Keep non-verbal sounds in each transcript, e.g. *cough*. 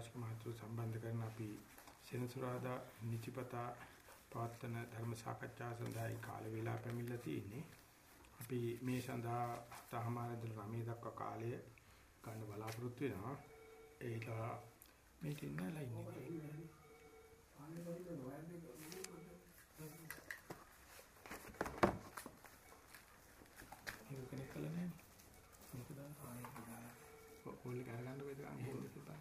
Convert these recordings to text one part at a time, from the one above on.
වාසික මහතුරු සම්බන්ධ කරන අපි සෙනසුරාදා නිතිපතා පවත්වන ධර්ම සාකච්ඡා සඳහායි කාල වේලා පැමිණලා තියෙන්නේ. අපි මේ සඳහා තහමාරදල රමේ දක්වා කාලය ගන්න බලාපොරොත්තු වෙනවා. ඒක මේක ඉන්න ලයින් එකේ. ඒක කෙනෙක් කළා නෑ. මොකද ආයේ දාලා. ඔයගොල්ලෝ ගන්න බෑද අහන්න තිබ්බා.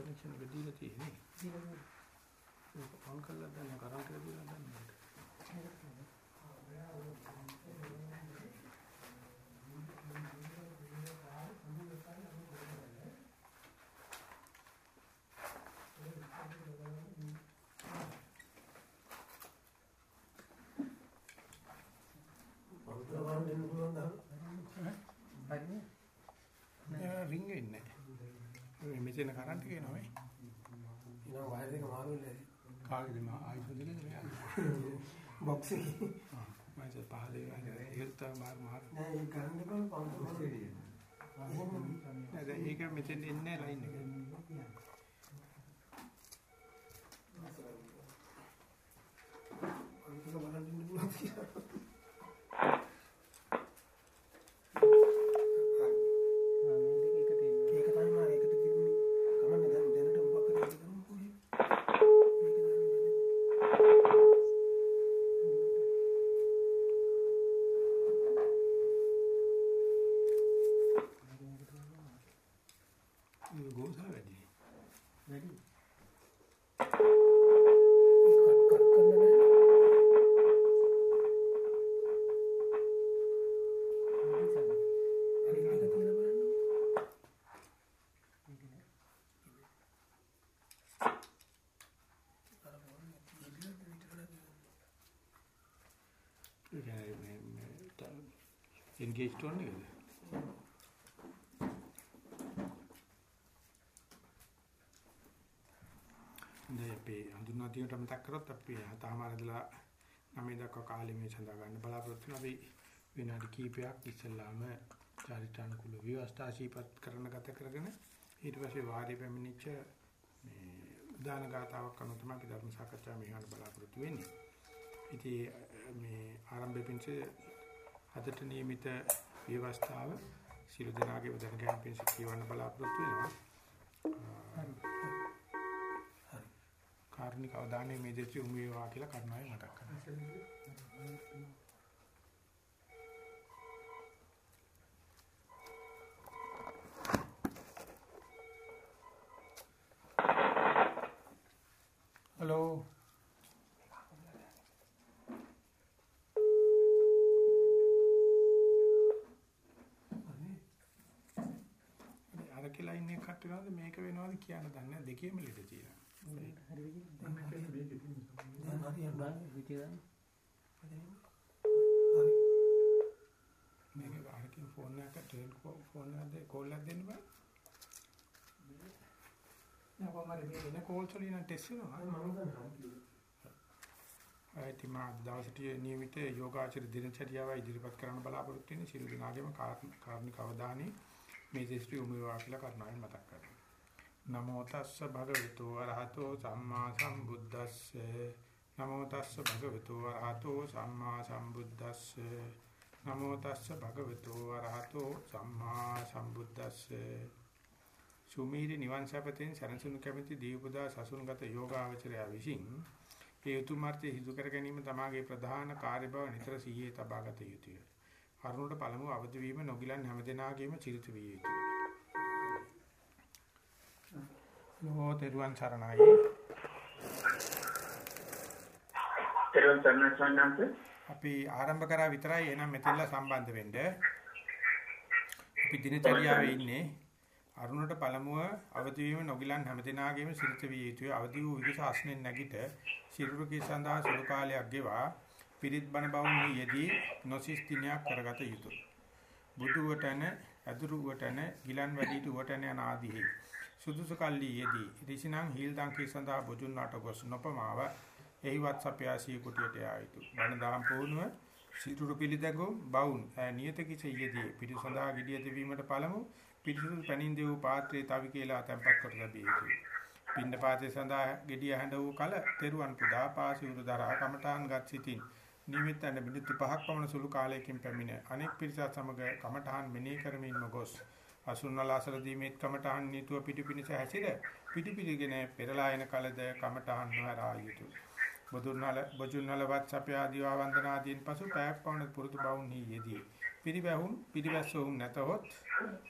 කනෙක්ෂන් එක දීලා තියෙන්නේ. ඒක ඔන් කරලා දැන් කරන්ට් එක දීලා දැන්. රින්ග් වෙන්නේ නැහැ. මෙතන කරන්ට් එක එනවා මේ. ඉතින් වයර් එක මාරු වෙලා කාගේද මා ආයිෆෝන් එකේද මෙයා? බොක්ස් එකේ. මම ඉතින් පහලේ වැඩ ඒක තමයි මාර මාර. නෑ ඒ ගන්න බෑ පන්සල් නෑ දැන් ඒක මෙතෙන් එන්නේ ලයින් එක. අන්තිම බලන්න ඉන්න පුළුවන් කියලා. ඒක තමයි මම ඒකට කිව්වේ. කමන්නේ දැන් දැනට මොකක් කරේ කරමු කොහේ. මේක දාන්න ඒක ගෝසා වැඩි. වැඩි. කට් කට් කරන්න බෑ. අනිත් එක තියලා බලන්න. අර මොන්නේ ඉතින් විතරද ඒ කියන්නේ මේ මේ එන්ගේජ් ටෝන් එකද? දැන් අපි හඳුන්වා දීමට මතක් කරොත් අපි හතමාරදලා නමේ දක්වා කාලෙ මේ සඳහා ගන්න බලාපොරොත්තු වෙනවා. අපි විනාඩි කිහිපයක් ඉස්සෙල්ලාම චාරිත්‍රානුකූල ව්‍යවස්ථා ශීපත් කරන ගත කරගෙන ඊට පස්සේ වාරි පැමිණිච්ච මේ උදාන ගාතාවක් අනුව තමයි අපි ධර්ම සාකච්ඡා මෙහෙවන්න බලාපොරොත්තු වෙන්නේ. ඉතින් මේ ආරම්භ පිංස අදට නියමිත ව්‍යවස්ථාව සිළු දනාගේ වදන ගැන පිංස කියවන්න බලාපොරොත්තු වෙනවා. කාර්නික අවධානය මේ දෙති උමු වේවා කියලා කරුණාවෙන් මතක් කරනවා. හලෝ අර කියලා ඉන්නේ කට වෙනවද මේක වෙනවද කියන්න දන්නේ නැහැ දෙකේම ලෙඩ තියෙනවා. දැන් හරියට හරි. මේක අරකින් ෆෝන් එකකට ටෙල් ෆෝන් එකක් කෝල් එකක් දෙන්න බෑ. නෑ කොහමද මේ එන කෝල්ස් වලින් නම් ටෙස්ට් වෙනවා. මම දන්නවා. ඒත් මා දවසට නියමිත යෝගාචර දිනචරියාව ඉදිරිපත් කරන්න බලාපොරොත්තු වෙන සියලු දෙනාගේම කාර්මික අවධානය මේ දෙස්ටි උමේවා කියලා කරුණාවෙන් මතක් කරගන්න. නමෝ තස්ස භගවතු වරහතෝ සම්මා සම්බුද්දස්ස නමෝ තස්ස භගවතු වරහතෝ සම්මා සම්බුද්දස්ස නමෝ තස්ස භගවතු වරහතෝ සම්මා සම්බුද්දස්ස සුමීරි නිවන් සපතෙන් සරසුණු කැමැති දීපදා සසුන්ගත යෝගාවචරය විසින් ඒ උතුම්මාර්ථය සිදු කර ගැනීම තමාගේ ප්‍රධාන කාර්ය බව නිතර සිහියේ තබා ගත යුතුය. කරුණට පළමුව අවදි වීම නොගිලන් හැමදෙනාගේම චිරිත විය යුතුය. නෝ තෙරුවන් සරණයි. තෙරුවන් සරණයි සන්නන්ත. අපි ආරම්භ කරා විතරයි එහෙනම් මෙතනලා සම්බන්ධ වෙන්න. අපි දිනචරියාවේ ඉන්නේ අරුණට පළමුව අවදි වීම නොගිලන් හැමදිනාගේම සිරිත විය යුතුය අවදි වූ විගස අස්නෙන් නැගිට සිරුරකී සඳහා සුළු කාලයක් ගෙවා පිරිත් බණ බවුන් යෙදී නොසිස් දිනයක් කරගත යුතුය බුදුවටන අදුරුවටන ගිලන් වැඩිට උවටන යන ආදී සුදුසු කල්ලි යෙදී ඍෂිනම් හීල් දංකේ සඳහා බුදුන් නාට ගොස් නොපමාව එහිවත් සපයාසී කුටියට යා යුතුය බණ දහම් පුහුණුව සිරුරු පිළිදැගුම් බවුන් නියත කිසියේදී පිටු සඳහා gediya දෙවීමට පළමු පිරිසිදු පැනින් දෙවූ පාත්‍රයේ තවි කියලා තැම්පත් කොට ලැබිය යුතුය. පින්න පාත්‍රය සඳහා gediya හැඬ වූ කල තෙරුවන් පුදා පාසිවුරු දරා කමඨාන් ගත් සිටින් නිමිත්තන මිනිත්තු 5ක් පමණ සුළු කාලයකින් පැමිණ අනෙක් පිරිසත් සමග කමඨාන් මෙනෙහි කරමින් නොගොස් අසුන්නලාසල දීමේත් කමඨාන් නීතුව පිටිපිනිස හැසිර පිටිපිලිගෙන පෙරලා එන කලද කමඨාන් නොහරා යුතුය. බුදුන්නල බොජුන්නලවත් සප්‍ය ආදී වන්දනාදීන් පසු පැයක් පමණ පුරුදු බවුන් හියේදී පිරිවැහුම් පිරිවැස්සුම් නැතහොත්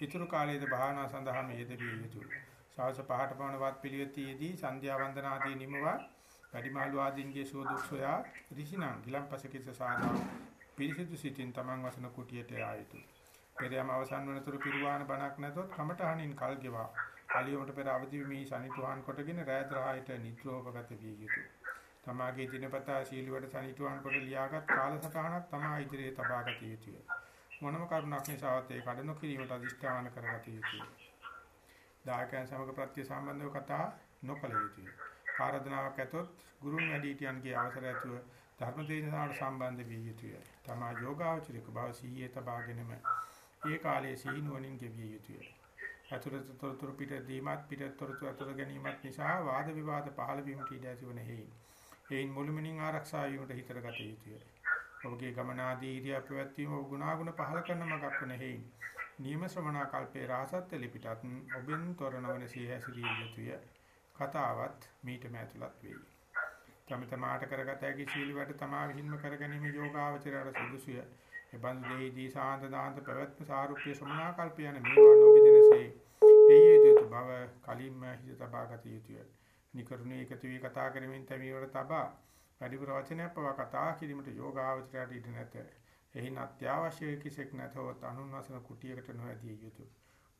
ඊතුරු කාලයේද භාවනා සඳහා යෙදවිය යුතුය. සවස් පහට පවන වත් පිළිවෙතියේදී සන්ධ්‍යා වන්දනාදී නිමවා වැඩිමාළු ආදීන්ගේ සෝදුක් සොයා ඍෂිනම් ගිලම්පසකිත සාදා පිරිසිදු සිටින් තමන් වසන කුටියට ආ යුතුය. පෙරයම අවසන් වනතුරු පිරුවාන බණක් නැතොත් කමඨහනින් කල් ගෙවා අලියොමට පෙර අවදි වී සනිටුහන් කොටගෙන රාත්‍රායට නිද්‍රෝපගත විය යුතුය. තමාගේ දිනපතා සීලවඩ සනිටුහන් කොට ලියාගත් කාලසටහනක් තමා ඉදිරියේ තබා ගත යුතුය. මොනම කරුණක් නිසාවත් ඒ කඩ නොකිරීමට අදිෂ්ඨාන කරගත යුතුය. දායකයන් සමග ප්‍රත්‍ය සම්බන්ධව කතා නොකළ යුතුය. ආරාධනාවක් ඇතොත් ගුරුන් වැඩිහිටියන්ගේ අවසර ඇතුව ධර්ම දේශනාවට සම්බන්ධ විය යුතුය. තමා යෝගාචරික බව සිහියේ තබාගෙනම ඒ කාලයේ සිහිනුවණින් ගෙවිය යුතුය. අතුරත තොරතුරු පිට දීමත් පිට තොරතුරු අතුර ගැනීමත් නිසා වාද විවාද පහළ වීමට ඉඩ ඇති වන හේයින්. එයින් මුළුමනින් ආරක්ෂා වීමට හිතර ගත යුතුය. ඔබගේ ගමනාදී ඉරියා පැවැත්වීම ඔබ ගුණාගුණ පහල කරන මගක් වන හේයින් නියම ශ්‍රමණා කල්පේ රහසත් එලිපිටත් ඔබෙන් තොරණවන සියහැසිරිය යුතුය කතාවත් මීට මෑතුලත් වෙයි තම තමාට කරගත හැකි සීල වැඩ තමා විහින්ම කර ගැනීම යෝගාවචරයට සුදුසුය එබඳු දෙහිදී සාන්ත දාන්ත පැවැත්ම සාරුප්‍ය ශ්‍රමණා කල්ප යන මේවා නොබෙදෙනසේ එයේ යුතු බව කලින්ම හිත තබා ගත යුතුය නිකරුණේ එකතු වී කතා කරමින් තැමීමට තබා වැඩිපුර වචනයක් පවා කතා කිරීමට යෝගාවචරයට ඉඩ නැත. එහි අත්‍යවශ්‍ය කිසෙක් නැතහොත් අනුන්වසන කුටියකට නොඇදිය යුතුය.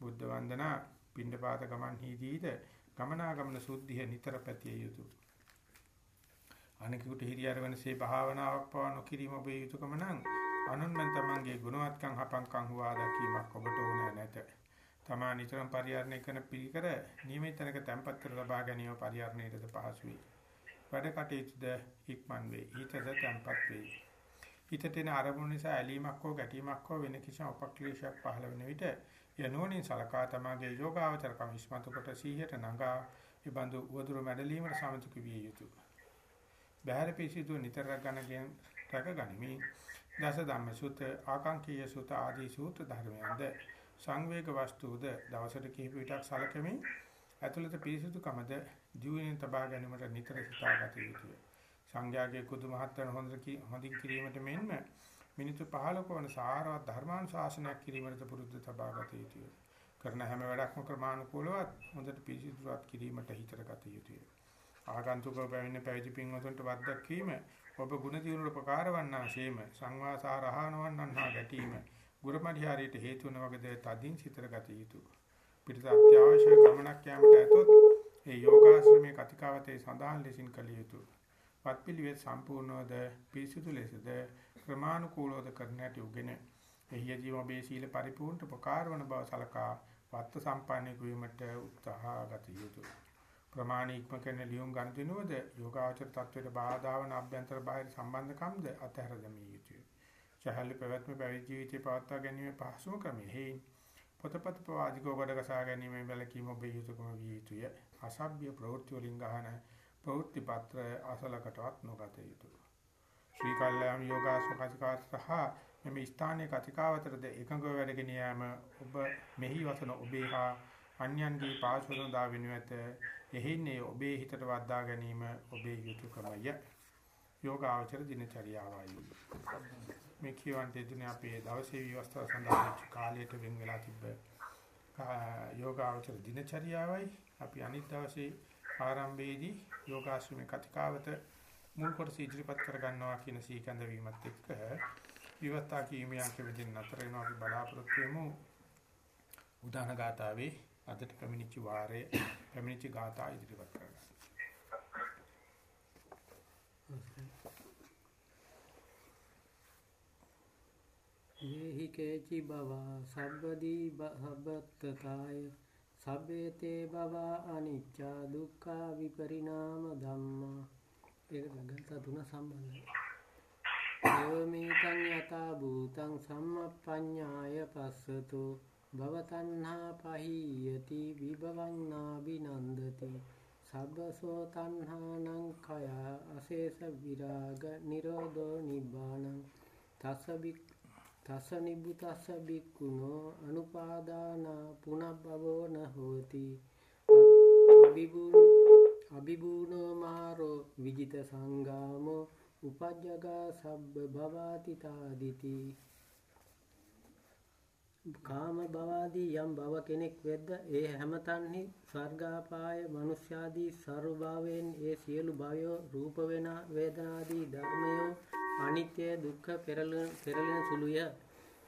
බුද්ධ වන්දනා පින්ඩපාත ගමන් හිදීද ගමනාගමන සුද්ධිය නිතර පැතිය යුතුය. අනිකුට හිරියර වෙනසේ භාවනාවක් පවා නොකිරීම ඔබේ යුතුයකම නම් අනුන්මන් තමන්ගේ ගුණවත්කම් හපංකම් හුවා දැකීමක් ඔබට ඕනෑ නැත. තමා නිතරම පරිහරණය කරන පිළිකර නියමිතනක තැම්පත් කර ලබා ගැනීම පරිහරණයටද පහසු වේ. වැඩ කටයුතුද ඉක්මන් වේ. හිතද තැම්පත් වේ. හිතට එන අරමුණ නිසා ඇලීමක් හෝ ගැටීමක් හෝ වෙන කිසිම උපක්ලේශයක් පහළ වෙන විට යනෝනින් සලකා තමගේ යෝගාවචරකම් ඉස්මතු කොට සීහයට නගා ඒ බඳු උවදුර මැඩලීමට සමතුක විය යුතුය. බහැර පිසිදු නිතර ගණගෙන රැකගනිමින් දස ධම්ම සූත්‍ර ආකාංකීය සූත්‍ර ආදී සූත්‍ර ධර්මයන්ද සංවේග වස්තුද දවසට කිහිප විටක් සලකමින් ඇතුළත පිරිසිදුකමද ජීවණයෙන් තබා ගැනීමට නිතර සිතාගත යුතුය. සංඝයාගේ කුදු මහත්වන හොඳින් කිරීමට මෙන්ම මිනිත්තු 15ක වන සාරවත් ධර්මානුශාසනයක් කිරීමට පුරුද්ද තබාගත යුතුය. කරන හැම වැඩක්ම ක්‍රමානුකූලවත් හොඳට පිරිසිදුවත් කිරීමට හිතර ගත යුතුය. ආගන්තුකව පැමිණ පැවිදි පින්වතුන්ට වද්දක් වීම ඔබ ගුණ දිනුර උපකාර වන්නාseම සංවාසාරහනවන්නන්හා ගැටීම ගුරුමඩිහාරයට හේතු වන වගේද තදින් සිතර ගත යුතුය. පිටත අත්‍යවශ්‍ය ගමනක් යාමට ඇතොත් ඒ යෝගාශ්‍රමයේ කතිකාවතේ සඳහන් ලෙසින් කළ යුතුය. පත්පිලිවෙත් සම්පූර්ණවද පිරිසුදු ලෙසද ක්‍රමානුකූලවද කරන්නට උගෙන එහිදී ඔබේ සීල පරිපූර්ණ ප්‍රකාර වන බව සලකා වත්ත සම්පන්න වීමට උත්සාහ ගත යුතුය. ප්‍රමාණීක්ම කරන ලියුම් ගණිතනෝද යෝගාචර තත්වයට බාධා වන අභ්‍යන්තර බාහිර සම්බන්ධකම්ද අතහැර දැමිය යුතුය. සහල් පැවැත්ම පැවිදි ජීවිතය පවත්වා ගැනීම පහසුම ක්‍රමය. හේයින් පොතපත පවාදිකව කොට ගසා ගැනීමෙන් වැළකීම ඔබේ යුතුයකම විය යුතුය. අසභ්‍ය ප්‍රවෘත්ති වලින් ගහන ප්‍රවෘත්ති පත්‍ර අසලකටවත් නොගත යුතුය. ශ්‍රී කල්යාණ යෝගාසකතිකාත සහ මෙමි ස්ථානයේ කතිකාවතරද එකඟව වැඩගෙන යාම ඔබ මෙහි වසන ඔබේ හා අන්‍යයන්ගේ පාසුරදා වෙනුවත එහින්නේ ඔබේ හිතට වද්දා ගැනීම ඔබේ යුතුයකමය. යෝගාචර දිනචරියාවයි. මේ කියවන්ට දෙන්නේ අපේ දවසේ විවස්ථාව සඳහා කාලයට වෙන් වෙලා තිබ්බ යෝගාවචර දිනචරියාවයි අපි අනිත් දවසේ ආරම්භයේදී යෝගාශ්‍රමේ කතිකාවත මුල් කොටස ඉදිරිපත් කර ගන්නවා කියන සීකඳ වීමත් එක්ක විවස්ථා කීමයන් කෙවෙදින් අතර වෙනවා අපි බලාපොරොත්තු වෙමු උදාන ගාතාවේ අදට පැමිණිච්ච වාරයේ පැමිණිච්ච ගාථා ඉදිරිපත් කරගන්න. යේහි කේචි බවා සබ්බදී බහබත්තතාය සබ්බේතේ බවා අනිච්චා දුක්ඛා විපරිණාම ධම්මා. ඒක ගන්ත තුන සම්බන්ධයි. එවමේතං යතා භූතං සම්මප්පඤ්ඤාය පස්සතෝ. භවතණ්හා පහියති විභවං නාබිනන්දති සබ්බසෝ තණ්හානං කය අශේෂ විරාග නිරෝධෝ නිබ්බාණං තස්ස තස නිබ්බුතස්ස බික්කුණෝ අනුපාදානා පුනබ්බවෝ න හෝති අභිභූනෝ මාරෝ විජිත සංගාමෝ උපජ්ජගා සබ්බ භවාති තාදිති කාම භවාදී යම් භව කෙනෙක් වෙද්ද ඒ හැමතන්හි ස්වර්ගාපාය මනුෂ්‍යාදී සර්ව භාවයෙන් ඒ සියලු භවයෝ රූප වෙන වේදනාදී ධර්මයෝ අනිත්‍ය දුක්ඛ පෙරලෙන සුළුය.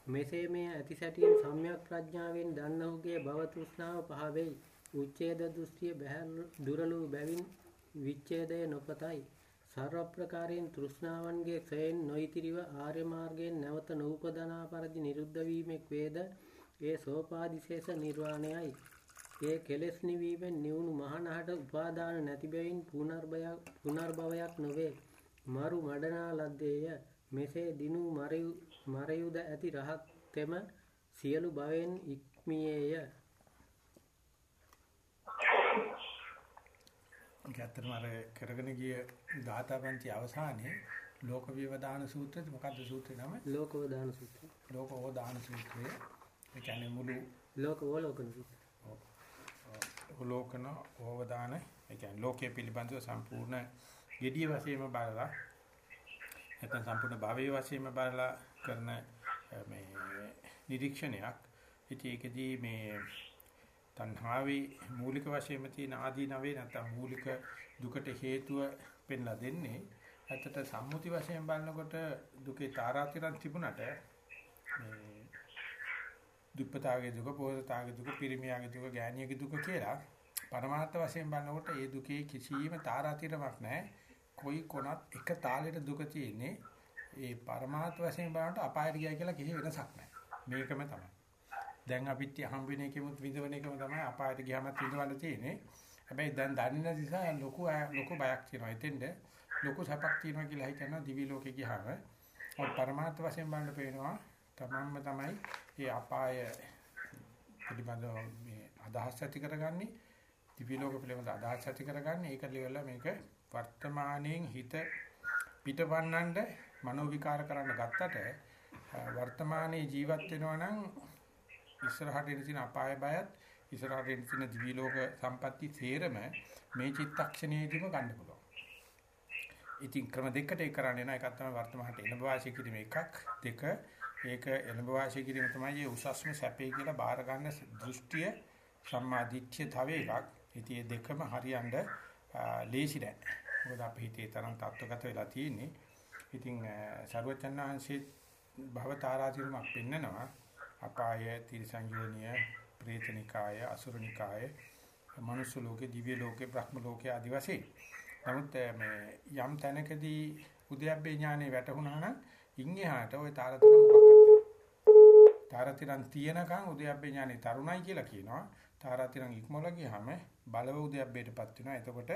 මෙසේ මේ ඇති සැටියෙන් සම්‍යක් ප්‍රඥාවෙන් දන්නහුගේ භව තෘෂ්ණාව පහ වෙයි උච්ඡේද දෘෂ්ටිය බහැර දුරලු බැවින් විච්ඡේදය නොපතයි. සර්ව ප්‍රකාරයෙන් තෘෂ්ණාවන්ගේ ක්ෂයෙන් නොයිතිරිව ආර්ය මාර්ගයෙන් නැවත නූපදනා පරිදි නිරුද්ධ වීමෙක් වේද? ඒ සෝපාදිශේෂ නිර්වාණයයි. ඒ කෙලෙස් නිවීමෙන් නිවුණු මහනහට උපාදාන නැති බැවින් පුනර්භවයක් පුනර්භවයක් නොවේ. මරු මඩනා ලද්දේය. මෙසේ දිනු මරයුද ඇති රහත් තෙම සියලු භවෙන් ඉක්මියේය. ගැත්තම අර කරගෙන ගිය ගාථාපන්ති අවසානයේ ලෝක විවදාන සූත්‍රෙද මොකද්ද සූත්‍රේ නම? ලෝකෝදාන සූත්‍රය. ලෝකෝදාන සූත්‍රය. ඒ කියන්නේ මුළු ලෝකෝලෝකන සූත්‍රය. ලෝකන ඕවදාන ඒ කියන්නේ ලෝකයේ පිළිබඳව සම්පූර්ණ gediy වශයෙන්ම බලලා නැත්නම් සම්පූර්ණ භාවයේ වශයෙන්ම බලලා කරන මේ නිරීක්ෂණයක්. ඉතින් ඒකෙදී මේ තණ්හාවේ මූලික වශයෙන්ම තියෙන ආදීනවේ නැත්නම් මූලික දුකට හේතුව පෙන්ලා දෙන්නේ. ඇත්තට සම්මුති වශයෙන් බලනකොට දුකේ තාරාතිරම් තිබුණට මේ දුප්පතාගේ දුක, පොහොසතාගේ දුක, පිරිමියාගේ දුක, ගෑණියගේ දුක කියලා පරමාර්ථ වශයෙන් බලනකොට ඒ දුකේ කිසිම තාරාතිරමක් නැහැ. කොයි කොනත් එක තාලෙට දුක තියෙන්නේ. ඒ පරමාර්ථ වශයෙන් බලනකොට අපායට ගියා කියලා කිසි වෙනසක් නැහැ. මේකම තමයි. දැන් අපිට හම් වෙන එකෙමුත් විඳවන එකම තමයි අපායට ගියාමත් විඳවන්න තියෙන්නේ. හැබැයි දැන් දන්නේ නිසා ලොකු ලොකු බයක් තියෙනවා. එතෙන්ද ලොකු සැපක් තියෙනවා කියලා හිතනවා දිවි ලෝකේ ගියාම. ඔය පරමාර්ථ වශයෙන් බලන්න පේනවා තමන්ම තමයි මේ අපාය පිළිබඳව මේ අදහස් ඇති කරගන්නේ. දිවි ලෝක පිළිබඳ අදහස් ඇති කරගන්නේ. ඒක liverලා මේක වර්තමානයෙන් හිත පිටවන්නඳ මනෝ විකාර කරන්න ගත්තට වර්තමානයේ ජීවත් වෙනවා නම් ඉස්සරහට එන තියෙන අපාය බයත් ඉස්සරහට එන තියෙන දිවි ලෝක සම්පatti තේරම මේ චිත්තක්ෂණයේදීම ගන්න පුළුවන්. ඉතින් ක්‍රම දෙකකට ඒක කරන්නේ නැහැ. එකක් තමයි වර්තමානට එළඹ වාසිය කිරීම එකක්. දෙක ඒක එළඹ වාසිය කිරීම තමයි උසස්ම සැපේ කියලා බාර ගන්න දෘෂ්ටිය සම්මාදිට්ඨිය තව එකක්. ඉතින් මේ දෙකම හරියන්න ලේසි නෑ. මොකද අපේ හිතේ තරම් තත්ත්වගත වෙලා තියෙන්නේ. ඉතින් සර්වචන්නාංශේ භවතාරාතිරමක් පෙන්නනවා. අපාය, තිරිසංයෝනිය, ප්‍රේතනිකාය, අසුරනිකාය, මනුස්ස ලෝකේ, දිව්‍ය ලෝකේ, බ්‍රහ්ම ලෝකේ ආදි වශයෙන්. නමුත් මේ යම් තැනකදී උද්‍යප්පේ ඥානෙ වැටහුණා නම් ඉන්හිහාට ওই තාරතිරම් මොකක්ද? තාරතිරම් තියෙනකන් උද්‍යප්පේ ඥානෙ තරුණයි කියලා කියනවා. තාරතිරම් ඉක්මවල ගියාම බලව උද්‍යප්පේටපත් වෙනවා. එතකොට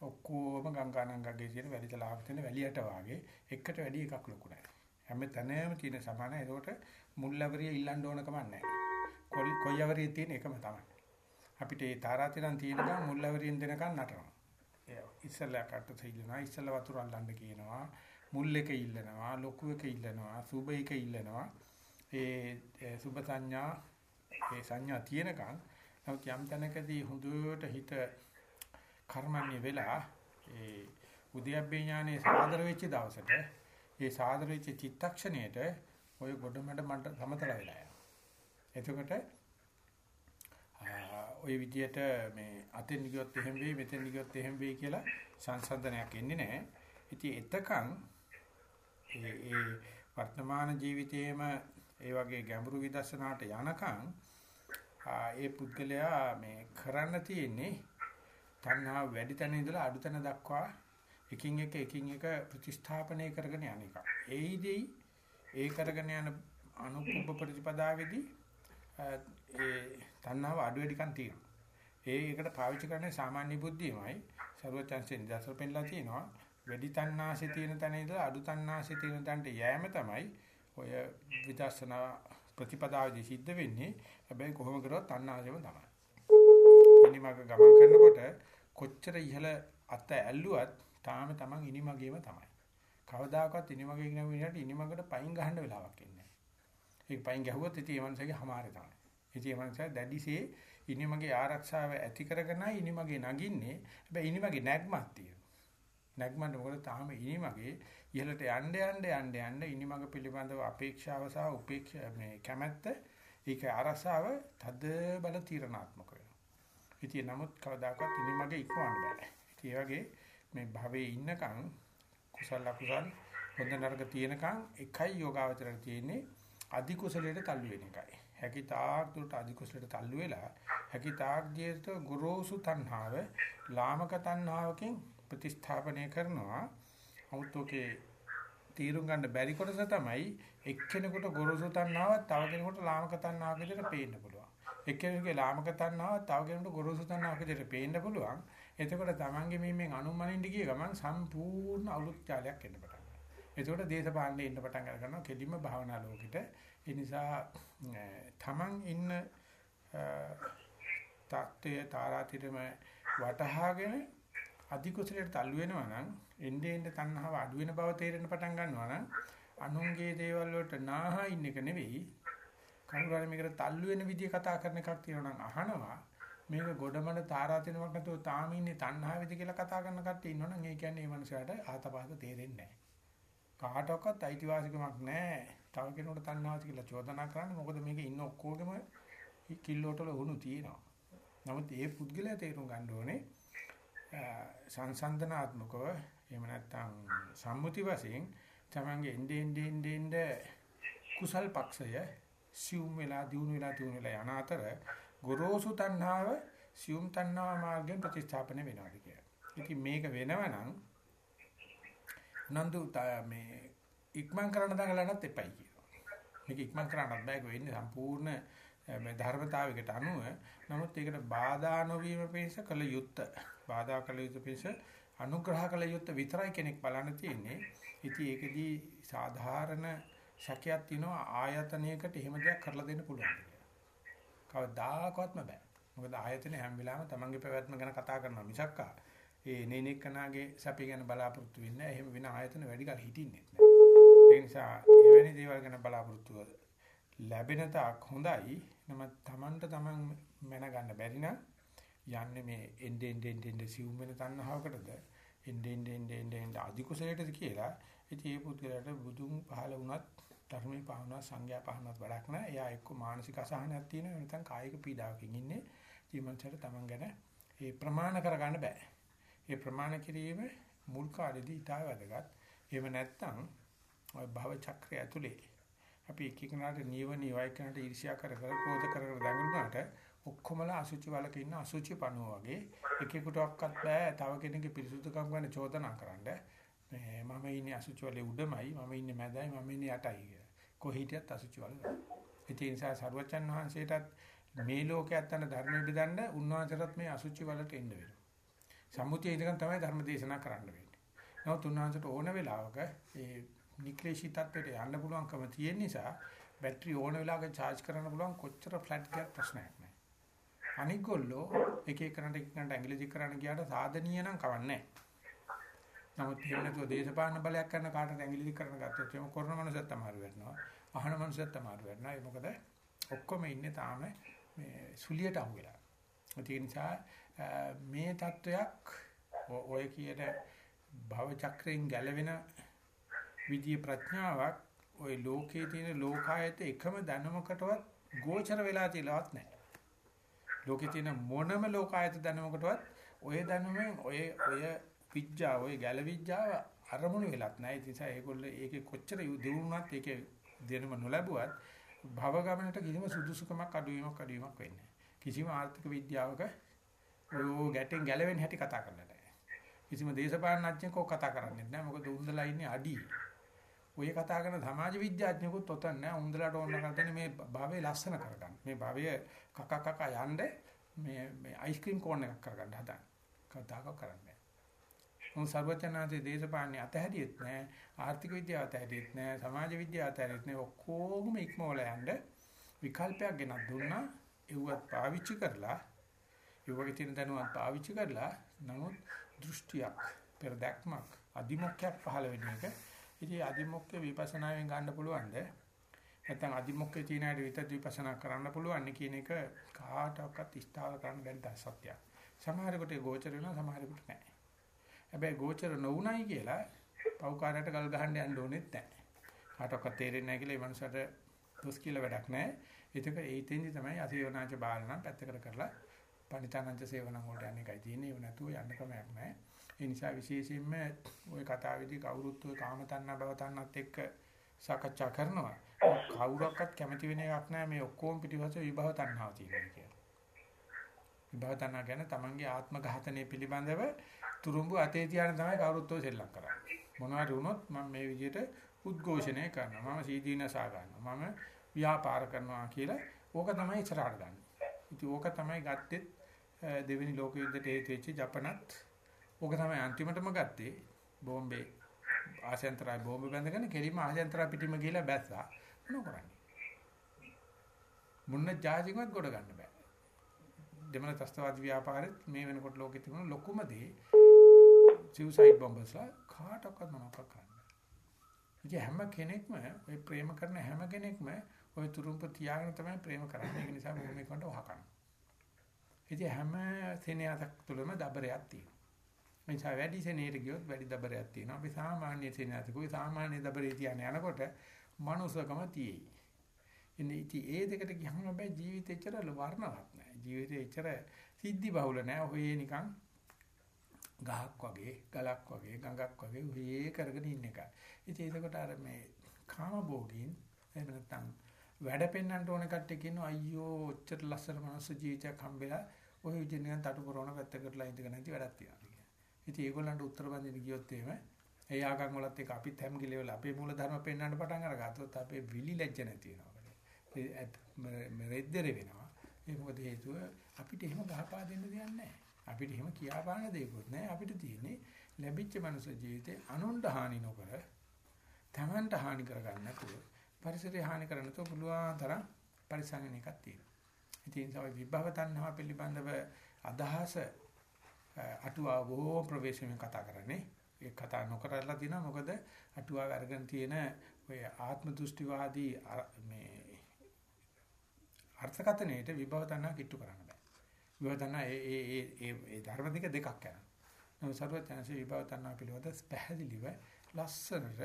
ඔක්කොම ගංගානංගගේ තියෙන වැලි තලාවක තියෙන වැලියට වාගේ එකට වැඩි එකක් ලොකු නැහැ. හැම තැනම තියෙන සමාන. එතකොට මුල්වරිය ඉල්ලන්න ඕන කමක් නැහැ. කොයි අවරියේ තියෙන එකම තමයි. අපිට ඒ තාරාතිරම් තියෙනකම් මුල්වරියෙන් දෙනකම් නටනවා. ඉස්සල්ලා කට තෙයිලනවා ඉස්සල්ලා වතුර අල්ලන්න කියනවා මුල් එක ඉල්ලනවා ලොකු එක ඉල්ලනවා සුබ එක ඉල්ලනවා ඒ සුබ සංඥා ඒ සංඥා තියෙනකන් නමුත් යම් තැනකදී හුදුවට හිත කර්මන්නේ වෙලා ඒ උද්‍යප්පේ ඥානේ සාදර වෙච්ච දවසට ඒ සාදර වෙච්ච චිත්තක්ෂණයට ඔය ගොඩමඩ මට සමතල වෙලා යනවා. එතකොට ඔය විදියට මේ අතෙන් ගියොත් එහෙම වෙයි මෙතෙන් ගියොත් එහෙම වෙයි කියලා සංසන්දනයක් එන්නේ නැහැ. ඉතින් එතකන් ඒ ඒ වර්තමාන ජීවිතේම ඒ වගේ ගැඹුරු විදර්ශනාට යනකම් ඒ පුද්ගලයා මේ කරන්න තියෙන්නේ තණ්හා වැඩි තැන ඉඳලා අඩු තැන දක්වා එකින් එක එකින් එක ප්‍රතිස්ථාපනය කරගෙන යන එක. ඒයිදී ඒ කරගෙන යන අනුපුබ්බ ප්‍රතිපදාවේදී ඒ තණ්හාව අඩු වැඩිකම් තියෙනවා. ඒ එකට පාවිච්චි කරන්නේ සාමාන්‍ය බුද්ධියමයි. ਸਰවචන්සේ නිදර්ශන පෙන්නලා තියෙනවා. වැඩි තණ්හාසෙ තියෙන තැන ඉඳලා අඩු තණ්හාසෙ තියෙන තැනට යෑම තමයි ඔය විදර්ශනා ප්‍රතිපදාවේදී සිද්ධ වෙන්නේ. හැබැයි කොහොම කරවත් තණ්හාවෙම තමයි. ඉනිමක ගමන් කරනකොට කොච්චර ඉහළ අත ඇල්ලුවත් තාම තමන් ඉනිමගේම තමයි. කවදාකවත් ඉනිමගේ කියන මිනිහට ඉනිමකට පයින් ගහන්න වෙලාවක් එන්නේ නැහැ. ඒක පයින් ගැහුවොත් ඉතින් ඒ මනුස්සයාගේ හමාරේ තමයි. ඉතින් ඒ මනුස්සයා දැඩිසේ ඉනිමගේ ආරක්ෂාව ඇති කරගෙනයි ඉනිමගේ නගින්නේ. හැබැයි ඉනිමගේ නැග්මක් තියෙනවා. නැග්මන්ට මොකද තාම ඉනිමගේ ඉහළට යන්න යන්න යන්න යන්න ඉනිමග පිළිබඳව අපේක්ෂාව සහ උපේක්ෂා මේ කැමැත්ත ඒක අරසාව තද බල තීරණාත්මක වෙනවා. ඉතින් නමුත් කවදාකවත් ඉනිමග ඉක්මවන්න බෑ. ඉතින් ඒ වගේ මේ භවයේ ඉන්නකම් කුසල අකුසල හොඳ නරක තියෙනකම් එකයි යෝගාවචරයට තියෙන්නේ අධි කුසලයට තල්ලු වෙන එකයි. හැකි තාක් දුරට අධි කුසලයට තල්ලු වෙලා හැකි තාක් දියට ගොරෝසු තණ්හාව ලාමක තණ්හාවකින් ප්‍රතිස්ථාපනය කරනවා. 아무තෝකේ තීරුම් ගන්න බැරි කොටස තමයි එක්කෙනෙකුට ගොරෝසු තණ්හාවක් තව කෙනෙකුට ලාමක තණ්හාවක් විදිහට පේන්න පුළුවන්. එක්කෙනෙකුගේ ලාමක තණ්හාවක් තව කෙනෙකුට ගොරෝසු තණ්හාවක් විදිහට පේන්න පුළුවන්. එතකොට තමන්ගේ මේෙන් අනුමනින්න ගිය ගමන් සම්පූර්ණ අලුත් ඡාලයක් එන්න පටන් ගන්නවා. එතකොට දේශපාලනේ එන්න පටන් අර ගන්නවා කෙලින්ම භාවනා ලෝකෙට. ඒ නිසා තමන් ඉන්න තාත්‍ය තාරාතිරම වටහාගෙන අධිකුසලයට තල්ලු වෙනවා නම් එන්නේ එන්නේ තණ්හාව අඩු වෙන බව තේරෙන්න පටන් ගන්නවා නම් අනුන්ගේ දේවල් වලට නාහා ඉන්න එක නෙවෙයි කවුරුහරි මේකට තල්ලු වෙන විදිය කතා කරන එකක් තියෙනවා නම් අහනවා මේක ගොඩමඩ තාරාතිරමක් නැතුව තාම ඉන්නේ තණ්හාවෙද කියලා කතා කරන කට්ටිය ඉන්නවනම් ඒ කියන්නේ මේ මනුස්සයාට ආතපහත තේරෙන්නේ නැහැ. කාටවත් අයිතිවාසිකමක් නැහැ. තව කෙනෙකුට තණ්හාවද කියලා චෝදනා කරන්න. මොකද මේකේ ඉන්න ඔක්කොගෙම කිල්ලෝටල වුණු තියෙනවා. නමුත් ඒ පුද්ගලයා තේරුම් ගන්න ඕනේ සංසන්දනාත්මකව එහෙම නැත්නම් සම්මුති වශයෙන් තමන්ගේ එnde ende ende ende කුසල් පක්ෂය සියුම් වෙලා දියුණු වෙලා දියුණු වෙලා යන අතර ගොරෝසු තණ්හාව සියුම් තණ්හාව මාර්ගයෙන් ප්‍රතිස්ථාපන වෙනවා කියලා. ඉතින් මේක වෙනවනම් නන්දු මේ ඉක්මන් කරන්න දඟලන්නත් එපයි කියනවා. මේක ඉක්මන් කරන්නත් බෑ වෙන්නේ සම්පූර්ණ මේ ධර්මතාවයකට අනුව නමුත් ඒකට බාධා නොවීම පිණිස කළ යුත්තේ බාධා කළ යුතු පිස අනුග්‍රහ කළ යුතු විතරයි කෙනෙක් බලන්න තියෙන්නේ. ඉතින් ඒකෙදී සාධාරණ ශක්‍යයක් තියෙනවා ආයතනයකට එහෙම දෙයක් කරලා දෙන්න පුළුවන් කියලා. කවදාකවත්ම බෑ. මොකද ආයතනේ හැම වෙලාවෙම තමන්ගේ පැවැත්ම ගැන කතා කරනවා මිසක්කා ඒ නේනෙකනාගේ සැපි ගැන බලාපොරොත්තු වෙන්නේ නැහැ. එහෙම වෙන ආයතන වැඩි කල හිටින්නේ නැහැ. ඒ නිසා එවැනි දේවල් ගැන බලාපොරොත්තු ලැබෙන තාක් හොඳයි. නමුත් තමන්ට තමන් මැන ගන්න බැරි නම් යන්නේ මේ එnde end end end සිවුම් වෙන තණ්හාවකටද එnde end end end end අධිකුසලයටද කියලා ඉතින් ඒ පුද්ගලයාට බුදුන් පහල වුණත් ධර්මයේ පහනවා සංඥා පහනවත් වැඩක් නැහැ. එයා එක්ක මානසික අසහනයක් තියෙනවා නැත්නම් කායික පීඩාවකින් ඉන්නේ. ජීවන්තයට තමන් ගැන ඒ ප්‍රමාණ කරගන්න බෑ. ඒ ප්‍රමාණ කිරීම මුල් කාලෙදී ඉතාල වැදගත්. එහෙම නැත්නම් ওই භව චක්‍රය ඇතුලේ අපි එක එකනට නීව නීවයි කරනට ඊර්ෂ්‍යා කර කර ක්‍රෝධ කර කර දඟලුනාට ඔක්කොමලා අසුචි වලක ඉන්න අසුචි පණුව වගේ එකෙකුටවත් බෑ තව කෙනෙක්ගේ පිරිසුදුකම් ගැන චෝදනා කරන්න මේ මම ඉන්නේ අසුචි වලේ උඩමයි මම ඉන්නේ මැදයි මම ඉන්නේ යටයි කියලා. කොහේටියත් අසුචි වල. ඒ නිසා සරුවචන් වහන්සේටත් මේ ලෝකයක් යන ධර්ම බෙදන්න උන්වහන්සේටත් මේ අසුචි වලට එන්න වෙනවා. සම්මුතිය ඉදකන් තමයි ධර්ම දේශනා කරන්න වෙන්නේ. නමුත් උන්වහන්සේට ඕන වෙලාවක ඒ නික්ලේශී තත්ත්වයට යන්න පුළුවන්කම තියෙන නිසා බැටරි ඕන වෙලාවක charge කරන්න පුළුවන් කොච්චර ෆ්ලැට් එකක් ප්‍රශ්නයක් නෑ. අනික් ගොල්ලෝ එක එකනට එකනට ඇඟිලි දික් කරන්න ගියාට සාධනීය නම් කවන්නේ නමුත් එහෙම නැතුව දේශපාලන බලයක් කරන කාටද ඇඟිලි කරන ගත්තොත් එම කරන මනුස්සයත් අමාරු වෙනවා. අහන මනුස්සයත් අමාරු වෙනවා. ඒක මොකද ඔක්කොම ඉන්නේ තාම මේ සුලියට අහු වෙලා. ඒ නිසා මේ தত্ত্বයක් ඔය කියන භව චක්‍රයෙන් ගැලවෙන විදිය ප්‍රඥාවක් ওই ලෝකයේ තියෙන ලෝකායත එකම ධනමකටවත් ගෝචර වෙලා තියලවත් නැහැ. ලෝකේ තියෙන මොනම ලෝකායත ධනමකටවත් ඔය ධනමෙන් ඔය ඔය විඥා ඔය ගැල විඥාව අරමුණු වෙලත් නැහැ. ඒ නිසා ඒගොල්ලෝ ඒකේ කොච්චර දිනුනත් ඒකේ දැනුම නොලැබුවත් භව ගමනට කිසිම සුදුසුකමක් අඩුවීමක් අඩුවීමක් වෙන්නේ නැහැ. කිසිම ආර්ථික විද්‍යාවක ඔය ගැටෙන් ගැලවෙන්න හැටි කතා කරලා නැහැ. කිසිම දේශපාලනඥයෙක් ඔක් කතා කරන්නේ නැහැ. මොකද උන්දලා ඉන්නේ අඩි. ඔය කතා කරන සමාජ විද්‍යාඥයෙකුත් ඔතන නැහැ. උන්දලාට ඕන කරන්නේ මේ භවයේ ලස්සන කරගන්න. මේ භවය කක කක යන්න මේ මේ අයිස්ක්‍රීම් කෝන් එකක් කරගන්න හදන. කතාවක් කරන්නේ. උන් සර්වචනාදී දේශපාලනේ අතහැරියෙත් නැහැ. ආර්ථික විද්‍යාව අතහැරියෙත් නැහැ. සමාජ විද්‍යාව අතහැරියෙත් නැහැ. ඔක්කොම ඉක්මවල යන්න විකල්පයක් ගෙනත් දුන්නා. ඒවත් පාවිච්චි කරලා ඒ වගේ තියෙන දැනුවත් පාවිච්චි කරලා නමුත් දෘෂ්ටියක් පෙරදක්මක් අදිමොක්කයක් පහළ වෙන එක. ඉතින් අදිමොක්කේ විපස්සනාවෙන් ගන්න පුළුවන්ද? නැත්නම් අදිමොක්කේ තියෙන හැටි විතර විපස්සනා කරන්න පුළුවන් කියන එක කාටවත් ඉස්තාවර කරන්න බැරි සත්‍යයක්. සමහරෙකුට ඒ ගෝචර වෙනවා සමහරෙකුට නැහැ. හැබැයි ගෝචර නොවුණයි කියලා පව්කාරයට ගල් ගහන්න යන්න ඕනෙත් නැහැ. කාටවත් තේරෙන්නේ නැහැ කියලා ඒ මනුස්සට දොස් කියලා වැඩක් නැහැ. ඒක ඒතෙන්දි තමයි අසේවනාච බාලනම් පැත්තකට කරලා පණිතානංච සේවනම් වලට යන එකයි තියෙන්නේ. ඒව නැතුව යන්න ක්‍රමයක් නැහැ. ඒ නිසා විශේෂයෙන්ම ওই කතාවේදී කවුරුත් ඔය කාමතණ්ණා භවතණ්ණත් එක්ක සාකච්ඡා කරනවා. කවුරක්වත් කැමති වෙන එකක් නැහැ මේ ඔක්කොම පිටිපස්සේ විභව තණ්හාව තියෙනවා කියලා. විභව තණ්හා කියන්නේ තමන්ගේ ආත්ම ඝාතනය පිළිබඳව තුරුඹු අතේ තියාගෙන තමයි කවුරුත් ඔය සෙල්ලම් කරන්නේ. මොනවාරි වුණොත් මම මේ විදිහට උද්ඝෝෂණය කරනවා. මම සීදීනසා ගන්නවා. මම ව්‍යාපාර කරනවා කියලා ඕක තමයි ඉස්සරහට ගන්න. ඉතින් ඕක තමයි ගත්තෙත් දෙවෙනි ලෝක යුද්ධයට හේතු වෙච්ච ජපනත් ඕක තමයි අන්තිමටම ගත්තේ බෝම්බේ ආසෙන්තරයි බෝම්බ බැඳගෙන කෙලිම ආසෙන්තරා පිටිම ගිහලා බැස්සා මොන කරන්නේ මුන්න ජාතිකවත් ගොඩ ගන්න බෑ දෙමළ ත්‍ස්තවාදී ව්‍යාපාරෙත් මේ වෙනකොට ලෝකෙ තිබුණ ලොකුම දේ සිව්සයිඩ් බෝම්බස්ලා කාටවත් මොනවක් කරන්න ඉතින් හැම කෙනෙක්ම ඔය ප්‍රේම කරන හැම කෙනෙක්ම ඔය තුරුම්ප තියාගෙන තමයි ප්‍රේම කරන්නේ ඒක නිසා භූමිකන්ට වහකන ඉතින් හැම සෙනෙහසක් තුළම දබරයක් තියෙනවා මේ නිසා වැඩි සෙනෙහට ගියොත් වැඩි දබරයක් තියෙනවා. අපි සාමාන්‍ය සෙනෙහසකුයි සාමාන්‍ය දබරේ තියන යනකොට මනුස්සකම තියෙයි. ඉතින් ඉතින් ඒ දෙකට ගියම බෑ ජීවිතේ එච්චර වර්ණවත් නෑ. ජීවිතේ එච්චර සිද්ධි බහුල නෑ. ඔය නිකන් ගහක් වගේ, ගලක් වගේ, ගඟක් වගේ ඔය කරගෙන ඉන්න එක. ඉතින් ඒකට අර මේ කාම භෝගීන් එහෙම නැත්නම් වැඩ පෙන්වන්න ඕන කට්ටිය කියනවා අයියෝ ඔච්චර ලස්සන මනුස්ස ජීවිතයක් හම්බෙලා ඔය විදිහට නිකන් තටු කරන පැත්තකටලා ඉඳගෙන නැති වැඩක් තියෙනවා. ඉතින් ඒගොල්ලන්ට උත්තර බඳින්න ගියොත් එහෙම ඒ ආගම් වලත් එක අපිත් හැම ගිලෙවල අපේ මූල ධර්ම පෙන්වන්න පටන් අරගත්තොත් අපේ විලි ලැජ්ජ නැති වෙනවා. රෙද්දර වෙනවා. ඒ මොකද හේතුව අපිට එහෙම ගහපා දෙන්න දෙයක් නැහැ. අපිට එහෙම කියා පාන දෙයක්වත් නැහැ. අපිට තියෙන්නේ ලැබිච්ච මනුස්ස ජීවිතේ අනුන්ට හානි නොකර තමන්ට හානි කරගන්න නැතුව පරිසරය හානි කරන්න නැතුව පුළුවන් තරම් පරිසංගන එකක් තියෙනවා. ඉතින් ඒ විභව තණ්හාව පිළිබඳව අදහස අටුවා බොහෝ ප්‍රවේශයෙන් කතා කරන්නේ. ඒක කතා නොකරලා තිනවා මොකද අටුවා අරගෙන තියෙන ඔය ආත්ම දෘෂ්ටිවාදී මේ අර්ථකථනයේට විභව තණ්හා කිට්ටු කරන්න බෑ. විභව තණ්හා ඒ ඒ ඒ ඒ ඒ ධර්ම දෙක දෙකක් යනවා. නමුත් සර්වඥාන්සේ විභව තණ්හා පිළිබඳ පැහැදිලිව ලස්සනට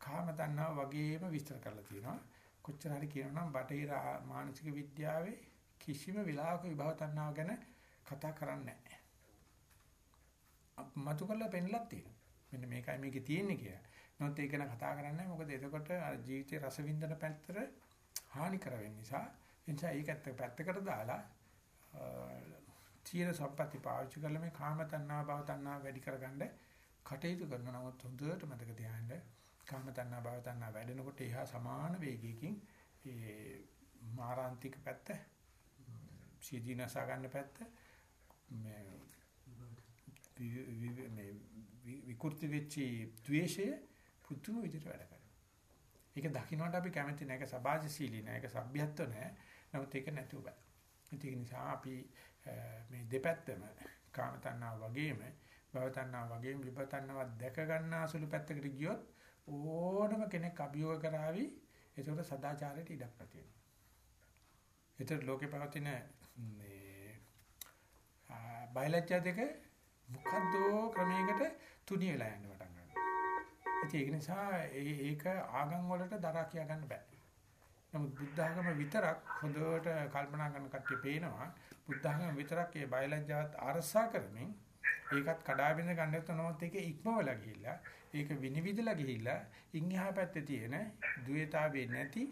කාම තණ්හා වගේම විස්තර කරලා තියෙනවා. කොච්චර හරි කියනනම් බටහිර මානසික විද්‍යාවේ කිසිම වෙලාවක විභව තණ්හාව ගැන කතා කරන්නේ නැහැ. මතු කරලා පෙන්නලක් තියෙනවා. මෙන්න මේකයි මේකේ තියෙන්නේ කියලා. නමුත් ඒක ගැන කතා කරන්නේ මොකද එතකොට ජීවිතේ රස විඳින පැත්තට හානි කර වෙන නිසා එනිසා ඒකත් පැත්තකට දාලා තීර සම්පatti පාවිච්චි කරලා මේ කාම තණ්හා භව තණ්හා වැඩි කරගන්න කටයුතු කරන නමුත් හොඳට මතක තියාගන්න කාම තණ්හා භව තණ්හා වැඩෙනකොට එහා සමාන වේගයකින් ඒ මාරාන්තික පැත්ත සීදීනස ගන්න පැත්ත මේ මේ විකෘති වෙච්ච ද්වේෂය පුදුම විදිහට වැඩ කරනවා. ඒක දකින්නට අපි කැමති නැහැ. ඒක සමාජශීලී නැහැ. ඒක සભ્યත්ව නැහැ. නමුත් ඒක නැතුව බෑ. ඒක නිසා අපි මේ දෙපැත්තම කාම තණ්හා වගේම භව තණ්හා වගේම විභව තණ්හාව දැක ගන්න අසුළු පැත්තකට ගියොත් ඕනම කෙනෙක් අභියෝග කරાવી ඒකට සදාචාරයට ඉඩක් නැති වෙනවා. ඒතර ලෝකේ පවතින මේ බයලජ්ජා දෙක මොකද්ද ක්‍රමයකට තුනී වෙලා යන්න පටන් ගන්නවා. ඒක නිසා ඒක ආගම් වලට දරා කියා ගන්න බෑ. නමුත් බුද්ධ ආගම විතරක් හොඳට කල්පනා කරන කට්ටිය පේනවා බුද්ධ ආගම විතරක් ඒ බයලජ්ජාවත් අරසා කරමින් ඒකත් කඩාබිඳ ගන්න නැත්නම් ඒක ඉක්මවලා ගිහිල්ලා ඒක විනිවිදලා ගිහිල්ලා ඉන් එහා පැත්තේ තියෙන ද්වේතාවේ නැති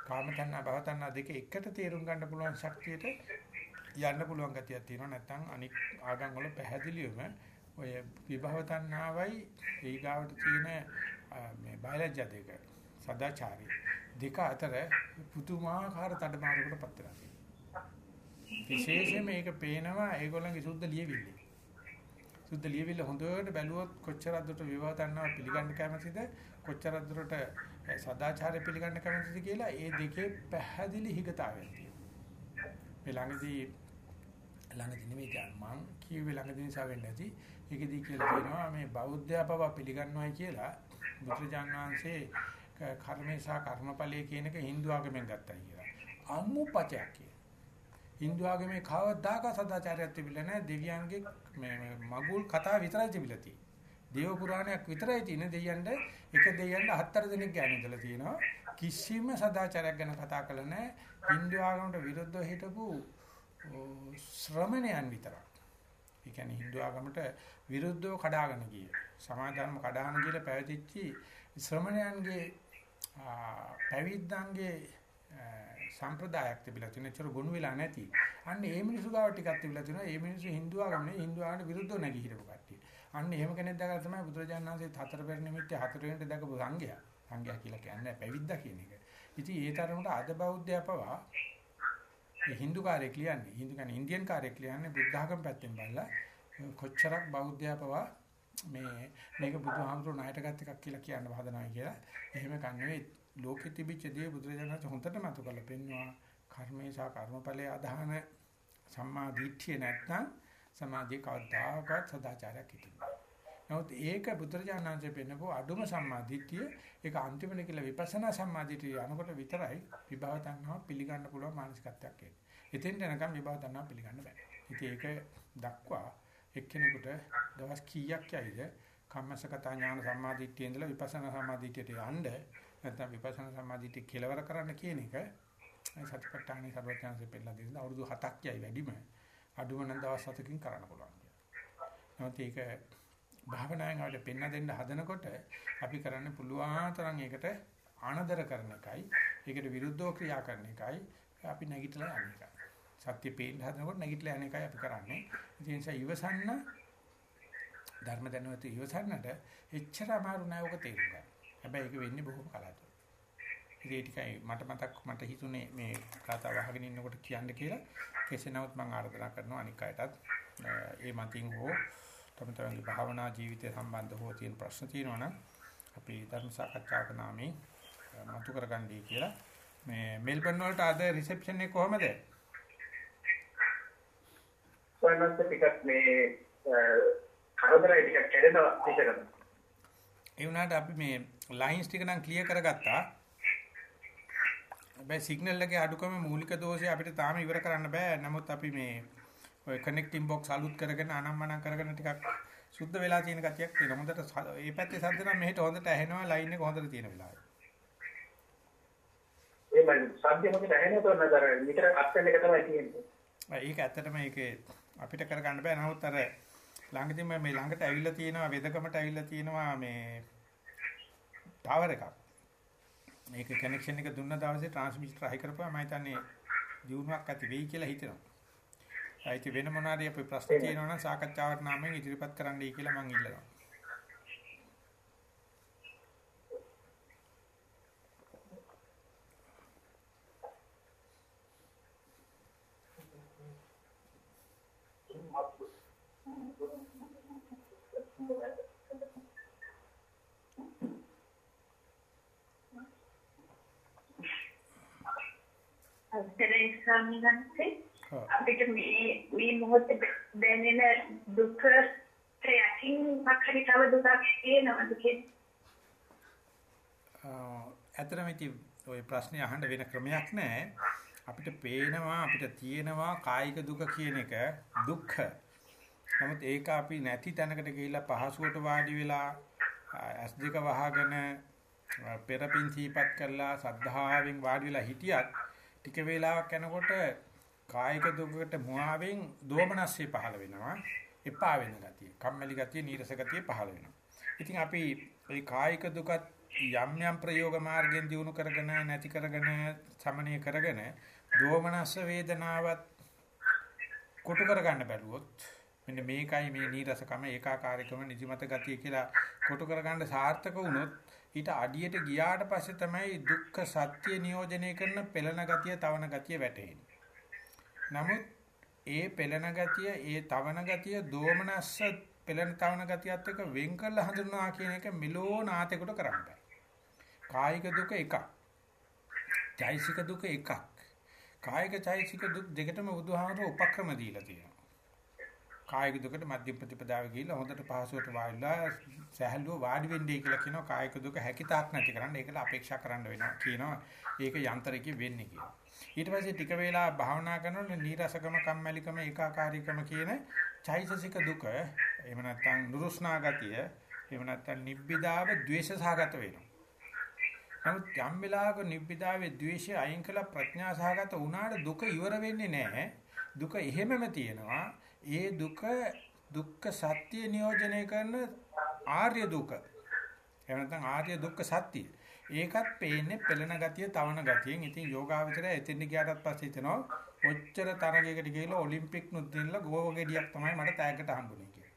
කාම තණ්හා භව තණ්හා දෙක එකට තේරුම් ගන්න පුළුවන් ශක්තියට යන්න පුළුවන් ගතියක් තියෙනවා නැත්නම් අනික් ආගම් වල පැහැදිලිවම ඔය විභව තණ්හාවයි ඊගාවට තියෙන මේ බයලජ්‍ය දෙක සදාචාරී දෙක අතර පුදුමාකාර තඩමාරුකට පත් වෙනවා තියෙනවා. විශේෂයෙන් මේක පේනවා ඒගොල්ලන්ගේ සුද්ධ ලියවිල්ල. සුද්ධ ලියවිල්ල හොඳට බැලුවොත් කොච්චරක් දුරට විභව තණ්හාව පිළිගන්න කැමතිද කොච්චරක් දුරට සදාචාරය පිළිගන්න කැමතිද කියලා ඒ දෙකේ පැහැදිලි හිගතාවයක් තියෙනවා. මේ ළඟදී ළඟදී නෙමෙයි දැන් මං කියුවේ ළඟදී නිසා වෙන්නේ නැති. ඒකෙදී කියලා තියෙනවා මේ බෞද්ධය බව පිළිගන්නවයි කියලා බුදුරජාණන් වහන්සේ කර්මේ සහ කර්මඵලයේ කියන එක Hindu ආගමෙන් ගත්තයි කියලා. අම්මු පචයක් කිය. Hindu ආගමේ කවදාක සදාචාරයක් තිබිලා නැහැ දෙවියන්ගේ මේ මගුල් කතා විතරයි තිබිලා තියෙන්නේ. දේව පුරාණයක් විතරයි තියෙන දෙයයන්ට එක දෙයයන්ට හතර දෙනෙක් ගැන ඉඳලා තියෙනවා. කිසිම සදාචාරයක් ගැන කතා කළ නැහැ. Hindu ආගමට විරුද්ධව හිටපු ශ්‍රමණයන් විතරක්. ඒ කියන්නේ Hindu ආගමට විරුද්ධව කඩාගෙන ගියේ. සමාධර්ම කඩාගෙන ගිහලා පැවතිච්ච ශ්‍රමණයන්ගේ පැවිද්දන්ගේ සම්ප්‍රදායක් තිබිලා තියෙන චර ගොනු වෙලා නැති. අන්න ඒ මිනිස්සු ගාව ටිකක් තිබිලා තියෙනවා. ඒ මිනිස්සු Hindu ආගමනේ Hindu ආගමට විරුද්ධව නැගී හිටපු කට්ටිය. අන්න එහෙම කෙනෙක් දැකලා තමයි බුදුරජාණන් වහන්සේ හතර පෙර නිමිත්තේ හතර වෙනට දැකපු සංඝයා. සංඝයා කියලා කියන්නේ පැවිද්දා කියන එක. ඉතින් ඒ තරමට අද බෞද්ධය පවා මේ Hindu කාර්යය කියන්නේ Hindu කියන්නේ ඉන්දියන් කාර්යය කියන්නේ බුද්ධ ආගම පැත්තෙන් බලලා කොච්චරක් බෞද්ධය පවා මේ මේක බුදුහාමුදුරු ණයට ගත් එකක් කියලා කියන්න හදනවා කියලා. එහෙම කන්නේ ලෝකෙ තිබිච්ච දේ බුදුරජාණන් හොඳට මතු කරලා පෙන්නවා. කර්මේ සහ කර්මඵලයේ අදහන සම්මා දිට්ඨිය නැත්නම් සමාධිය කවදාකවත් සදාචාරයක් හිටින්නේ. නමුත් ඒක බුදුරජාණන් වහන්සේ පෙන්නපු අඩුම සම්මා දිට්ඨිය ඒක අන්තිමට කියලා විපස්සනා සම්මා දිට්ඨිය යනකොට විතරයි විභව තණ්හාව පිළිගන්න පුළුවන් මානසිකත්වයක් එන්නේ. එතෙන් යනකම් විභව තණ්හාව පිළිගන්න බෑ. ඉතින් ඒක දක්වා එක්කෙනෙකුට දවස් කීයක් යයිද කම්මසගත ඥාන සම්මාදිට්ඨිය ඉඳලා විපස්සනා සම්මාදිට්ඨියට යන්න නැත්නම් විපස්සනා සම්මාදිට්ඨිය කෙලවර කරන්න කියන එක සතිපට්ඨානේ සර්වඥාන්සේ පෙන්නලා දෙන අවුරුදු 7ක් යයි වැඩිම අඩුම නම් දවස් 7කින් කරන්න පුළුවන්. නමුත් ඒක භාවනාවෙන් අපිට පෙන්න දෙන්න හදනකොට අපි කරන්න පුළුවන් තරම් ඒකට ආනදර කරන එකයි ඒකට විරුද්ධව ක්‍රියා කරන එකයි අපි නැගිටලා යන එකයි. සත්‍ය පේන්න හදනකොට නැගිටලා යන එකයි අපි කරන්නේ. ඒ නිසා ඉවසන්න ධර්ම දැනුවත් ඉවසන්නට එච්චර අමාරු නෑ ඔක තේරුම් ගන්න. හැබැයි ඒක වෙන්නේ බොහොම කලාතුරකින්. ඉතින් ටිකයි මට මතක් මට හිතුනේ මේ කතාව අහගෙන ඉන්නකොට කියන්න කියලා. කෙසේ නමුත් මම ආරාධනා කරනවා අනික් අයටත් ඒ මතින් හෝ තම තමන්ගේ භාවනා ජීවිතය සම්බන්ධ හෝ තියෙන ප්‍රශ්න තියෙනවා නම් අපි ධර්ම සාකච්ඡාවක නාමයෙන් මතු කරගන්නයි කියලා. මේ මෙල්බන් වලට අද රිසෙප්ෂන් එක කොහමද? සොයනත් ටිකක් මේ කරදරයි ටිකක් කැඩෙනවා පිටකම. ඒ වුණාට අපි මේ ලයින්ස් ටික නම් ක්ලියර් කරගත්තා. හැබැයි සිග්නල් එකේ අඩුකම මූලික දෝෂය අපිට තාම ඉවර කරන්න බෑ. නමුත් අපි මේ ඔය කනෙක්ටිං බොක්ස් අලුත් කරගෙන අනම්මනම් කරගෙන ටිකක් සුද්ධ වෙලා තියෙන ගතියක් තියෙනවා. හොඳට මේ පැත්තේ සද්ද නම් මෙහෙට හොඳට ඇහෙනවා ලයින් එක හොඳට තියෙන වෙලාවේ. ඒ මම සද්ද මොකද ඇහෙනවද නේද? විතර අත්ෙන් එක තමයි තියෙන්නේ. ඒක ඇත්තටම ඒකේ අපිට කරගන්න බෑ. නමුත් අර ළඟදී මේ ළඟට ඇවිල්ලා තියෙනවා වෙදකමට ඇවිල්ලා තියෙනවා මේ ටවර් එකක්. මේක කනෙක්ෂන් එක දුන්න දවසේ ට්‍රාන්ස්මිටර් හයි කරපුවා මම හිතන්නේ දියුණුවක් ඇති වෙයි කියලා හිතෙනවා. ඒයිති වෙන මොනවාරි අපි ප්‍රශ්න තියෙනවා නම් සාකච්ඡාවට නාමයෙන් ඉදිරිපත් කරන්නයි කියලා මම ඉල්ලනවා. අවසරයි. අපිට මේ මේ මොහොතේ දැනෙන දුක ප්‍රයකින් මක්හරි තව දුකක් තියෙනවද කියන්නේ ඇත්තටම ඉතින් ওই ප්‍රශ්නේ අහන්න වෙන ක්‍රමයක් නැහැ. අපිට පේනවා අපිට තියෙනවා කායික දුක කියන එක දුක්ඛ. නමුත් ඒක අපි නැති තැනකට ගිහිල්ලා පහසුවට වාඩි වෙලා ඇස් දෙක වහගෙන පෙරපින් සීපත් කරලා සද්ධාවෙන් වාඩි වෙලා හිටියත් ටික වේලාවක් යනකොට කායික දුකකට මුවාවෙන් දෝමනස්සේ පහළ වෙනවා. එපා වෙන ගතිය, කම්මැලි ගතිය, නීරස ගතිය පහළ වෙනවා. ඉතින් අපි මේ කායික දුකත් යම් යම් ප්‍රයෝග මාර්ගෙන් දිනු කරගෙන නැති කරගෙන සමනය කරගෙන දෝමනස්ස වේදනාවත් කොටු කරගන්න බැලුවොත් මෙන්න මේකයි මේ නීරසකම ඒකාකාරීකම නිදිමත ගතිය කියලා කොටු කරගන්න සාර්ථක වුණොත් ඊට අඩියට ගියාට පස්සේ තමයි දුක්ඛ සත්‍ය නියෝජනය කරන පෙළන ගතිය තවන ගතිය වැටෙන්නේ. නමුත් ඒ පෙළන ගතිය ඒ තවන ගතිය දෝමනස්ස පෙළන තවන ගතියත් එක්ක වෙන් කරලා හඳුනනවා කියන එක මිලෝ නාතේකට කරන්න බෑ. කායික දුක එකක්. චෛසික දුක එකක්. කායික චෛසික දුක් දෙකටම බුදුහාමර උපක්‍රම දීලා තියෙනවා. කායික දුකට මධ්‍ය ප්‍රතිපදාව ගිහිල්ලා හොඳට පහසුවට වාඩිලා සහැල්ලුව වාඩි වෙන්නේ කියලා කියනවා. කායික දුක හැකිතාක් නැති කරන්න. ඒකල අපේක්ෂා කරන්න වෙනවා කියනවා. ඒක යන්ත්‍රයකින් වෙන්නේ කියලා. ඊට පස්සේ ටික වේලා භාවනා කරනකොට නීරසකම කම්මැලිකම ඒකාකාරීකම කියන චෛතසික දුක එහෙම නැත්නම් නුරුස්නා ගතිය එහෙම නැත්නම් නිබ්බිදාව ද්වේෂ සහගත වෙනවා. නමුත් යම් වෙලාවක නිබ්බිදාවේ ද්වේෂය අයින් කළා ප්‍රඥා සහගත වුණාට දුක ඉවර වෙන්නේ නැහැ. දුක එහෙමම තියෙනවා. ඒ දුක දුක්ඛ සත්‍ය නියෝජනය කරන ආර්ය දුක එහෙම නැත්නම් ආර්ය දුක්ඛ සත්‍ය ඒකත් පේන්නේ පෙළෙන ගතිය තවන ගතියෙන්. ඉතින් යෝගාවචරය එතෙන් ගියාට පස්සේ හිතනවා ඔච්චර තරගයකට ගිහලා ඔලිම්පික් නුත් දිනලා ගෝව ගෙඩියක් තමයි මට තෑග්ගට හම්බුනේ කියලා.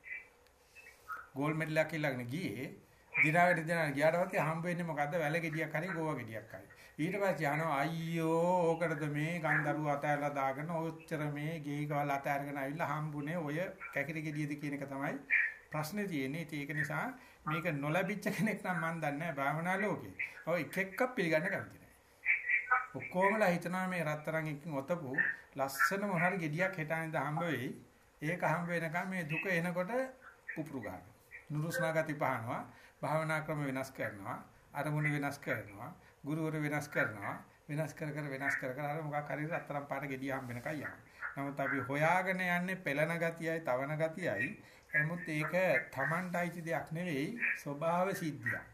ගෝල්ඩ් මෙඩලයක් ඉල්ලගෙන ගියේ දිනාවට දිනාට ගියාට පස්සේ හම්බ වෙන්නේ මොකද්ද? වැල ගෙඩියක් හරි ගෝව ගෙඩියක් හරි. ඊට පස්සේ යනවා අයියෝ ඕකටද මේ ගන්දරුව අතහැරලා දාගෙන ඔච්චර මේ ගේකවල අතහැරගෙන ආවිල්ලා හම්බුනේ ඔය කැකිරි ගෙඩියද කියන එක තමයි ප්‍රශ්නේ තියෙන්නේ. ඉතින් ඒක නිසා මේක නොලැබිච්ච කෙනෙක් නම් මන් දන්නේ නැහැ භාවනා ලෝකේ. ඔය එක එකක් පිළිගන්න කැමති නැහැ. ඔක්කොමලා හිතනවා මේ රත්තරන් එකකින් ඔතපු ලස්සන මොහරි ගෙඩියක් හෙටානින්ද හම්බ වෙයි. ඒක හම්බ වෙනකම් මේ දුක එනකොට පුපුරු ගන්න. නුරුස්නා ගති පහනවා. භාවනා ක්‍රම වෙනස් කරනවා. අරමුණ වෙනස් කරනවා. ගුරුවරු වෙනස් කරනවා. වෙනස් කර කර වෙනස් කර කර අර මොකක් හරි රත්තරන් පාට ගෙඩිය හම්බ වෙනකන් යනවා. නමුත් අපි හොයාගෙන යන්නේ පෙළන ගතියයි, තවන ගතියයි. නමුත් ඒක Tamanට අයිති දෙයක් නෙවෙයි ස්වභාව සිද්ධියක්.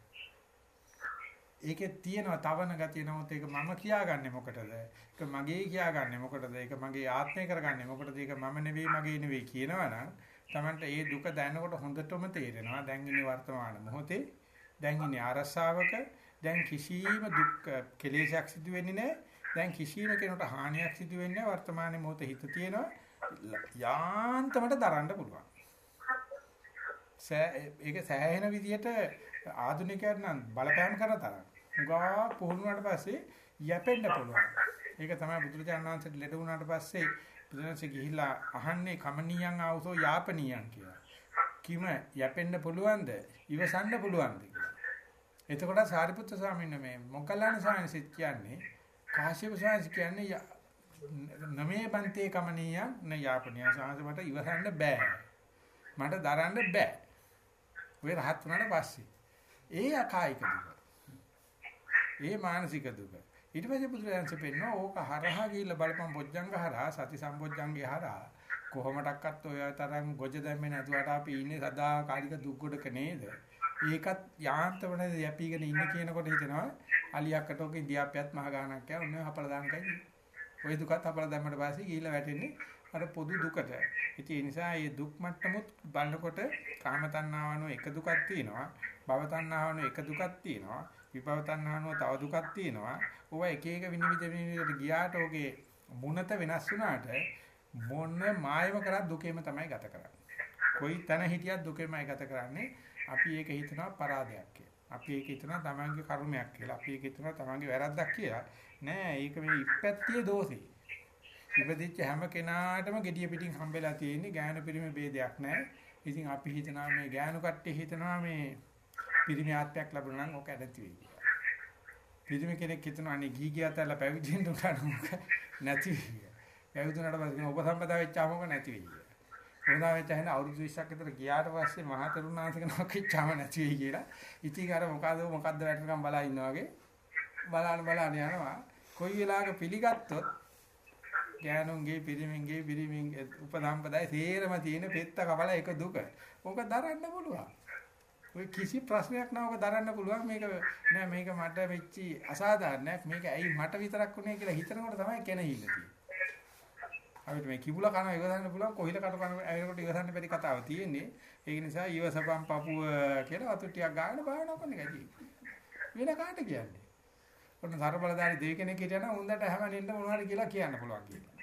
ඒකේ තියෙනවා තවන ගතිය නමුත් ඒක මම කියාගන්නේ මොකටද? ඒක මගේ කියාගන්නේ මොකටද? ඒක මගේ ආත්මය කරගන්නේ මොකටද? ඒක මම නෙවෙයි මගේ නෙවෙයි කියනවනම් Tamanට ඒ දුක දැනනකොට හොඳටම තේරෙනවා. දැන් ඉන්නේ වර්තමාන මොහොතේ. දැන් ඉන්නේ අරසාවක. දැන් කිසිම දුක් කෙලෙසයක් සිදු වෙන්නේ නැහැ. දැන් කිසිම කෙනෙකුට හානියක් සිදු වෙන්නේ නැහැ. වර්තමානයේ මොහොතේ හිත තියෙනවා. යාන්තමට දරන්න පුළුවන්. ඒක සෑහෙන විදියට ආධුනිකයන් නම් බලපෑම් කරන තරම්. උගා පුහුණුවාට පස්සේ යැපෙන්න පුළුවන්. ඒක තමයි බුදුරජාණන් වහන්සේට ලෙඩ වුණාට පස්සේ බුදුරජාණන්සේ ගිහිල්ලා අහන්නේ කමනියන් ආවසෝ යාපනියන් කියලා. කිම යැපෙන්න පුළුවන්ද? ඉවසන්න පුළුවන්ද කියලා. එතකොට සාරිපුත්‍ර ස්වාමීන් මේ මොග්ගල්ලාන ස්වාමීන් කියන්නේ කාශ්‍යප ස්වාමීන් කියන්නේ නමේ බන්තේ කමනියන් න යාපනියන් සාහසමට ඉවසන්න බෑ. මට දරන්න බෑ. ඔය රහත් වුණාට පස්සේ ඒ අකායික දුක. ඒ මානසික දුක. ඊට පස්සේ බුදුරජාණන්සේ පෙන්නනවා ඕක හරහා ගිහිල්ලා බලපන් බොජ්ජංග හරහා සති සම්බොජ්ජංගේ හරහා කොහොමඩක්වත් ඔය තරම් ගොජ දැම්මේ නැතුවට අපි ඉන්නේ සදාකාලික දුක් ගොඩක නේද? ඒකත් යාන්තමන යැපීගෙන ඉන්න කියනකොට හිතෙනවා අලියක්කට ඔක ඉන්දියාප්පියත් මහ ගානක් කියලා ඔන්න හපල දාන එකයි. ওই දුකත් හපල දැම්මට පස්සේ ගිහිල්ලා වැටෙන්නේ අර පොදු දුකට. ඉතින් ඒ නිසා මේ දුක් මට්ටමුත් බලනකොට කාම තණ්හාවනෝ එක දුකක් තියෙනවා. භව තණ්හාවනෝ එක දුකක් තියෙනවා. විභව තණ්හාවනෝ තව දුකක් තියෙනවා. ඕවා එක එක විනිවිද විනිවිද ගියාට ඔගේ මුනත වෙනස් වුණාට මොන මායම කරත් දුකේම තමයි ගත කරන්නේ. කොයි තැන හිටියත් දුකේමයි ගත කරන්නේ. අපි ඒක හිතනවා පරාදයක් කියලා. අපි ඒක හිතනවා තමන්ගේ කර්මයක් කියලා. අපි ඒක හිතනවා තමන්ගේ වැරද්දක් කියලා. නෑ ඒක මේ ඉපැත්තියේ දෝෂේ. ඉපදිච්ච හැම කෙනාටම gediya පිටින් හම්බෙලා තියෙන්නේ ගෑනු පිරිමි ભેදයක් නැහැ. ඉතින් අපි හිතනවා මේ ගෑනු කට්ටිය හිතනවා මේ පිරිමි ආත්මයක් ලැබුණා නම් ඕක ඇදති වෙයි කියලා. පිරිමි කෙනෙක් හිතනවා අනේ ගී ගියතල පැවිදෙන්න උනනක නැති වෙයි. පැවිදුණාට පස්සේ ඔබ සම්පදා වෙච්චාම ඕක නැති වෙයි කියලා. සම්පදා වෙච්ච හැන අවුරුදු 20ක් විතර ගියාට පස්සේ මහා තරුණාංශ කෙනෙක් වෙච්චාම නැති වෙයි කියලා. ඉතින් අර මොකද මොකද්ද වැටෙනකම් බලා ඉන්නා වගේ බලාන බලාන යනවා. කොයි වෙලාවක පිළිගත්තොත් ගෑනුන්ගේ පිරිමින්ගේ පිරිමින් උපසම්පදාය තේරම තියෙන පෙත්ත කබල එක දුක. ඕක දරන්න පුළුවන්. ඔය කිසි ප්‍රශ්නයක් නැවක දරන්න පුළුවන් මේක නෑ මේක මට වෙච්චි අසාධාරණයක් මේක ඇයි මට විතරක් උනේ කියලා හිතනකොට තමයි කෙනෙහිල්ල තියෙන්නේ. අපිට මේ කිඹුලා කන ඉවසන්න පුළුවන් කොහිල කට කන ඇවිලකට ඉවසන්න බැරි කතාව තියෙන්නේ. ඒක නිසා ඊවසපම් පපුව කියලා වතු ටිකක් ගාගෙන භාවනා කරන එකයි තියෙන්නේ. වෙන කාට කියන්නේ? ඔන්න සර්බලදාරි දෙවි කෙනෙක් හිටියනම් උන්දට හැමනින්න මොනවද කියලා කියන්න පුළුවන් කියලා.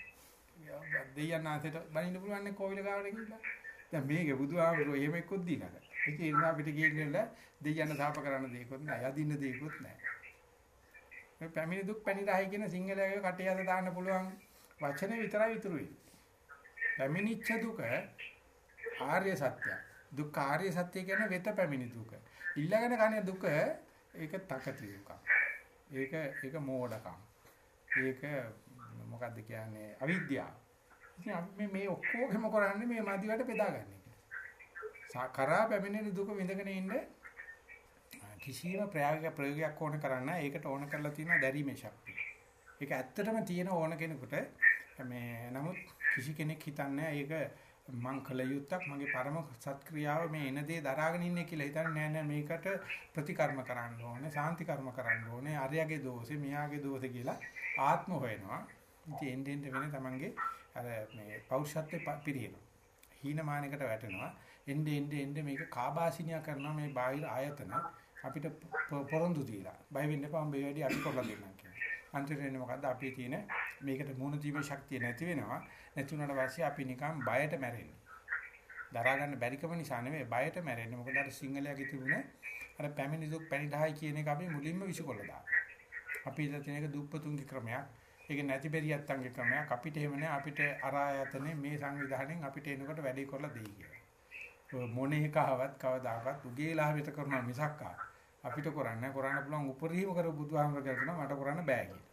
දෙයයන් ආතේට බනින්න පුළුවන් නේ කෝවිල ගාවට ගිහිල්ලා. දැන් මේක බුදුහාමුදුරුවෝ එහෙම එක්කොත් දීනක. ඒක ඒ නිසා අපිට ගිහිල්ලා දෙයයන් සාප කරන්න දෙයක්වත් නැහැ. යදින්න දෙයක්වත් නැහැ. මේ පැමිණි දුක් පැනිරහයි කියන සිංහලයේ කටේ අත දාන්න පුළුවන් වචනේ විතරයි ඉතුරු වෙන්නේ. පැමිණිච්ච දුක ආර්ය සත්‍යය. දුක් ආර්ය සත්‍ය කියන්නේ වෙත පැමිණි දුක. ඊළඟට කන්නේ දුක ඒක තකතිරුකම්. ඒක ඒක මෝඩකම්. ඒක මොකද්ද කියන්නේ අවිද්‍යාව. ඉතින් අපි මේ මේ ඔක්කොගෙම කරන්නේ මේ මදිවට බෙදාගන්න එක. කරා පැමිණෙන දුක විඳගෙන ඉන්න කිසියම් ප්‍රයෝගයක් ප්‍රයෝගයක් ඕන කරන්න ඒකට ඕන කරලා තියෙනවා දැරීමේ ශක්තිය. ඒක ඇත්තටම තියෙන ඕන කෙනෙකුට මේ නමුත් කිසි කෙනෙක් හිතන්නේ ඒක මං කළ යුත්තක් මගේ පරම සත්ක්‍රියාව මේ එන දේ දරාගෙන ඉන්නේ කියලා හිතන්නේ නෑ නෑ. මේකට ප්‍රතිකර්ම කරන්න ඕනේ සාන්ති කර්ම කරන්න ඕනේ අරයාගේ දෝෂේ මෙයාගේ දෝෂේ කියලා ආත්ම හොයනවා. ඉතින් එන්න එන්න වෙන තමන්ගේ අර මේ පෞරුෂත්වේ පිරිනව. හීනමානයකට වැටෙනවා. එන්න එන්න එන්න මේක කාබාසිනියා කරනවා මේ බාහිර ආයතන අපිට පොරොන්දු දීලා. බය වෙන්න එපා මේ වැඩි අපි කරලා දෙන්නම් කියලා. අන්තිමට මොකද්ද අපි තියෙන මේකට මුණ දීමේ ශක්තිය නැති වෙනවා නැති වුණාට පස්සේ අපි නිකන් බයට මැරෙන්නේ. දරා ගන්න බැරිකම නිසා නෙවෙයි බයට මැරෙන්නේ. මොකද අර සිංහලයේ තිබුණ අර පැමිණි දුක් පැණිදායි කියන එක අපි මුලින්ම විසිකොල්ල දානවා. අපි ඉඳලා තියෙන එක දුප්පතුන්ගේ ක්‍රමයක්. ඒක නැති බැරියත්තන්ගේ ක්‍රමයක්. අපිට එහෙම නෑ අපිට අරායතනේ මේ සංවිධානයෙන් අපිට එනකොට වැඩේ කරලා දෙයි කියලා. මොනේ කහවත් කවදාකවත් උගේ ලාභයට කරනවා මිසක් අපිට කරන්න කරන්න පුළුවන් උපරිම කර බුදුහාමර කරනවා මට කරන්න බෑ කියලා.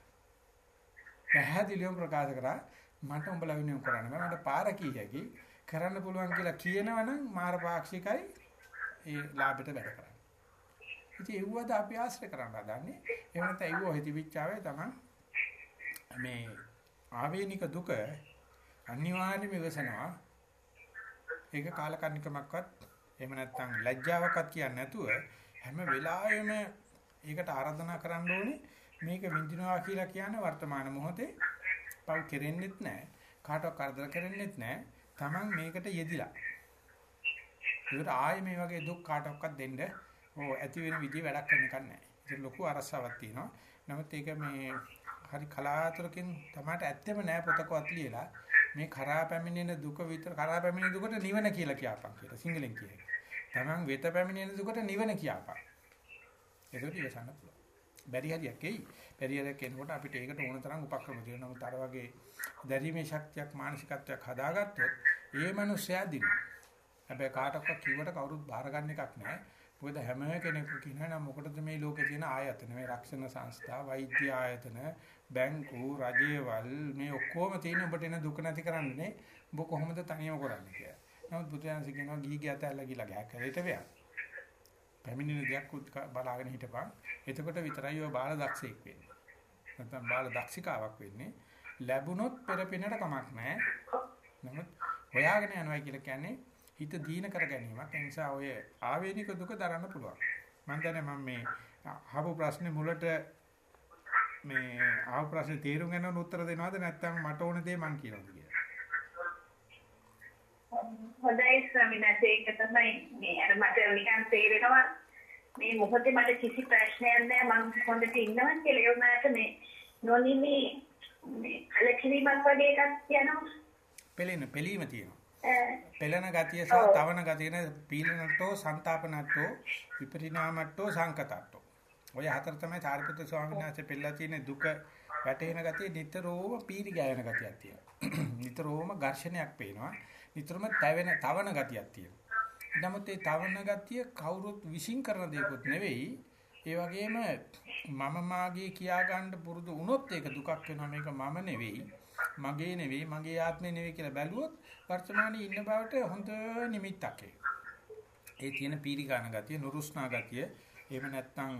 පැහැදිලිවම ප්‍රකාශ කරා මට උඹලා වෙනුවෙන් කරන්න බෑ මට පාර කී හැකි කරන්න පුළුවන් කියලා කියනවනම් මාර පාක්ෂිකයි ඒ ලාභයට වැඩ කරන්නේ. ඉතින් ඒවද අපි ආශ්‍රය කරන්න හදන්නේ. එහෙම නැත්නම් ඒව හිතවිච්චාවේ තමයි මේ ආවේනික දුක අනිවාර්යයෙන්ම ඉවසනවා. ඒක කාලකන්නිකමක්වත් එහෙම නැත්නම් ලැජ්ජාවක්වත් කියන්නේ නැතුව හැම වෙලාවෙම ඒකට ආරාධනා කරන්න ඕනේ මේක විඳිනවා කියලා කියන්නේ වර්තමාන මොහොතේ පව් කෙරෙන්නෙත් නැහැ. කාටවත් කරදර කරෙන්නෙත් නැහැ. Taman මේකට යෙදිලා. ඒකට ආයේ මේ වගේ දුක් කාටවත් දෙන්න ඕ ඇති වෙන විදිහ වැඩක් කරන්න එකක් නැහැ. ඒක ලොකු අරසාවක් තියෙනවා. නමුත් ඒක මේ හරි කලාතුරකින් තමයි ඇත්තෙම නෑ පොතකවත් ලියලා මේ කරා පැමිණෙන දුක විතර කරා පැමිණෙන දුකට නිවන කියලා කියපන් කියලා සිංහලෙන් කියයි. Taman වෙත පැමිණෙන දුකට නිවන කියපන්. ඒකට ඉවසන්න පුළුවන්. බැරි හරියක් එයි. බැරි හරියක් එනකොට අපිට ඒකට ඕන තරම් උපක්‍රම තියෙනවා. නමුත් අර වගේ දැරීමේ ශක්තියක් මානසිකත්වයක් හදාගත්තොත් ඒ මනුස්සයා දිනු. හැබැයි කාටවත් කිව්වට කවුරුත් බාර ගන්න එකක් නැහැ. මොකද හැම කෙනෙකු කියනවා නම් මොකටද මේ ලෝකේ තියෙන ආයතන මේ රක්ෂණ සංස්ථා, වෛද්‍ය ආයතන, බැංකු, රජේවල් මේ ඔක්කොම තියෙන ඔබට එන දුක නැති කරන්නේ ඔබ කොහොමද තනියම කරන්නේ කියලා. නමුත් බුදුරජාණන් කියනවා ගිහි ගියත ඇල්ල ගිලා ගැහැකලට වෙයක්. පැමිණෙන දෙයක් බලාගෙන හිටපන්. එතකොට විතරයි ඔය බාල දක්ෂයෙක් වෙන්නේ. නැත්නම් බාල දක්ෂිකාවක් වෙන්නේ. ලැබුණොත් පෙරපිනට කමක් නැහැ. නමුත් හොයාගෙන යනවා කියලා කියන්නේ හිත දීන කර ගැනීමක්. ඒ නිසා ඔය ආවේනික දුක දරන්න පුළුවන්. මම දන්නේ මම මේ අහපු ප්‍රශ්නේ මුලට මේ ආව ප්‍රශ්නේ තේරුම් ගන්න උත්තර දෙනවද නැත්නම් මට ඕන දේ මං කියනවද කියලා. හොඳයි ස්වාමීන් වහන්සේ. ඒක තමයි මේ අර මට නිකන් තේරෙනවා මේ මොහොතේ මට කිසි ප්‍රශ්නයක් නැහැ. මම හොඳට ඉන්නවා කියලා. ඒ වුණාට මේ නොනිමි මේ කලකිරීමක් වගේ එකක් කියනවා පෙළෙන පෙළීම තියෙනවා. පෙළෙන ගතිය සහ තවන ගතිය නේ පීලනට්ටෝ සන්තාපනට්ටෝ විපරිණාමට්ටෝ සංකතට්ටෝ ඔය හතර තමයි සාරිපුත්‍ර ස්වාමීන් වහන්සේ පෙළලා තියෙන දුක වැටෙන ගතිය නිතරම පීරි ගෑවෙන ගතියක් තියෙනවා. *clears throat* නිතරම ඝර්ෂණයක් පේනවා නිතරම තැවෙන තවන ගතියක් තියෙනවා. නමුත් ඒ තවන ගතිය කවුරුත් විශ්ින් කරන දෙයක්වත් නෙවෙයි. ඒ වගේම මම මාගේ කියා ගන්න පුරුදු වුණොත් ඒක දුකක් වෙනවා මේක මම නෙවෙයි. මගේ නෙවෙයි මගේ ආත්මේ නෙවෙයි කියලා බැලුවොත් වර්තමානයේ ඉන්න බවට හොඳ නිමිත්තක් ඒ තියෙන පීරිකාන ගතිය, නුරුස්නා ගතිය, එහෙම නැත්නම්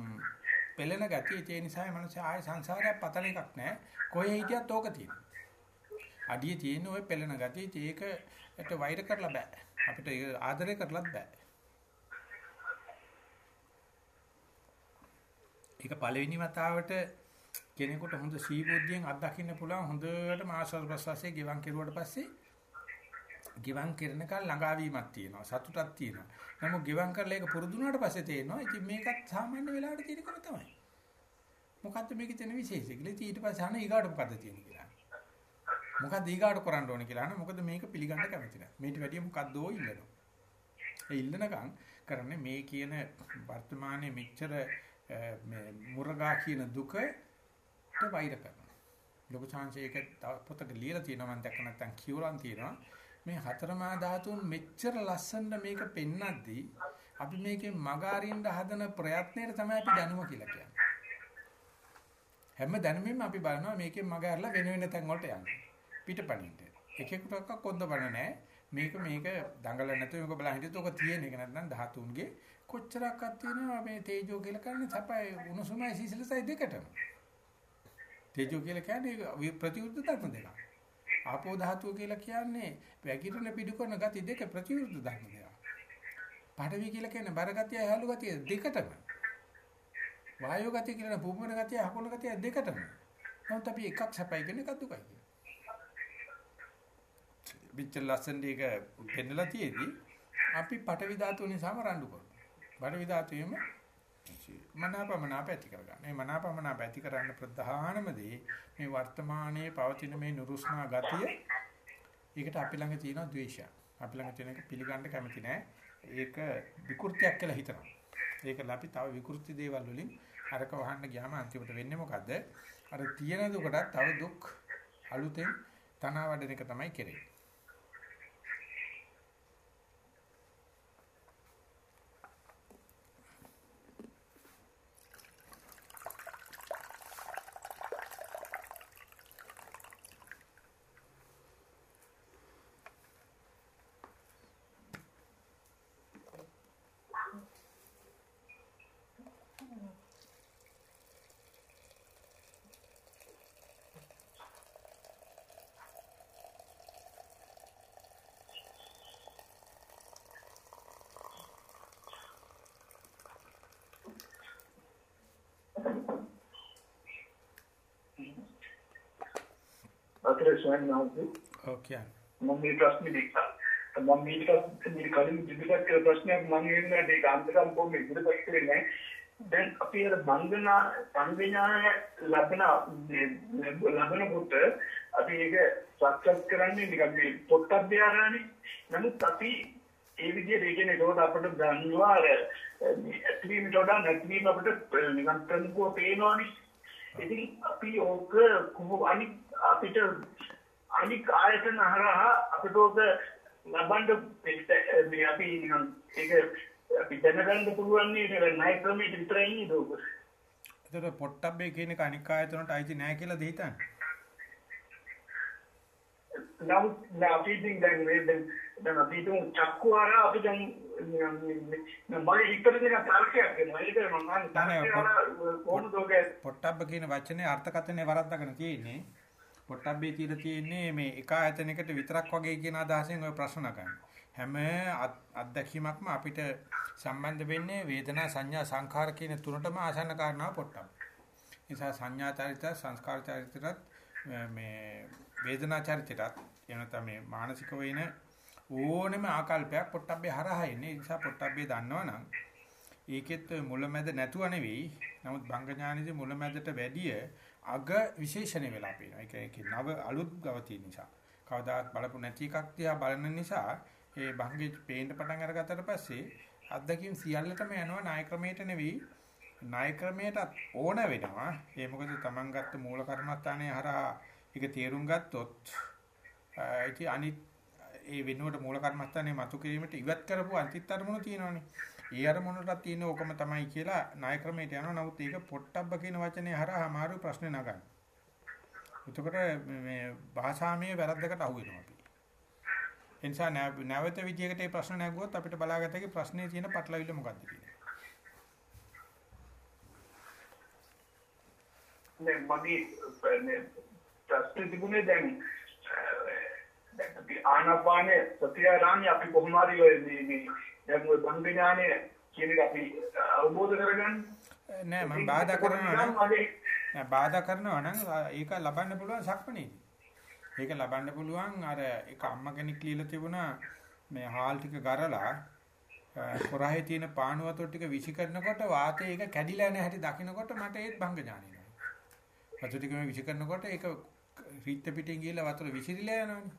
පෙළෙන ගතිය ඒ නිසා මනස ආය සංසාරයක් පතන එකක් නැහැ. කොහේ හිටියත් ඕක තියෙනවා. අඩිය තියෙන ওই පෙළෙන ගතිය ඒකට වෛර කරලා බෑ. අපිට ආදරය කරලත් බෑ. ඒක පළවෙනි වතාවට කෙනෙකුට හොඳ සීබුද්ධියෙන් අත්දකින්න පුළුවන් හොඳට මාසල් ප්‍රසවාසයේ ගෙවන් කෙරුවට පස්සේ ගිවන් කරනකල් ළඟාවීමක් තියෙනවා සතුටක් තියෙනවා. නමුත් ගිවන් කරලා ඒක පුරුදු වුණාට පස්සේ තේරෙනවා ඉතින් මේකත් සාමාන්‍ය වෙලාවට තියෙනකම තමයි. මොකද්ද මේකේ තියෙන විශේෂය කියලා. ඉතින් ඊට පස්සේ අහන ඊගාට මොකද්ද තියෙන්නේ කියලා. මොකද්ද ඊගාට කරන්න ඕනේ කියලා අහන මොකද මේක පිළිගන්න කැමති නැහැ. මේට වැඩිය මොකද්දෝ ඉල්ලනවා. ඒ ඉල්ලනකම් කරන්නේ මේ කියන වර්තමානයේ මෙච්චර මේ මුරගා කියන දුකට වෛර කරනවා. ලොකු chance එක පොතක ලියලා තියෙනවා මම දැක්ක නැත්නම් කියවලන් තියෙනවා. මේ හතරමා ධාතුන් මෙච්චර ලස්සනට මේක පෙන්නද්දී අපි මේකෙන් මග අරින්න හදන ප්‍රයත්නයේ තමයි අපි දැනුම කියලා කියන්නේ. හැම දැනුමෙම අපි බලනවා මේකෙන් මග අරලා වෙන වෙන තැන් වලට යන්න. පිටපණින්ට. එකෙකුටක කොන්ද බන නැහැ. මේක මේක දඟල නැතුව මේක බලන් හිටියොත් ඔක තියෙන එක නැත්නම් ධාතුන්ගේ කොච්චරක්වත් තියෙනවා මේ තේජෝ කියලා කියන්නේ සපයි උණුසුමයි සීසලසයි දෙකටම. තේජෝ කියලා කියන්නේ ප්‍රතිවිරුද්ධ ධර්ම දෙකක්. ආපෝ ධාතුව කියලා කියන්නේ වැగిරෙන පිටු කරන ගති දෙක ප්‍රතිවිරුද්ධ ධර්ම දෙක. පාඨවි කියලා කියන්නේ බර ගතිය හැලු ගතිය දෙකටම. වායෝ ගතිය කියලා පුපුරන ගතිය හකුල ගතිය දෙකටම. නමුත් අපි එකක් සැපයි කියන එකක් දුකයි කියන. පිටච ලස්සන දෙක පෙන්නලා තියේදී අපි පාඨවි ධාතුව නිසාම රණ්ඩු කරනවා. පාඨවි ධාතුවේම මනාපමනාප ඇති කරගන්න. මේ මනාපමනාප ඇති කරන්න ප්‍රධානම දේ මේ වර්තමානයේ පවතින මේ නුරුස්නා ගතිය. ඒකට අපි ළඟ තියෙන ද්වේෂය. අපි ළඟ තියෙන එක පිළිගන්න කැමති නෑ. ඒක විකෘතියක් කියලා හිතනවා. ඒකල අපි තව විකෘති දේවල් වලින් අරක වහන්න ගියාම අන්තිමට වෙන්නේ මොකද්ද? අර තියෙන දුකටත් තව දුක් අලුතෙන් තනවාඩන එක තමයි කෙරෙන්නේ. අතර ස්වාමීන් වහන්සේ ඔව් මම මේ ප්‍රශ්නේ දෙකක් මම මේ ප්‍රශ්නේ කලින් ඉදිරිපත් කළ ප්‍රශ්නයක් මම කියන්නේ ඒක අන්තකම් පොම් ඉදිරිපත් කරේ නැහැ. දැන් අපි අර බන්ධනා සංවිඥාන ලබන ලබනකොට අපි ඒක සක්සස් කරන්නේ නිකන් මේ පොට්ටබ්බේ ආරානේ නමුත් අපි ඒ විදිහට ඒ කියන්නේ ඒකෝට අපිට දන්නවා අර ඇත්වීමට වඩා නැතිවීම අපිට නිකන් ප්‍රමුඛව පේනවනේ. ඉතින් අපි ඕක කොහොම අනිත් අපිට අනික් ආයතන හරහා අපිට ඕක ලබන්න මේ අපි නිකන් ඒක අපි දැනගන්න පුළුවන් නේ ණය ක්‍රමයට විතරයි නේද ඕක. ඒතර පොට්ටබ්බේ කියන එක අනික් ආයතනට අයිති නැහැ කියලා දෙහිතන්නේ. නමුත් අපි ඉතින් දැන් මේ දැන් අපි තුන් චක්කු ආරා අපි දැන් මගේ හිතේ දෙන තර්කයක් වෙනවා. ඒක මම කොහොමද ඔක පොට්ටබ්බ කියන වචනේ අර්ථකථනය වරද්දාගෙන තියෙන්නේ. පොට්ටබ්බේ තියලා තියෙන්නේ මේ එක ආයතනයකට විතරක් වගේ කියන අදහසෙන් ඔය ප්‍රශ්න ගන්න. හැම අත්දැකීමක්ම අපිට සම්බන්ධ වෙන්නේ වේදනා සංඥා සංඛාර කියන තුනටම ආසන්න කාරණාව පොට්ටබ්බ. නිසා සංඥා චරිත සංස්කාර චරිතත් මේ වේදනා චරිතයටත් එනතම මේ මානසික වෙන ඕනෙම ආකල්පයක් පොට්ටබ්බේ හරහා එන්නේ. ඒ නිසා පොට්ටබ්බේ දන්නවනම් ඒකෙත් මුලැමැද නැතුව නෙවෙයි. නමුත් භංග ඥානෙදි මුලැමැදට වැඩිය අග විශේෂණ වෙලා පේනවා. ඒක ඒකේ නව අලුත් ගවතිය නිසා. කවදාත් බලපු නැති එකක් තියා බලන නිසා ඒ භංගේ පේන්න පටන් අරගත්තට පස්සේ අත්දැකීම් සියල්ලටම යනවා ණය ක්‍රමයට නෙවෙයි ණය ක්‍රමයටත් ඕන වෙනවා. ඒ මොකද Taman ගත්ත මූල කර්මස්ථානයේ හරහා ඒක තේරුම් ගත්තොත් ඉතින් අනිත් ඒ වෙනුවට මූල කර්මස්ථානේ මතු කිරීමට ඉවත් කරපු අන්තිත් අරමුණු තියෙනවානේ. ඒ අරමුණටත් තියෙන ඕකම තමයි කියලා ණය ක්‍රමයට යනවා. නමුත් ඒක පොට්ටබ්බ කියන වචනේ හරහා අමාරු ප්‍රශ්නේ නගන්න. එතකොට මේ භාෂාමය වැරද්දකට අහු වෙනවා අපි. ඒ නිසා නැවත විදියකට මේ ප්‍රශ්න නැගුවොත් අපිට බලාගත හැකි ප්‍රශ්නේ තියෙන පටලවිල්ල මොකක්ද කියලා. නේ මගේ ප්‍රශ්නේ තිබුණේ දැන් ආනාපානේ සතියාරාමි අපි කොහොම හරි ඔය මේ දැන් බංග ඥානය කියන එක අපි අවබෝධ කරගන්න නෑ මම බාධා කරනවා නෑ බාධා කරනවා නම් ඒක ලබන්න පුළුවන් සක්මණේදී. ඒක ලබන්න පුළුවන් අර එක අම්මා කෙනෙක් ලියලා තිබුණා මේ හාල් ටික ගරලා කොරහේ තියෙන පාණු වතුර ටික විසි කරනකොට වාතය ඒක කැඩිලා යන හැටි දකිනකොට මට ඒත් භංග ඥානෙ එනවා. වතුර ටික මේ විසි කරනකොට ඒක රිත් පිටින් ගිහලා වතුර විසිරිලා යනවනේ.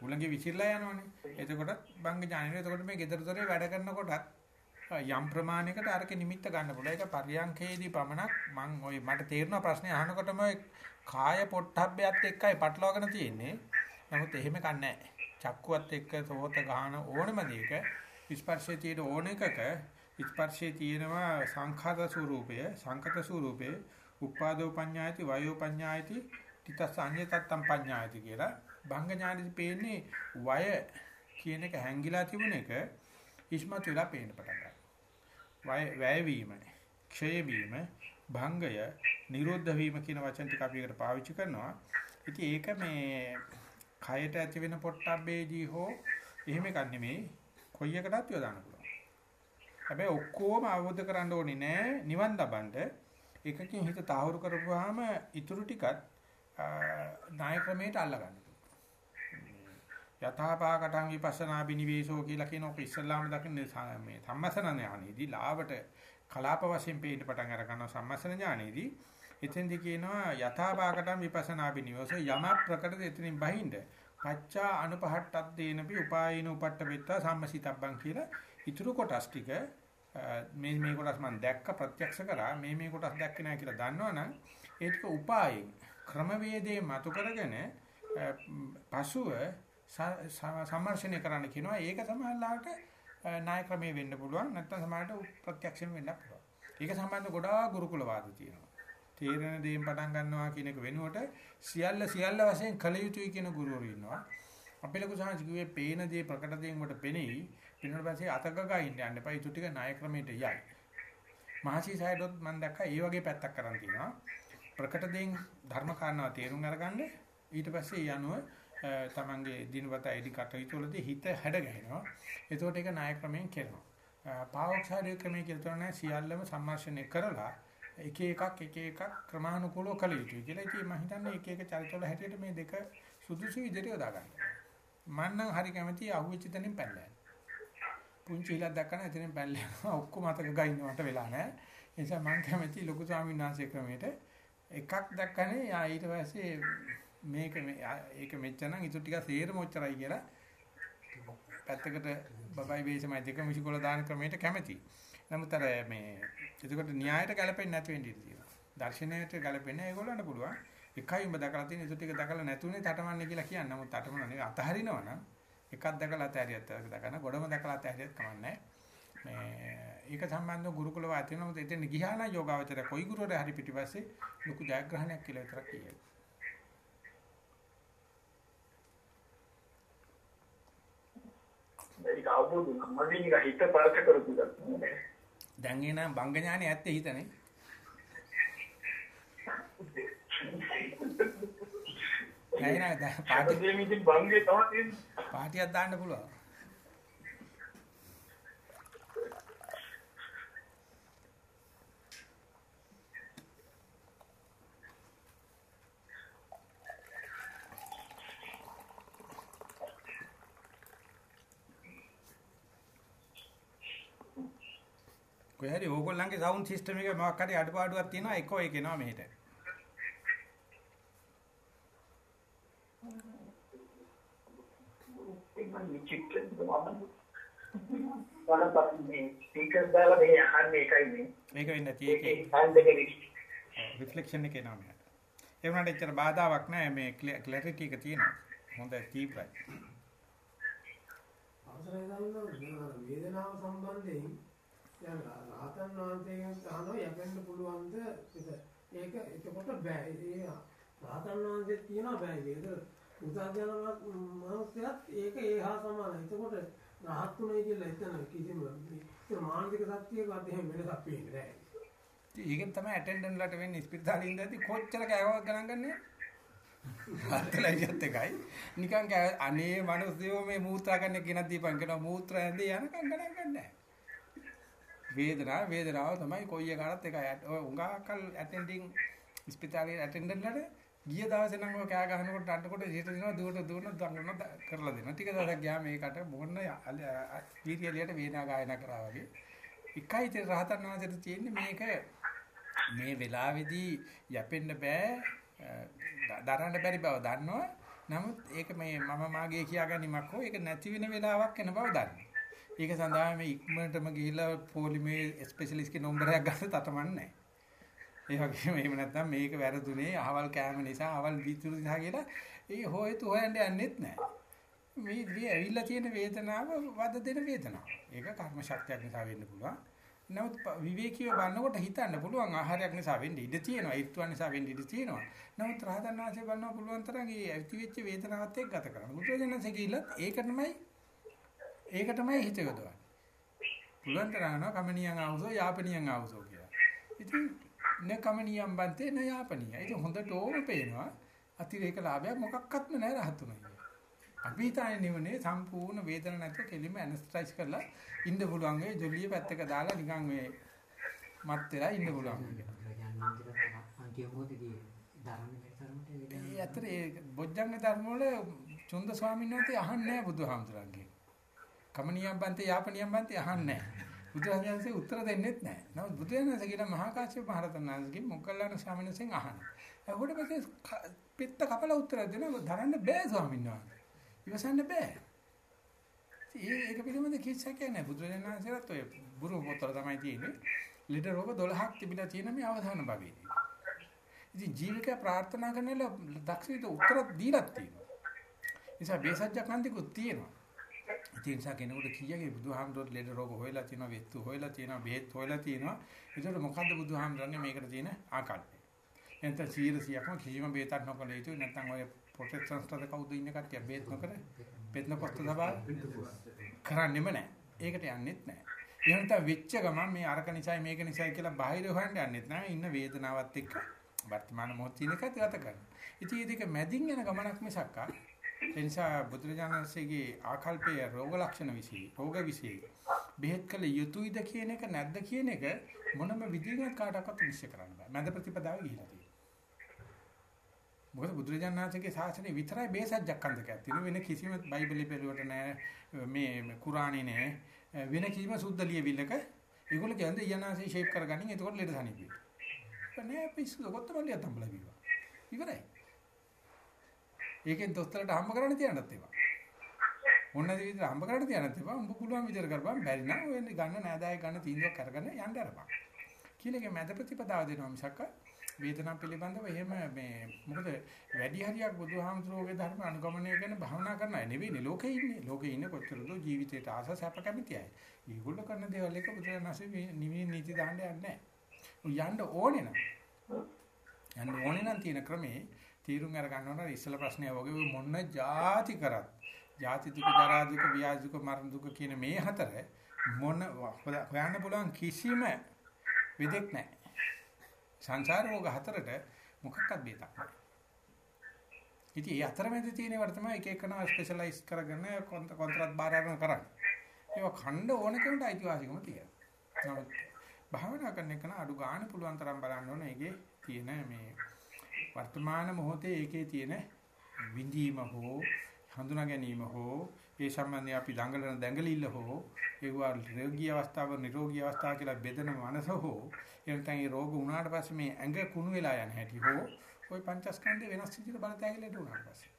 උලංගේ විසිරලා යනවනේ. එතකොටත් බංග ඥානෙනේ. එතකොට මේ gedaruතරේ වැඩ කරනකොටත් යම් ප්‍රමාණයකට අරක නිමිත්ත ගන්න පුළුවන්. ඒක පරියංකේදී පමණක් මං ওই මට තේරෙන ප්‍රශ්නේ අහනකොටම කාය පොට්ටබ්බයත් එක්කයි පටලවාගෙන තියෙන්නේ. නමුත් එහෙම කන්නේ චක්කුවත් එක්ක සෝත ගාන ඕනම දෙයක ස්පර්ශයේ තියෙන ඕන එකක ස්පර්ශයේ තියෙනවා සංඛාත ස්වરૂපය සංකත ස්වરૂපේ උපාදෝ පඤ්ඤායති වයෝ පඤ්ඤායති තිතස් අඤ්ඤතත්තම් පඤ්ඤායති කියලා භංග ඥානෙදි පේන්නේ වය කියන එක හැංගිලා තිබුණ එක ඉස්මතු වෙලා පේන්න පටන් ගන්නවා. වැය වීම, ක්ෂය වීම, භංගය, නිරෝධ වීම කියන වචන ටික අපි එකට පාවිච්චි කරනවා. ඉතින් ඒක මේ කයට ඇති වෙන පොට්ටබ්බේදී හෝ එහෙම එකක් නෙමෙයි කොයි එකටත් යොදාන්න පුළුවන්. හැබැයි ඔක්කොම අවබෝධ කරගන්න ඕනේ නෑ නිවන් ලබන්න. එකකින් හිත තාහුරු කරපුවාම ඊටු ටිකත් නාය ක්‍රමයට අල්ලගන්න. යථාපාකටං විපස්සනා බිනිවේෂෝ කියලා කියන ඔක ඉස්සල්ලාම දකින්න මේ සම්මසන ඥානෙදී ලාවට කලාප වශයෙන් පේන්න පටන් අර ගන්නවා සම්මසන ඥානෙදී එතෙන්දි කියනවා යථාපාකටං විපස්සනා බිනිවේෂෝ යම ප්‍රකටද එතනින් බහින්ද? පච්චා අනුපහට්ටත් දේනපි උපායින උපට්ඨ වෙත්තා සම්මසිතබ්බං කියලා ඊතුරු කොටස් ටික මේ මේ කොටස් මම දැක්ක ප්‍රත්‍යක්ෂ කරා. මේ මේ කොටස් දැක්කේ නැහැ කියලා දන්නවනම් ඒ ටික උපායෙන් ක්‍රමවේදයේ මතු කරගෙන පසුව සම්මර්ෂණය කරන්න කියනවා. ඒක සමහරලාට ණය ක්‍රමයේ වෙන්න පුළුවන්. නැත්නම් සමහරට ප්‍රත්‍යක්ෂයෙන් වෙන්න පුළුවන්. ඒක සම්බන්ධ ගොඩාක් ගුරුකුල වාද තියෙනවා. තේරෙන දේෙන් පටන් ගන්නවා කියන එක වෙනුවට සියල්ල සියල්ල වශයෙන් කල යුතුයි කියන ගුරුවරු ඉන්නවා. අපේ ලොකු සාංශ කිව්වේ පේන දේ ප්‍රකට දේන් වලට පෙනෙයි. පින්නට පස්සේ අතගගා ඉන්න යන්න එපා. ඊට ටික ණය ක්‍රමයට යයි. මහසි සයිඩොත් මම දැක්කා ඒ වගේ පැත්තක් කරන් තියෙනවා. ප්‍රකට දේන් ධර්ම කාරණා තේරුම් අරගන්න ඊට පස්සේ යනුව තමන්ගේ දිනපතා එඩි කටයුතු වලදී හිත හැඩ ගැහෙනවා. ඒතකොට ඒක ණය ක්‍රමයෙන් කරනවා. පාවොක්සාරී ක්‍රමයේ කියන සියල්ලම සම්මර්ෂණය කරලා එක එකක් එක එකක් ක්‍රමානුකූලව කළ යුතුයි කියලා. ඉතින් මම හිතන්නේ එක එක චරිතවල හැටියට මේ දෙක සුදුසු විදිහට යොදා ගන්න. මම නම් හරි කැමතියි අහුවෙච්ච තැනින් පැනලා පුංචි හිලක් දැක්කම එතනින් පැනලා යනවා. ඔක්කොම අතක ගින්නවට වෙලා නැහැ. ඒ නිසා මම කැමතියි ලොකු ස්වාමීන් වහන්සේ ක්‍රමයට එකක් දැක්කනේ ආ ඊට පස්සේ මේක ඒක මෙච්චර නම් ඊට ටික සේරම ඔච්චරයි කියලා පැත්තකට බබයි වේසමයි දෙක මිසිකොල දාන ක්‍රමයට කැමති. නමුත් අර මේ එතකොට න්‍යායට ගැලපෙන්නේ නැති වෙන්න ඉඩ තියෙනවා. දර්ශනයට ගැලපෙන්නේ ඒගොල්ලන්ට පුළුවන්. එකයි උඹ දැකලා තියෙන ඊට ටික දැකලා නැතුනේ තටමන්නේ කියලා කියන්නේ. නමුත් තටමන නෙවෙයි අතහරිනවා නම් එකක් දැකලා අතහැරියත් දැකන ගොඩම දැකලා අතහැරියත් කමන්නේ මේ ඒක සම්බන්ධව ගුරුකුල වාද වෙනවා. මොකද එතෙන් ගියා නම් යෝගාවචර කොයි ගුරුවරයා හරි පිටිපස්සේ ලොකු ජයග්‍රහණයක් කියලා විතරක් කියයි. ඒක අවබෝධ වුණා. මම නිකන් හිත පරක කරපු එකක්. දැන් එන බංග ඥානෙ ඇත්තේ හිතනේ. *laughs* නෑ නෑ තමයි තියෙන්නේ. පාටියක් දාන්න පුළුවන්. කොහේ හරි ඕගොල්ලන්ගේ සවුන්ඩ් සිස්ටම් එකේ මොකක් හරි අඩපාඩුවක් තියෙනවා එකෝ එක එනවා මෙහෙට. මම චිත්‍රෙන් මම වරපත් මේ ස්පීකර් දාලා මේ අහන්නේ එකයි මේ. මේක වෙන්නේ නැති එකේ හෑන්ඩ් එකේ රිෆ්ලෙක්ෂන් එක එනවා මෙහෙට. ඒ වුණාට එච්චර බාධාවක් නැහැ මේ ක්ලැරිටි එක තියෙනවා. හොඳ තීව්‍රයි. අවසරයි ගන්නවා වේදනාව සම්බන්ධයෙන් දැන් රාතන් වහන්සේගෙන් අහනවා යැපෙන්න පුළුවන්ද? ඒක එතකොට බෑ. ඒ රාතන් වහන්සේ කියනවා බෑ වේද උදාජන මනුස්සයත් ඒක ඒහා සමානයි එතකොට රහත්ුනේ කියලා එතන කිසිම ඒ මානසික සත්‍යයකට එහෙම වෙනසක් පේන්නේ නැහැ ඒකෙන් තමයි ඇටෙන්ඩන්ට්ලට වෙන්නේ ස්පිරිතාලේ ඉඳලා කොච්චර කෑවක් ගණන් ගන්නෑ. අතලයියත් එකයි. නිකන් කෑ අනේ මිනිස්සුયો මේ මූත්‍රා ගන්න කෙනක් දීපන්. කියනවා මූත්‍රා ඇඳේ යනකම් ගණන් ගන්නෑ. වේදනාව වේදනාව තමයි කොයි එකකටත් එකයි. ඔය උඟාකල් ඇටෙන්ඩින් ස්පිරිතාලේ ඇටෙන්ඩන්ට්ලට ගිය දවසේ නම් ඔය කෑ ගහනකොට අඬකොට ජීවිත දිනවා දුවට දුවන දඟන කරලා දෙනවා. ටික දවසක් ගියාම මේකට මොන වීර්යලියට වේදනා ගායනා කරා වගේ. එකයි ඉතින් රහතන් වහන්සේට තියෙන්නේ මේක මේ වෙලාවේදී යැපෙන්න බෑ දරන්න බැරි බව දන්නවා. නමුත් ඒක මේ මම මාගේ කියාගැනීමක් හෝ ඒක නැති වෙන වෙලාවක් එන බව දන්නවා. ඒක සඳහා මේ ඉක්මනටම ගිහිල්ලා පොලිමේ ස්පෙෂලිස්ට් කෙනෙක් නම්බරයක් ගන්න තටමන්නේ නැහැ. ඒ වගේම එහෙම නැත්නම් මේක වැරදුනේ අහවල් කෑම නිසා අහවල් විතුරු නිසා කියලා ඒ හොයතු හොයන්න යන්නෙත් නැහැ. මේ මේ ඇවිල්ලා තියෙන වේදනාව වද දෙන වේදනාව. ඒක කර්ම ශක්තියක් නිසා වෙන්න පුළුවන්. නමුත් විවේකීව බලනකොට හිතන්න පුළුවන් ආහාරයක් නිසා වෙන්න ඉඩ තියෙනවා. ඊර්තුවන් නිසා වෙන්න ඉඩ තියෙනවා. නමුත් රහතන් වහන්සේ බලනවා පුළුවන් තරම් ඒ ඇති වෙච්ච වේදනාවත් එක්ක ගත කරන්න. බුදුරජාණන්සේ කිව්ලත් ඒක තමයි ඒක තමයි හිත යොදවන්නේ. පුළුවන් තරම් යනවා කමනියන් ආවසෝ යාපනියන් ආවසෝ කියලා. ඉතින් න කමනියම් බන්තේ න යාපනිය. ඒක හොඳට ඕම පේනවා. අතිරේක ලාභයක් මොකක්වත්ම නැහැ රහතුනේ. අපි හිතන්නේ නිවනේ සම්පූර්ණ වේදන නැතුව කෙලිම ඇනස්තයිස් කරලා ඉන්න පුළුවන් ඒ ජොලිය පැත්තක දාලා නිකන් මේ මත් වෙලා ඉන්න පුළුවන්. ඒ අතර ඒ බොජ්ජංග ධර්ම වල චුන්ද ස්වාමීන් වහන්සේ අහන්නේ නැහැ බුදුහාමුදුරන්ගේ. කමනියම් බන්තේ යාපනියම් බන්තේ අහන්නේ නැහැ. බුදුහාමුදුරන්සේ උත්තර දෙන්නෙත් නැහැ. නමුත් බුදුහාමුදුරන්සේ කියන මහා කාශ්‍යප මහ රහතන් වහන්සේගේ මොග්ගල්ලාන ස්වාමීන් වහන්සේගෙන් අහනවා. එහුඩ පස්සේ පිට කපල උත්තර දෙනවා දරන්න බෑ ස්වාමීන් වහන්සේ. ඉවසන්න බෑ. ඒක පිළිබඳ කිසිසක් නැහැ. බුදුරජාණන් වහන්සේලාත් ඔය බුරු පොතල තමයි තියෙන්නේ. ලෙඩ රෝග 12ක් තිබිලා තියෙන මේ අවධාන භාගයේදී. ඉතින් ජීවිකය ප්‍රාර්ථනා කරනල දක්ෂිත උත්තර දීලා තියෙනවා. නිසා බේසජ්ජකන්තිකුත් තියෙනවා. ඉතින් නිසා කෙනෙකුට කීයගේ බුදුහාමුදුරුවෝ ලෙඩ රෝග හොයලා තියෙනවා, වෙත්තු හොයලා තියෙනවා, බෙහෙත් හොයලා තියෙනවා. ඒකට මොකද්ද බුදුහාමුදුරන්ගේ මේකට තියෙන ආකල්පය? එතන 100%ක්ම කිසිම බේතක් නොකළ යුතුයි. නැත්නම් ඔය ප්‍රොටෙක්ෂන්ස්ටද කවුද ඉන්න කට්ටිය බේත් නොකර බේත් නොකොත්ත සබා කරන්නෙම නැහැ. ඒකට යන්නෙත් නැහැ. එහෙනම් තව වෙච්ච ගමන් මේ අරක නිසායි මේක නිසායි කියලා බාහිර හොයන්න යන්නෙත් නැහැ. ඉන්න වේදනාවත් එක්ක වර්තමාන මොහොතේ එකත් ගත කරනවා. ඉතින් මේ දෙක මැදින් යන ගමනක් මිසක් ඒ නිසා බුදුරජාණන්සේගේ ආකල්පයේ රෝග ලක්ෂණ વિશે රෝග વિશે බෙහෙත් කළ යුතුයද කියන එක නැද්ද කියන එක මොනම විදිහකට කාටවත් නිශ්චය කරන්න බෑ. මැද ප්‍රතිපදාව ගිහිලා තියෙනවා. මොකද බුදුරජාණන්සේගේ ශාසනය විතරයි බේසජ්ජක්කන්දකයක් තියෙන වෙන කිසිම බයිබලෙ පෙළුවට නෑ මේ කුරාණේ නෑ වෙන කිසිම සුද්ධ ලියවිල්ලක ඒගොල්ලෝ කියන්නේ යනාසේ ෂේප් කරගනින් එතකොට ලෙඩ සනීපේ. නෑ පිස්සු කොත්තමල්ලිය තම්බලා බිවා. ඉවරයි. ඒකෙන් දොස්තරට හම්බ කරන්න තියන්නත් ඒවා. මොන විදිහට හම්බ කරන්න තියන්නත් ඒවා. උඹ පුළුවන් විදිහට කරපන් බැරි නම් ඔය ගන්න නෑදාය ගන්න තීන්දුවක් කරගෙන යන්න අරපන්. කියලගේ මැද ප්‍රතිපදාව දෙනවා මිසක් වේදනාව පිළිබඳව එහෙම මේ මොකද වැඩි හරියක් බුදුහාමුදුරුවෝගේ ධර්ම අනුගමනය කරන භාවනා කරන අය නෙවෙයිනේ ලෝකේ ඉන්නේ. ලෝකේ ඉන්නේ කොච්චරද ජීවිතේට ආස සැප කැමති අය. ඒගොල්ලෝ කරන දේවල් එක බුදුරණාහි නිවි නීති දාන්න යන්නේ නැහැ. යන්න ඕනේ නම් යන්න ඕනේ නම් තියෙන ක්‍රමේ තීරුම් අර ගන්නවට ඉස්සල ප්‍රශ්නය වගේ මොන જાති කරත් ජාති දුක ජරා දුක ව්‍යාධි දුක මරණ දුක කියන මේ හතර මොන හොයන්න පුළුවන් කිසිම විදෙක් නැහැ. සංසාර රෝග හතරට මොකක්වත් බේතක් නැහැ. ඉතින් ඒ අතරමැද තියෙන වට තමයි එක එකනා ස්පෙෂලායිස් කරගෙන කොන්ත්‍රාත් බාර අරගෙන කරන්නේ. ඒක ඛණ්ඩ ඕන කෙනෙකුට අයිතිවාසිකම තියෙනවා. නමුත් භාවනා කරන එක අඩු ගන්න පුළුවන් තරම් බලන්න ඕනේ ඒකේ තියෙන මේ වර්තමාන මොහොතේ ඒකේ තියෙන විඳීම හෝ හඳුනා ගැනීම හෝ ඒ සම්බන්ධයෙන් අපි දඟලන දැඟලිල්ල හෝ ඒවා රෝගී අවස්ථාව නිරෝගී අවස්ථාව කියලා බෙදෙන මනස හෝ එනතන් ඒ රෝග වුණාට පස්සේ මේ ඇඟ කුණු වෙලා යන හැටි හෝ ওই පංචස්කන්ධේ වෙනස් විදිහට බලතැගලට උනාට පස්සේ.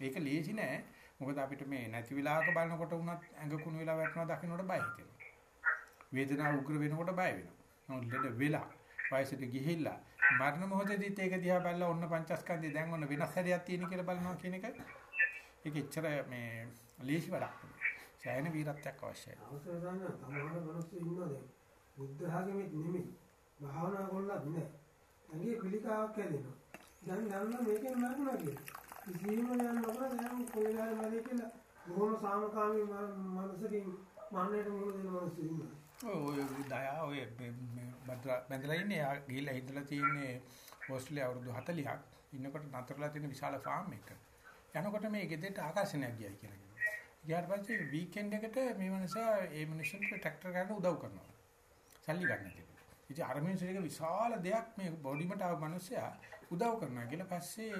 ඒක ලේසි නෑ. මොකද අපිට මේ නැති වෙලාවක බලනකොට වුණත් ඇඟ කුණු වෙලා වැටෙනවා දකින්නට බය හිතෙනවා. වේදනාව උග්‍ර වෙනකොට බය වෙනවා. නමුත් ලෙඩ වෙලා වයසට ගිහිල්ලා මරණ මොහොතේදීත් ඒක දිහා බලලා ඔන්න පංචස්කන්ධය දැන් ඔන්න වෙනස් හැඩයක් තියෙන කියලා බලනවා කියන එක ඒක එච්චර මේ ලේසි වැඩක් නෙවෙයි. සෑහෙන වීරත්වයක් අවශ්‍යයි. අවසර ගන්න තමහර මිනිස්සු ඉන්නවා දැන්. බුද්ධ ආගමෙත් නෙමෙයි. භාවනා කරලත් නෑ. ඇඟේ පිළිකාවක් හැදෙනවා. දැන් දන්නා මේකෙන් මරනවා කියන්නේ. කිසිම යන නොකර දැන් කොයිලාර මැරෙයි කියලා බොහොම සාමකාමී මනසකින් මන්නේට මුහුණ දෙන මිනිස්සු ඉන්නවා. ඔය දයා ඔය බඳලා ඉන්නේ ගිහිල්ලා හිටලා තියෙන්නේ ඕස්ට්‍රේලියාව අවුරුදු 40ක් ඉන්නකොට නතරලා තියෙන විශාල ෆාම් එක. යනකොට මේ ගෙදරට ආකර්ෂණයක් ගියයි කියලා කිව්වා. ගියාට පස්සේ වීකෙන්ඩ් එකට මේ මනුස්සයා ඒ මිනිස්සුන්ට ට්‍රැක්ටර් ගන්න උදව් කරනවා. සල්ලි ගන්න කියලා. ඉතින් අර මිනිස්සුගේ විශාල දෙයක් මේ බොඩිමට ආව මිනිස්සයා උදව් කරනවා කියලා පස්සේ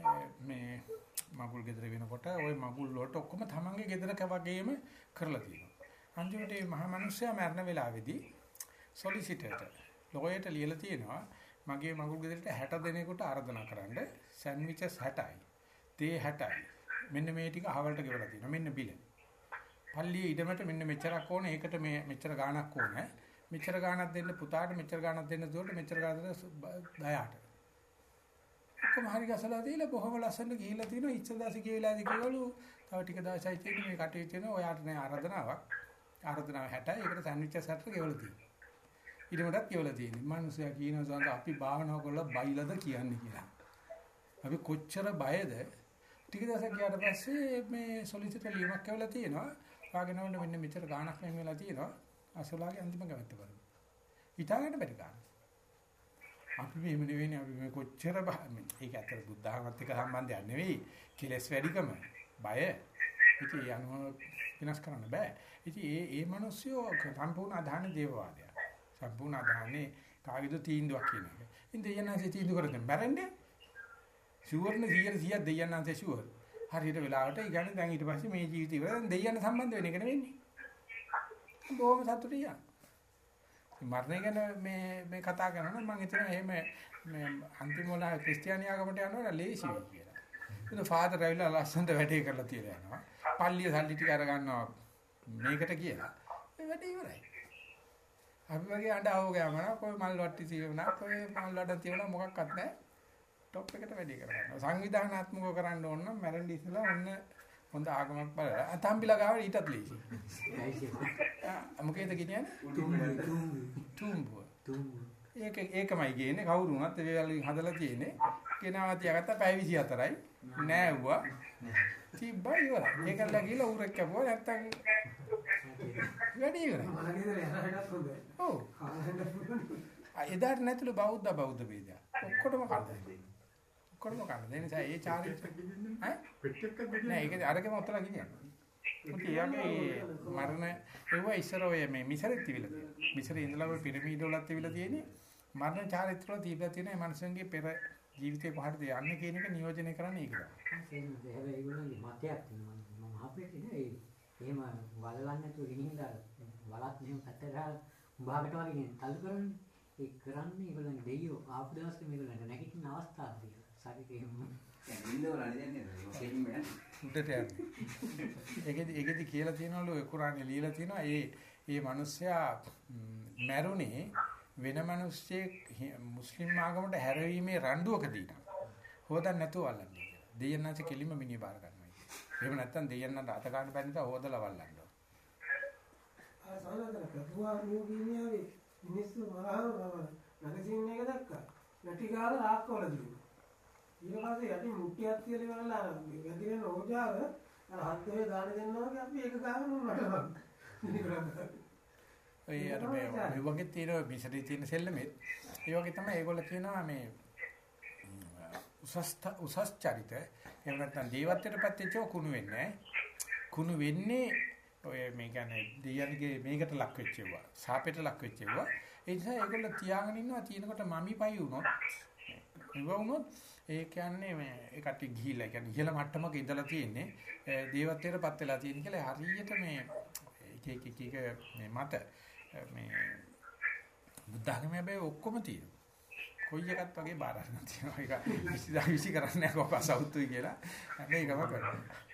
අ, මේ මගුල් ගෙදර වෙනකොට ওই මගුල් වලට ඔක්කොම තමන්ගේ ගෙදරක වගේම කරලා තියෙනවා. අන්තිමට මේ මහා මිනිස්සයා මරණ වෙලාවේදී සොලිසිටර්ට ලෝයයට ලියලා තියෙනවා මගේ මගුල් ගෙදරට 60 දෙනෙකුට ආරාධනා කරන්න සෑන්ඩ්විචස් 60යි. තේ 60යි. මෙන්න මේ ටික අහවලට ගෙවලා තියෙනවා. මෙන්න බිල. පල්ලියේ ඉඩමට මෙන්න මෙච්චරක් ඕනේ. ඒකට මේ මෙච්චර ගාණක් ඕනේ. මෙච්චර ගාණක් දෙන්න පුතාට මෙච්චර ගාණක් දෙන්න දුවට මෙච්චර ගාණක් දයාට. ඔක්කොම හරි ගසලා දීලා බොහොම ලස්සනට ගිහිල්ලා තිනවා ඉච්ඡදාසි කියලාදී කියවලු තව ටික දවසයි තියෙන මේ කටේ තියෙන ඔයාට නෑ ආරාධනාවක් ආරාධනාව 60යි ඒකට සෑන්ඩ්විච් 60 ගෙවලා තියෙනවා. ඊටමටත් ගෙවලා තියෙන්නේ මිනිස්සයා කියනවා සඳහන් අපි භාවනාව කරලා බයිලද කියන්නේ කියලා. අපි කොච්චර බයද? ටික දවසක් ගියාට පස්සේ මේ සොලිසිටර් ලියුමක් ගෙවලා තියෙනවා. වාගෙන වුණ මෙන්න මෙච්චර ගාණක් මෙහෙම වෙලා තියෙනවා. අසලාගේ අන්තිම කැමැත්ත බලමු හිතාගන්න බැරි ගාණ අපි මෙහෙම නෙවෙයිනේ. අපි මේ කොච්චර බහ- ඒක ඇත්තට බුද්ධ ධර්මත් එක්ක සම්බන්ධයක් නෙවෙයි. කෙලස් වැඩිකම. බය. ඉතින් ඒ අනුව විනාශ කරන්න බෑ. ඉතින් ඒ ඒ මිනිස්සු සම්පූර්ණ අධාන දේවවාදය සම්පූර්ණ අධානේ කාගේද තීන්දුවක් කියන එක. ඉතින් දෙයන්නාසේ තීන්දුව කරගෙන මැරෙන්නේ ෂුවර්න 100 100ක් දෙයන්නාසේ ෂුවර්. හරියට වෙලාවට ඒ කියන්නේ දැන් ඊට පස්සේ මේ ජීවිතය ඉවර දැන් දෙයන්න සම්බන්ධ වෙන එක නෙවෙන්නේ බොහොම සතුටින් යනවා මරණය ගැන මේ මේ කතා කරනවා මම හිතනවා එහෙම මේ අන්තිම වල ක්‍රිස්තියානි ආගමට යනවා ලේසි වෙයි කියලා. ඒක ෆාදර් ඇවිල්ලා ලස්සනට වැඩේ කරලා තියලා යනවා. පල්ලිය සල්ලි ටික අර ගන්නවා මේකට කියලා. ඒ වැඩේ ඉවරයි. අපි වගේ අඬව ගෑම නා කොයි මල් වට්ටි තියුණා කොයි මල් වඩ තියුණා මොකක්වත් නැහැ. টොප් එකට වැඩේ කරනවා. සංවිධානාත්මකව කරන්න ඕන නම් මැරෙන්න ඉස්සලා ඔන්න හොඳ ආගමක් බලලා අතම්බිලා ගාව ඊටත් ලේසි. මොකේද කියන්නේ? තුම්බුව. ඒක ඒකමයි කියන්නේ කවුරු වුණත් ඒ වලින් හදලා තියෙන්නේ. කෙනාව තියාගත්ත පැය 24යි. නෑවුවා. තිබ්බා ඉවරයි. ඒකලා ගිහලා ඌරෙක් කැපුවා නැත්තම් වැඩි ඉවරයි. මලගෙදර යනකටත් හොඳයි. ඔව්. කාලෙන්ද පුළුවන්. ආ, එදාට නැතුළු බෞද්ධ බෞද්ධ ભેදය. ඔක්කොටම කඩලා. ඔක්කොටම කඩලා. ඒ නිසා ඒ චාරිත්‍ර ඈ? නෑ ඒක අරගෙන ඔතලා කියන්නේ. මොකද යාගේ මරණ ඒව ඉස්සර ඔය මේ මිසරෙත් තිබිලා තියෙනවා. මිසරේ ඉඳලා ඔය පිරමීඩ වලත් තිබිලා තියෙන්නේ. මරණ චාරිත්‍ර වල තිබිලා තියෙන මේ මනුස්සයන්ගේ පෙර ජීවිතේ කොහටද යන්නේ කියන එක නියෝජනය කරන්නේ ඒක තමයි. හැබැයි ඒගොල්ලෝගේ මතයක් තියෙනවා. මම අහපෙට නේ. එහෙම වලලන්නේ නැතුව ගෙනිහිලා වලත් මෙහෙම පැත්තට ගහලා උඹහකට වගේ නේ තල්ලු කරන්නේ. ඒ කරන්නේ ඒගොල්ලන්ගේ දෙයියෝ ආපු දවසේ මේගොල්ලන්ට නැගිටින අවස්ථාව කියලා. ශරීරෙම උඩට යන්නේ. ඒකෙදි ඒකෙදි කියලා තියෙනවලු ඒ කුරානේ ලියලා තියෙනවා. ඒ ඒ මිනිස්සයා ම්, මැරුණේ වෙන මිනිස්සෙක් හි- මුස්ලිම් ආගමට හැරවීමේ රණ්ඩුවකදී නම් හොදන්න නැතුව අල්ලන්නේ. කියලා. දෙයන්නාච කෙලිම මිනිහ බාර ගන්නවා. එහෙම නැත්නම් දෙයන්නට අත ගන්න බැරි නිසා හොදලා වල්ලන්න. අර සාමාන්‍යයෙන් පෙබ්‍රුවාරි නියෝගීනියාවේ මිනිස්සු මරහම මම මැගසින් එක දැක්කා. නැටි ගාලා රාක්කවල දිනුවා. ඊට පස්සේ යටි මුට්ටියක් තියලා ඉවරලා අර වැදිරෙන ඕජාව අර හත් දෙවේ දාන දෙන්නා වගේ අපි ඒක ගාගෙන උන්නට ඔය අර මේ වගේ තියෙන මිසරේ තියෙන සෙල්ලමෙත් ඒ වගේ තමයි ඒගොල්ලෝ කියනවා ම්, උසස් ත- උසස් චරිත. එහෙම නැත්නම් දේවත්වයට පැත්තේචෝ කුණු වෙන්නේ නැහැ. කුණු වෙන්නේ ඔය මේ කියන්නේ දෙයන්ගේ මේකට ලක් වෙච්ච ඒවා සාපේට ලක් වෙච්ච ඒවා ඒ නිසා ඒගොල්ලෝ තියාගෙන ඉන්නවා තියෙනකොට මමිපයි වුණොත් ඉව වුණොත් ඒ කියන්නේ මේ ඒ කට්ටිය ගිහිල්ලා ඒ කියන්නේ ඉහළ මට්ටමක ඉඳලා තියෙන්නේ ඒ දේවත්වයට පත් වෙලා තියෙන කියලා හරියට මේ එක එක එක එක මේ මත මේ බුද්ධ ආගමේ හැබැයි ඔක්කොම තියෙනවා. කොයි එකත් වගේ බාර ගන්න තියෙනවා. ඒක විසිදා විසි කරන්නේ නැහැ කොහොම සවුතුයි කියලා. හැබැයි ඒකම කරනවා.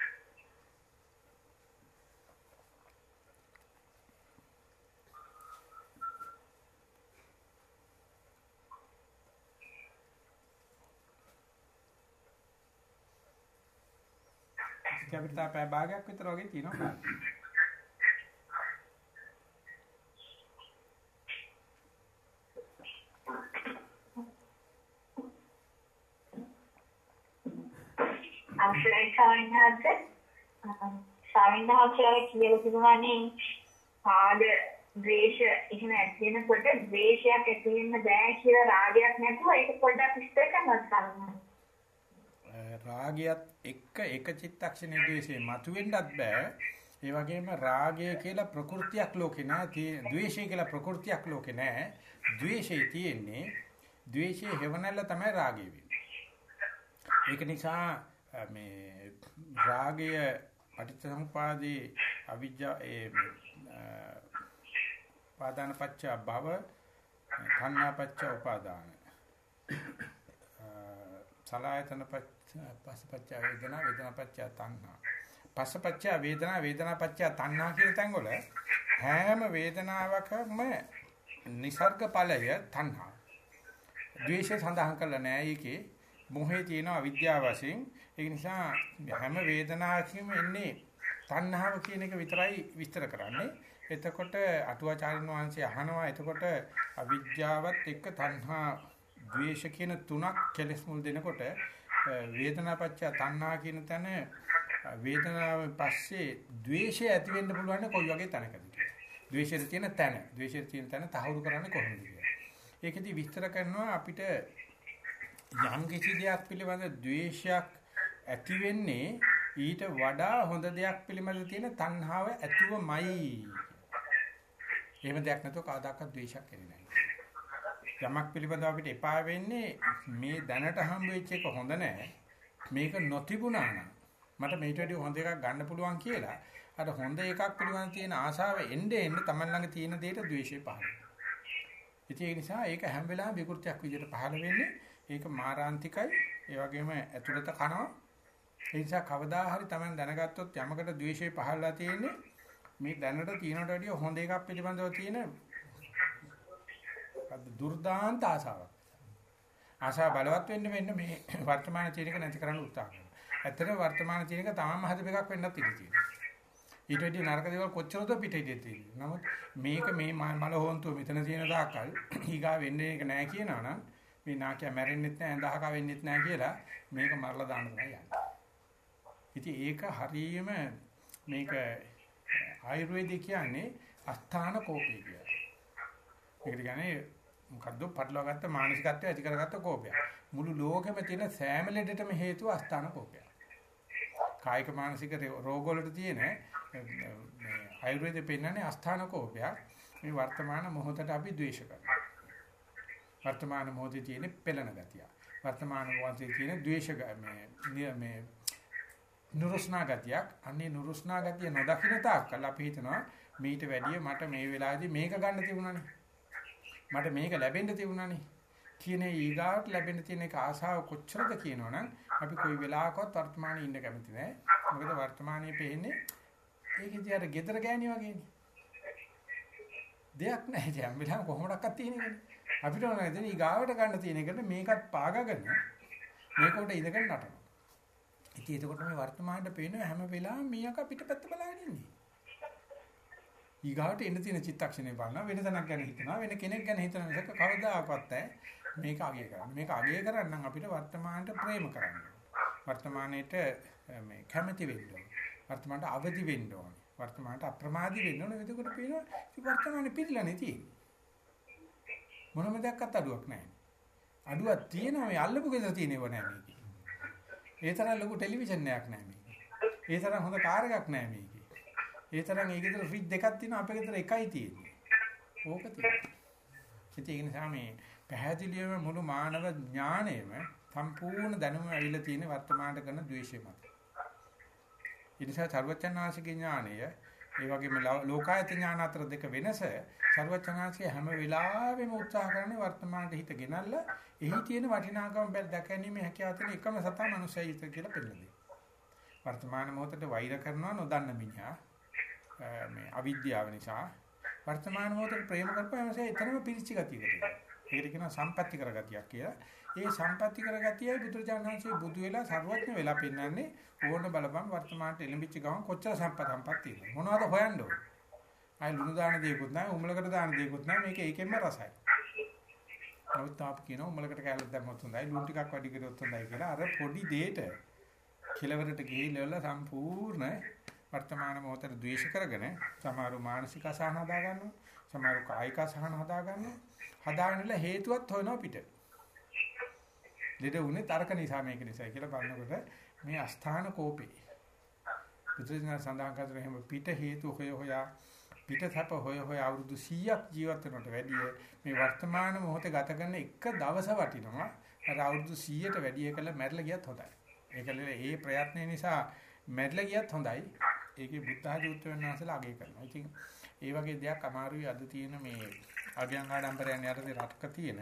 ඉතින් අපිට තා පැය භාගයක් විතර වගේ තියෙනවා කාලය. අවසරයි සාවින්හත් සාවින්හත් කියලා තිබුණානේ ආද ද්වේෂ එහෙම ඇති වෙනකොට ද්වේෂයක් ඇති වෙන්න බෑ කියලා රාගයක් නැතුව ඒක පොඩ්ඩක් විස්තර කරන්න සාවින්හත්. රාගයත් එක්ක එක චිත්තක්ෂණයේ ද්වේෂය මතුවෙන්නත් බෑ. ඒ වගේම රාගය කියලා ප්‍රകൃතියක් ලෝකේ නෑ. tie- ද්වේෂය කියලා ප්‍රകൃතියක් ලෝකේ නෑ. ද්වේෂය තියෙන්නේ ද්වේෂයේ හේවණල්ල තමයි රාගය වෙන්නේ. ඒක නිසා අ, මේ රාගය පටිච්චසමුපාදේ අවිජ්ජා ඒ අ, පාදාන පච්ච භව තණ්හා පච්ච උපාදාන අ, සලායතන පච්ච පස්සපච්ච වේදනා වේදනා පච්ච තණ්හා පස්සපච්ච වේදනා වේදනා පච්ච තණ්හා කියන තැන් වල හැම වේදනාවකම નિસર્ગ ඵලය තණ්හා ද්වේෂය සඳහන් කරලා නෑ ඒකේ මොහේ තියෙන අවිද්‍යාව වශයෙන් ඒ නිසා හැම වේදනාවකම එන්නේ තණ්හාව කියන එක විතරයි විස්තර කරන්නේ එතකොට අටුවාචාරින් වහන්සේ අහනවා එතකොට අවිද්‍යාවත් එක්ක තණ්හා ද්වේෂ කියන තුනක් කෙලස් මුල් දෙනකොට අ, වේදනාපච්චය තණ්හා කියන තැන අ, වේදනාවෙන් පස්සේ ද්වේෂය ඇති වෙන්න පුළුවන් කොයි වගේ තැනකද කියලා. ද්වේෂයේ තියෙන තැන, ද්වේෂයේ තියෙන තැන තහවුරු කරන්නේ කොහොමද කියලා. ඒකෙදි විස්තර කරනවා අපිට යම් කිසි දෙයක් පිළිබඳ ද්වේෂයක් ඇති වෙන්නේ ඊට වඩා හොඳ දෙයක් පිළිබඳ තියෙන තණ්හාව ඇතුවමයි. එහෙම දෙයක් නැතුව කවදාකවත් ද්වේෂයක් එන්නේ නැහැ. යමක් පිළිබඳව අපිට එපා වෙන්නේ මේ දැනට හම්බ වෙච්ච එක හොඳ නැහැ. මේක නොතිබුණා නම් මට මේට වඩා හොඳ එකක් ගන්න පුළුවන් කියලා අර හොඳ එකක් පිළිබඳ තියෙන ආසාව එන්නේ එන්නේ Taman ළඟ තියෙන දෙයට ද්වේෂය පහළ වෙනවා. ඉතින් ඒ නිසා ඒක හැම වෙලාවෙම විකෘතියක් විදිහට පහළ වෙන්නේ ඒක මාරාන්තිකයි ඒ වගේම ඇතුළත කනවා ඒ නිසා කවදා හරි Taman දැනගත්තොත් යමකට ද්වේෂය පහළලා තියෙන්නේ මේ දැනට තියෙනට වඩා හොඳ එකක් පිළිබඳව තියෙන අද දුර්දාන්ත ආසාවක්. ආසාව බලවත් වෙන්න වෙන්න මේ වර්තමාන තියෙන එක නැති කරන්න උත්සාහ කරනවා. ඇත්තටම වර්තමාන තියෙන එක තාම හදප එකක් වෙන්නත් ඉඩ තියෙනවා. ඊට වඩා නරක දේවල් කොච්චරද පිටින් තියෙන්නේ. නමුත් මේක මේ ම- මල හොන්තුව මෙතන තියෙන දාකල් ඊගා වෙන්නේ එක නෑ කියනවා නම් මේ නාකිය මැරෙන්නෙත් නෑ ඇඳහක වෙන්නෙත් නෑ කියලා මේක මරලා දාන්න තමයි යන්නේ. ඉතින් ඒක හරියම මේක ආයුර්වේදය කියන්නේ අස්ථාන කෝපය කියලා. ඒකට කියන්නේ මොකද්ද පටලවාගත්ත මානසිකත්වය ඇති කරගත්ත කෝපය. මුළු ලෝකෙම තියෙන සෑම ලෙඩටම හේතුව අස්ථාන කෝපය. කායික මානසික රෝග වලට තියෙන මේ ආයුර්වේදෙ පෙන්නන්නේ අස්ථාන කෝපය. මේ වර්තමාන මොහොතට අපි ද්වේෂ කරනවා. වර්තමාන මොහොතේ තියෙන පෙළෙන ගතිය. වර්තමාන මොහොතේ තියෙන ද්වේෂ ග- මේ නිය- මේ නුරුස්නා ගතියක්. අන්නේ නුරුස්නා ගතිය නොදකින්න තාක්කල් අපි හිතනවා මීට වැඩිය මට මේ වෙලාවේදී මේක ගන්න තිබුණානේ. මට මේක ලැබෙන්න තිබුණානේ. කියන ඊගාවට ලැබෙන්න තියෙන එක ආසාව කොච්චරද කියනවනම් අපි කොයි වෙලාවකවත් වර්තමානයේ ඉන්න කැමති නැහැ. මොකද වර්තමානයේ පෙන්නේ ඒකෙදි අර gedara ගෑණි වගේනේ. දෙයක් නැහැ. දැන් මෙලම කොහොමඩක්වත් තියෙන්නේ අපිට ඕන නැදෙන ඊගාවට ගන්න තියෙන එකට මේකත් පාගගෙන මේකට ඉඳගෙන නටනවා. ඉතින් එතකොට මේ වර්තමානයේ පේන හැම වෙලාවෙම මීයක පිටපැත්ත බලාගෙන ඉන්නේ. ඊගාවට එන්න තියෙන චිත්තක්ෂණේ බලනවා වෙන තැනක් ගැන හිතනවා වෙන කෙනෙක් ගැන හිතන මිසක කවදාකවත් නැහැ මේක අගය කරන්න. මේක අගය කරන්න අපිට වර්තමානට ප්‍රේම කරන්න. වර්තමානයේට මේ කැමැති වෙන්න ඕනේ. වර්තමානට අවදි වෙන්න ඕනේ. වර්තමානට අප්‍රමාදී වෙන්න ඕනේ. එතකොට පේනවා ඉතින් වර්තමානේ පිළිලානේ තියෙන්නේ. මොනම දෙයක්වත් අඩුවක් නැහැ. අඩුවක් තියෙනවා මේ අල්ලපු ගෙදර තියෙනව නෑ මේකේ. ඒ තරම් ලොකු ටෙලිවිෂන් එකක් නෑ මේකේ. ඒ තරම් හොඳ කාර් එකක් නෑ මේකේ. ඒ තරම් ඒ ගෙදර ෆ්‍රිජ් දෙකක් තියෙනවා අපේ ගෙදර එකයි තියෙන්නේ. ඕක තියෙනවා. ඉතින් ඒ නිසා මේ පැහැදිලිවම මුළු මානව ඥාණයම සම්පූර්ණ දැනුම ඇවිල්ලා තියෙන වර්තමානට කරන ද්වේෂය මත. ඒ නිසා සර්වචන්නාසිකේ ඥාණය ඒ වගේම ලෝකායත ඥාන අතර දෙක වෙනස සර්වචන්නාසිකේ හැම වෙලාවෙම උත්සාහ කරන්නේ වර්තමානට හිත ගෙනල්ලා එහි තියෙන වටිනාකම බැල දැකීමේ හැකියාව තියෙන එකම සතා මනුස්සයෙක් කියලා පෙන්නනවා. වර්තමාන මොහොතේ වෛර කරනවා නොදන්න මිනිහා මේ අවිද්‍යාව නිසා වර්තමාන මොහොතේ ප්‍රේම කරපුවාම එතනම පිරිච්ච ගතියකට එනවා. ඒකට කියනවා සම්පatti කරගතියක් කියලා. ඒ සම්පatti කරගතියයි බුදුරජාණන්සේ බුදු වෙලා සර්වඥ වෙලා පෙන්වන්නේ ඕන බලපන් වර්තමානට එළඹිච්ච ගමන් කොච්චර සම්පත සම්පත් තියෙනවද මොනවද හොයන්න ඕන. අය ලුණු දාන දෙයක්වත් නැහැ, උඹලකට දාන දෙයක්වත් නැහැ. මේක ඒකෙන්ම රසයි. නමුත් තාප කියනවා උඹලකට කැලක් දැම්මොත් හොඳයි, ලුණු ටිකක් වැඩි කරොත් හොඳයි කියලා අර පොඩි දෙයට කෙලවරට ගිහිල්ලා සම්පූර්ණ වර්තමාන මොහොතේ ද්වේෂ කරගෙන සමහරු මානසික අසහන හදා ගන්නවා සමහරු කායික අසහන හදා ගන්නවා හදාගෙනලා හේතුවත් හොයනවා පිට ලෙඩ උනේ තර්ක නිසා මේක නිසා කියලා බලනකොට මේ අස්ථාන කෝපේ පුදුජන සඳහන් කරන හැම පිට හේතු හොය හොයා පිට තප හොය හොය අවුරුදු 100ක් ජීවත් වෙනට වැඩිය මේ වර්තමාන මොහොතේ ගත කරන එක දවස වටිනවා අර අවුරුදු 100ට වැඩි එකල මැරිලා ගියත් හොඳයි. ඒකල ඒ ප්‍රයත්න නිසා මැරිලා ගියත් හොඳයි. ඒකේ බුද්ධ ආධිත්‍ය වෙනවාසලා අගය කරනවා. ඉතින් ඒ වගේ දෙයක් අමාරුයි අද තියෙන මේ අගයන් ආඩම්බරයන් යටතේ රටක තියෙන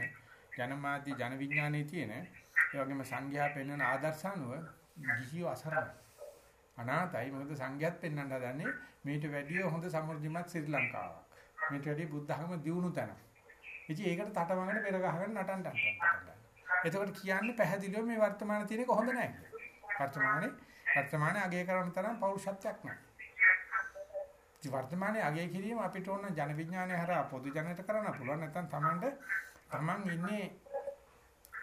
ජනමාධ්‍ය ජන විඥානයේ තියෙන ඒ වගේම සංඝයා පෙන්වන ආදර්ශානුව ගිහියෝ අසරණයි. අනාතයි මොකද සංඝයාත් පෙන්වන්න හදන්නේ මේට වැඩිය හොඳ සමෘද්ධිමත් ශ්‍රී ලංකාවක්. මේට වැඩිය බුද්ධ ධර්ම දියුණු තැන. ඉතින් ඒකට තටමඟට පෙර ගහගෙන නටන්න ගන්නවා. එතකොට කියන්නේ පැහැදිලිව මේ වර්තමාන තියෙන එක හොඳ නැහැ. වර්තමානයේ වර්තමානයේ අගය කරන තරම් පෞරුෂත්වයක් නැහැ. ඉතින් වර්තමානයේ අගය කිරීම අපිට ඕන ජන විඥානය හරහා පොදු ජනයට කරන්න පුළුවන් නැත්නම් Tamanට Taman ඉන්නේ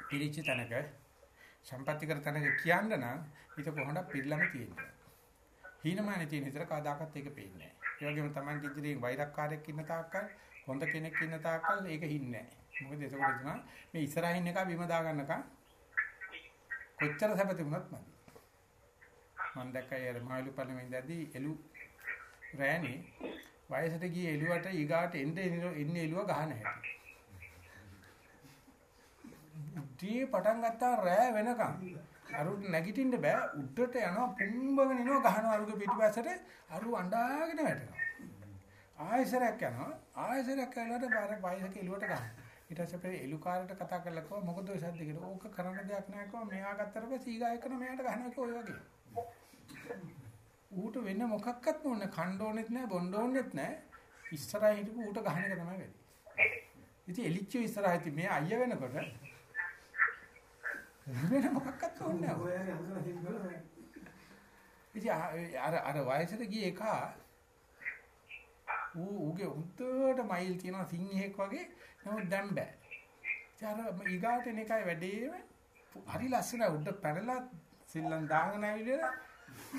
පිළිච්ච තැනක සම්පත්‍ති කර තැනක කියන්න නම් ඊට කොහොමද පිළිලම තියෙන්නේ. හීනමානේ තියෙන විතර කවදාකවත් ඒක පේන්නේ නැහැ. ඒ වගේම Taman ඉදිරියෙන් වෛරක්කාරයෙක් ඉන්න තාක්කල් හොඳ කෙනෙක් ඉන්න තාක්කල් ඒක හින්නේ නැහැ. මොකද එතකොට එතන මේ ඉස්සරහින් එක බිම දා ගන්නකම් කොච්චර සැප තිබුණත් මදි. මම දැක්කයි අර මාළු පල්ලෙම ඉඳදී එළු රෑනේ වයසට ගිය එළුවට ඊගාට එන්නේ එන්නේ එළුව ගහන හැටි. උඩේ පටන් ගත්තා රෑ වෙනකම් අරුත් නැගිටින්න බෑ. උඩට යනවා පුම්බගෙන එනවා ගහනවා අරුගේ පිටිපස්සට. අරු අඬාගෙන වැටෙනවා. ආයෙසරයක් යනවා. ආයෙසරයක් කළාට බාර වයසක එළුවට ගහනවා. ඊට පස්සේ අපේ එළු කාරට කතා කරලා කිව්වා මොකද ඔය සද්ද? කියලා. ඕක කරන්න දෙයක් නැහැ කිව්වා. මෙයා ගත්තට පස්සේ ඊගා එකන මෙයාට ගහනවා කිව්වා. ඔය වගේ. ඌට වෙන මොකක්වත් ඕනේ කණ්ඩ ඕනෙත් නැහැ බොණ්ඩ ඕනෙත් නැහැ ඉස්සරහ හිටපු ඌට ගහන එක තමයි වෙන්නේ ඉතින් එලිච්චෝ ඉස්සරහ ඉතින් මේ අයියා වෙනකොට වෙන මොකක්වත් ඕනේ නැහැ. ඉතින් අර අර වයසට ගිය එක ඌ ඌගේ උන්ටට මයිල් තියනවා සිංහෙක් වගේ නමුත් දැන් බෑ. ඉතින් අර ඊගාට එන එකයි වැඩේම හරි ලස්සන උඩ පැනලා සිල්ලන් දාගෙන ඇවිල්ලා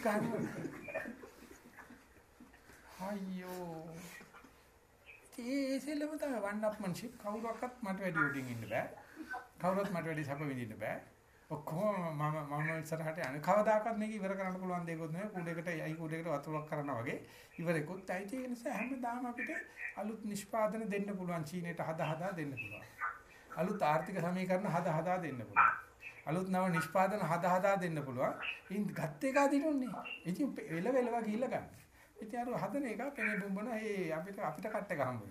ගන්නවා. අයියෝ. ඒ සෙල්ලම තමයි වන්නප්මන්ෂිප් කවුරක්වත් මට වැඩි උඩින් ඉන්න බෑ. කවුරුත් මට වැඩි සැප විඳින්න බෑ. ඔක්කොම මම මම ඉස්සරහට යන්නේ කවදාකවත් මේක ඉවර කරන්න පුළුවන් දෙයක්වත් නෙවෙයි. කුඩේකට යයි කුඩේකට වතුරක් කරනවා වගේ ඉවරෙකුත් ඇයි ඒ නිසා හැමදාම අපිට අලුත් නිෂ්පාදන දෙන්න පුළුවන්. චීනෙට හදා හදා දෙන්න පුළුවන්. අලුත් ආර්ථික සමීකරණ හදා හදා දෙන්න පුළුවන්. අලුත් නව නිෂ්පාදන හදා හදා දෙන්න පුළුවන්. ඉතින් ගත්ත එක දිනුන්නේ ඉතින් වෙල වෙලව ගිහිල්ලා ගන්න. ඉතින් අර හදන එක කෙනේ බුම්බන ඒ අපිට අපිට කට්ට ගහමු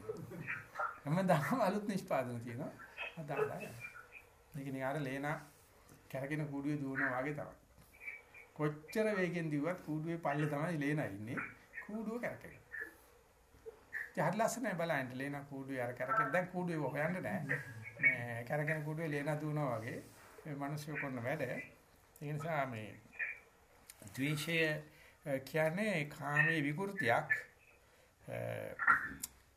හැමදාම අලුත් නිෂ්පාදන තියෙනවා. හදා හදා මේක නිකන් අර ලේනා කැරගෙන කූඩුවේ දුවනවා වගේ තමයි. කොච්චර වේගෙන් දිව්වත් කූඩුවේ පල්ලේ තමයි ලේනා ඉන්නේ. කූඩුව කැරකෙන. ඉතින් හරි ලස්සනයි බලන්න ලේනා කූඩුවේ අර කැරකෙන දැන් කූඩුවේ හොයන්න නෑ. මේ කැරකෙන කූඩුවේ ලේනා දුවනවා වගේ මේ මිනිස්සු කරන වැඩ. ඒ නිසා මේ ද්වේෂය කියන්නේ කාමයේ විකෘතියක්.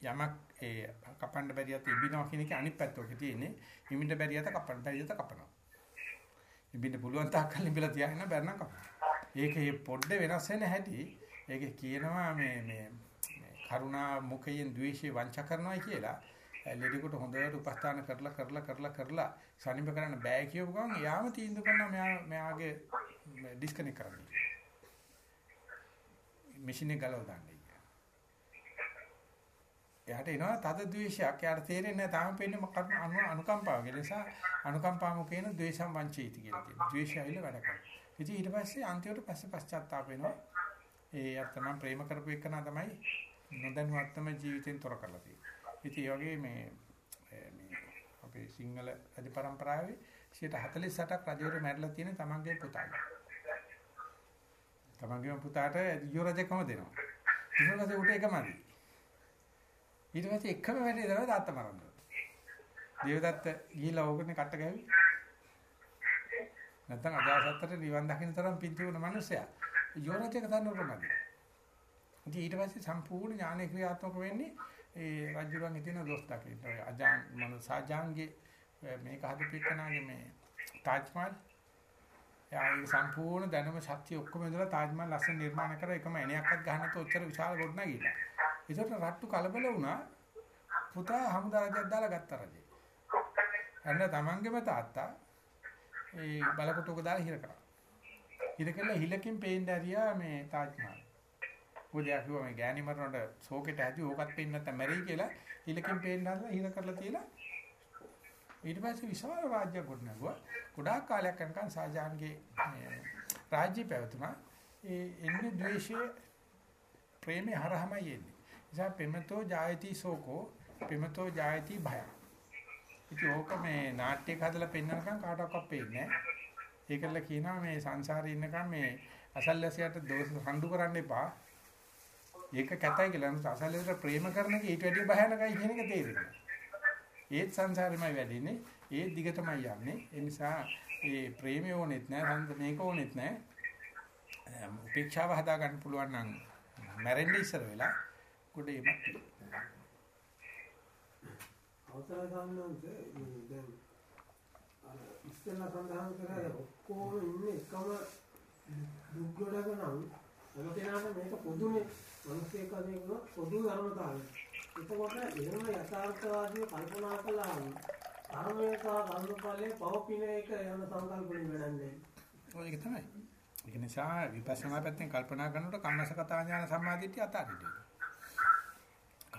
යමක් ඒ කපන්න බැරියත් ඉබිනවා කියන එක අනිත් පැත්ත ඔකේ තියෙන්නේ. හිමින්ට බැරියත කපන්න බැරියත කපනවා. ඉබින්න පුළුවන් තාක් කල් ඉබිලා තියාගෙන බැරනම් කපනවා. ඒකේ පොඩ්ඩ වෙනස් වෙන හැටි ඒකේ කියනවා මේ මේ කරුණා මුඛයෙන් ද්වේෂය වංච කරනවා කියලා. ලෙඩෙකුට හොඳට උපස්ථාන කරලා කරලා කරලා කරලා සනිප කරන්න බෑ කියපු ගමන් යාම තීන්දුව කරනවා මෙයා මෙයාගේ ඩිස්කනෙක්ට් කරන්න. මැෂින් එක ගලව දාන්න. එයාට එනවා තද ද්වේෂයක්. එයාට තේරෙන්නේ නැහැ තාම පෙන්නේ මොකක්ද අනුකම්පාව. ඒ නිසා අනුකම්පාවම කියන ද්වේෂම් වංචේති කියලා කියනවා. ද්වේෂය ඇවිල්ලා වැඩ කරනවා. ඉතින් ඊට පස්සේ අන්තිමට පස්සේ පශ්චාත්තාප වෙනවා. ඒ අත්තනම් ප්‍රේම කරපු එකනා තමයි නොදැනුවත්වම ජීවිතෙන් තොර කරලා තියෙන්නේ. ඉතින් ඒ වගේ මේ මේ අපේ සිංහල රජ පරම්පරාවේ 148ක් රජවරු මැරිලා තියෙන තමන්ගේ පුතාලා. තමන්ගේ පුතාට යෝ රජකම දෙනවා. ඊට පස්සේ උට එකමදි. ඊට පස්සේ එකම වැඩේ තමයි තාත්තා මරන්න. දේවදත්ත ගිහිලා ඕකනේ කට්ට ගෑවි. නැත්තම් අජාසත්තට නිවන් දකින්න තරම් පිංචුන මිනිසයා. යෝරජක තනරමදි. ඉතින් ඊට පස්සේ සම්පූර්ණ ඥාන ක්‍රියාත්මක වෙන්නේ ඒ රජුරන් හිතෙන දොස් දකින්න. ඔය අජාන් මන සාජාන්ගේ මේක හදපිටකනාගේ මේ තාජ්මහල් එයා සම්පූර්ණ දැනුම ශක්තිය ඔක්කොම ඉඳලා තාජ්මහල් ලස්සන නිර්මාණය කර එකම එණයක්වත් ගහන්න නැතුව ඔච්චර විශාල ගොඩ නැගිලා. ඒකට රට්ටු කලබල වුණා. පුතා හමුදා රජයක් දාලා ගත්ත රජේ. එන්න තමන්ගේම තාත්තා ඒ බලකොටුක දාලා හිර කරා. හිර කළා හිලකින් පේන්න ඇරියා මේ තාජ්මහල්. මොකද කිව්වා මේ ගෑණි මරනකොට ෂෝකෙට ඇති ඕකත් පේන්න නැත්නම් මැරෙයි කියලා හිලකින් පේන්න හදලා හිර කරලා තියලා ඊට පස්සේ විශාල රාජ්‍යයක් ගොඩනැගුවා. ගොඩාක් කාලයක් යනකම් ශාහජහන්ගේ මේ රාජ්‍ය පැවතුණා. ඒ එන්නේ ද්වේෂයේ ප්‍රේමේ හරහමයි එන්නේ. නිසා පෙමතෝ ජායති සෝකෝ පෙමතෝ ජායති භය. ඉතින් ඕක මේ නාට්‍යයක් හදලා පෙන්නනකම් කාටවත් පේන්නේ නැහැ. ඒකල කියනවා මේ සංසාරේ ඉන්නකම් මේ අසල්වැසියට දෝෂ හඬු කරන්න එපා. ඒක කැතයි කියලා. නමුත් අසල්වැසියට ප්‍රේම කරන එක ඊට වැඩිය භයානකයි කියන එක තේරෙනවා. ඒත් සංසාරෙමයි වැඩින්නේ. ඒ දිගටමයි යන්නේ. ඒ නිසා ඒ ප්‍රේමය ඕනෙත් නෑ, සංස මේක ඕනෙත් නෑ. උපේක්ෂාව හදා ගන්න පුළුවන් නම් මැරෙන්න ඉස්සර වෙලා ගොඩේමක් තියෙනවා. අවසර සම්මන්ත දැන් අර ඉස්සෙල්ලා සඳහන් කරා ඔක්කොම ඉන්නේ එකම දුක් ගොඩක නම් කෙනාට මේක පොදුනේ වශයෙන් වුණොත් පොදු ධර්මතාවය. එතකොට එහෙම යථාර්ථවාදී කල්පනා කළාම කර්මය සහ කර්මඵලයේ පවපින එක යන සංකල්පණි වැඩන්නේ. ඔය ඒක තමයි. ඒක නිසා විපස්සනා පැත්තෙන් කල්පනා කරනකොට කම්මසකතා ඥාන සම්මාදිට්ඨිය අතාරින්න.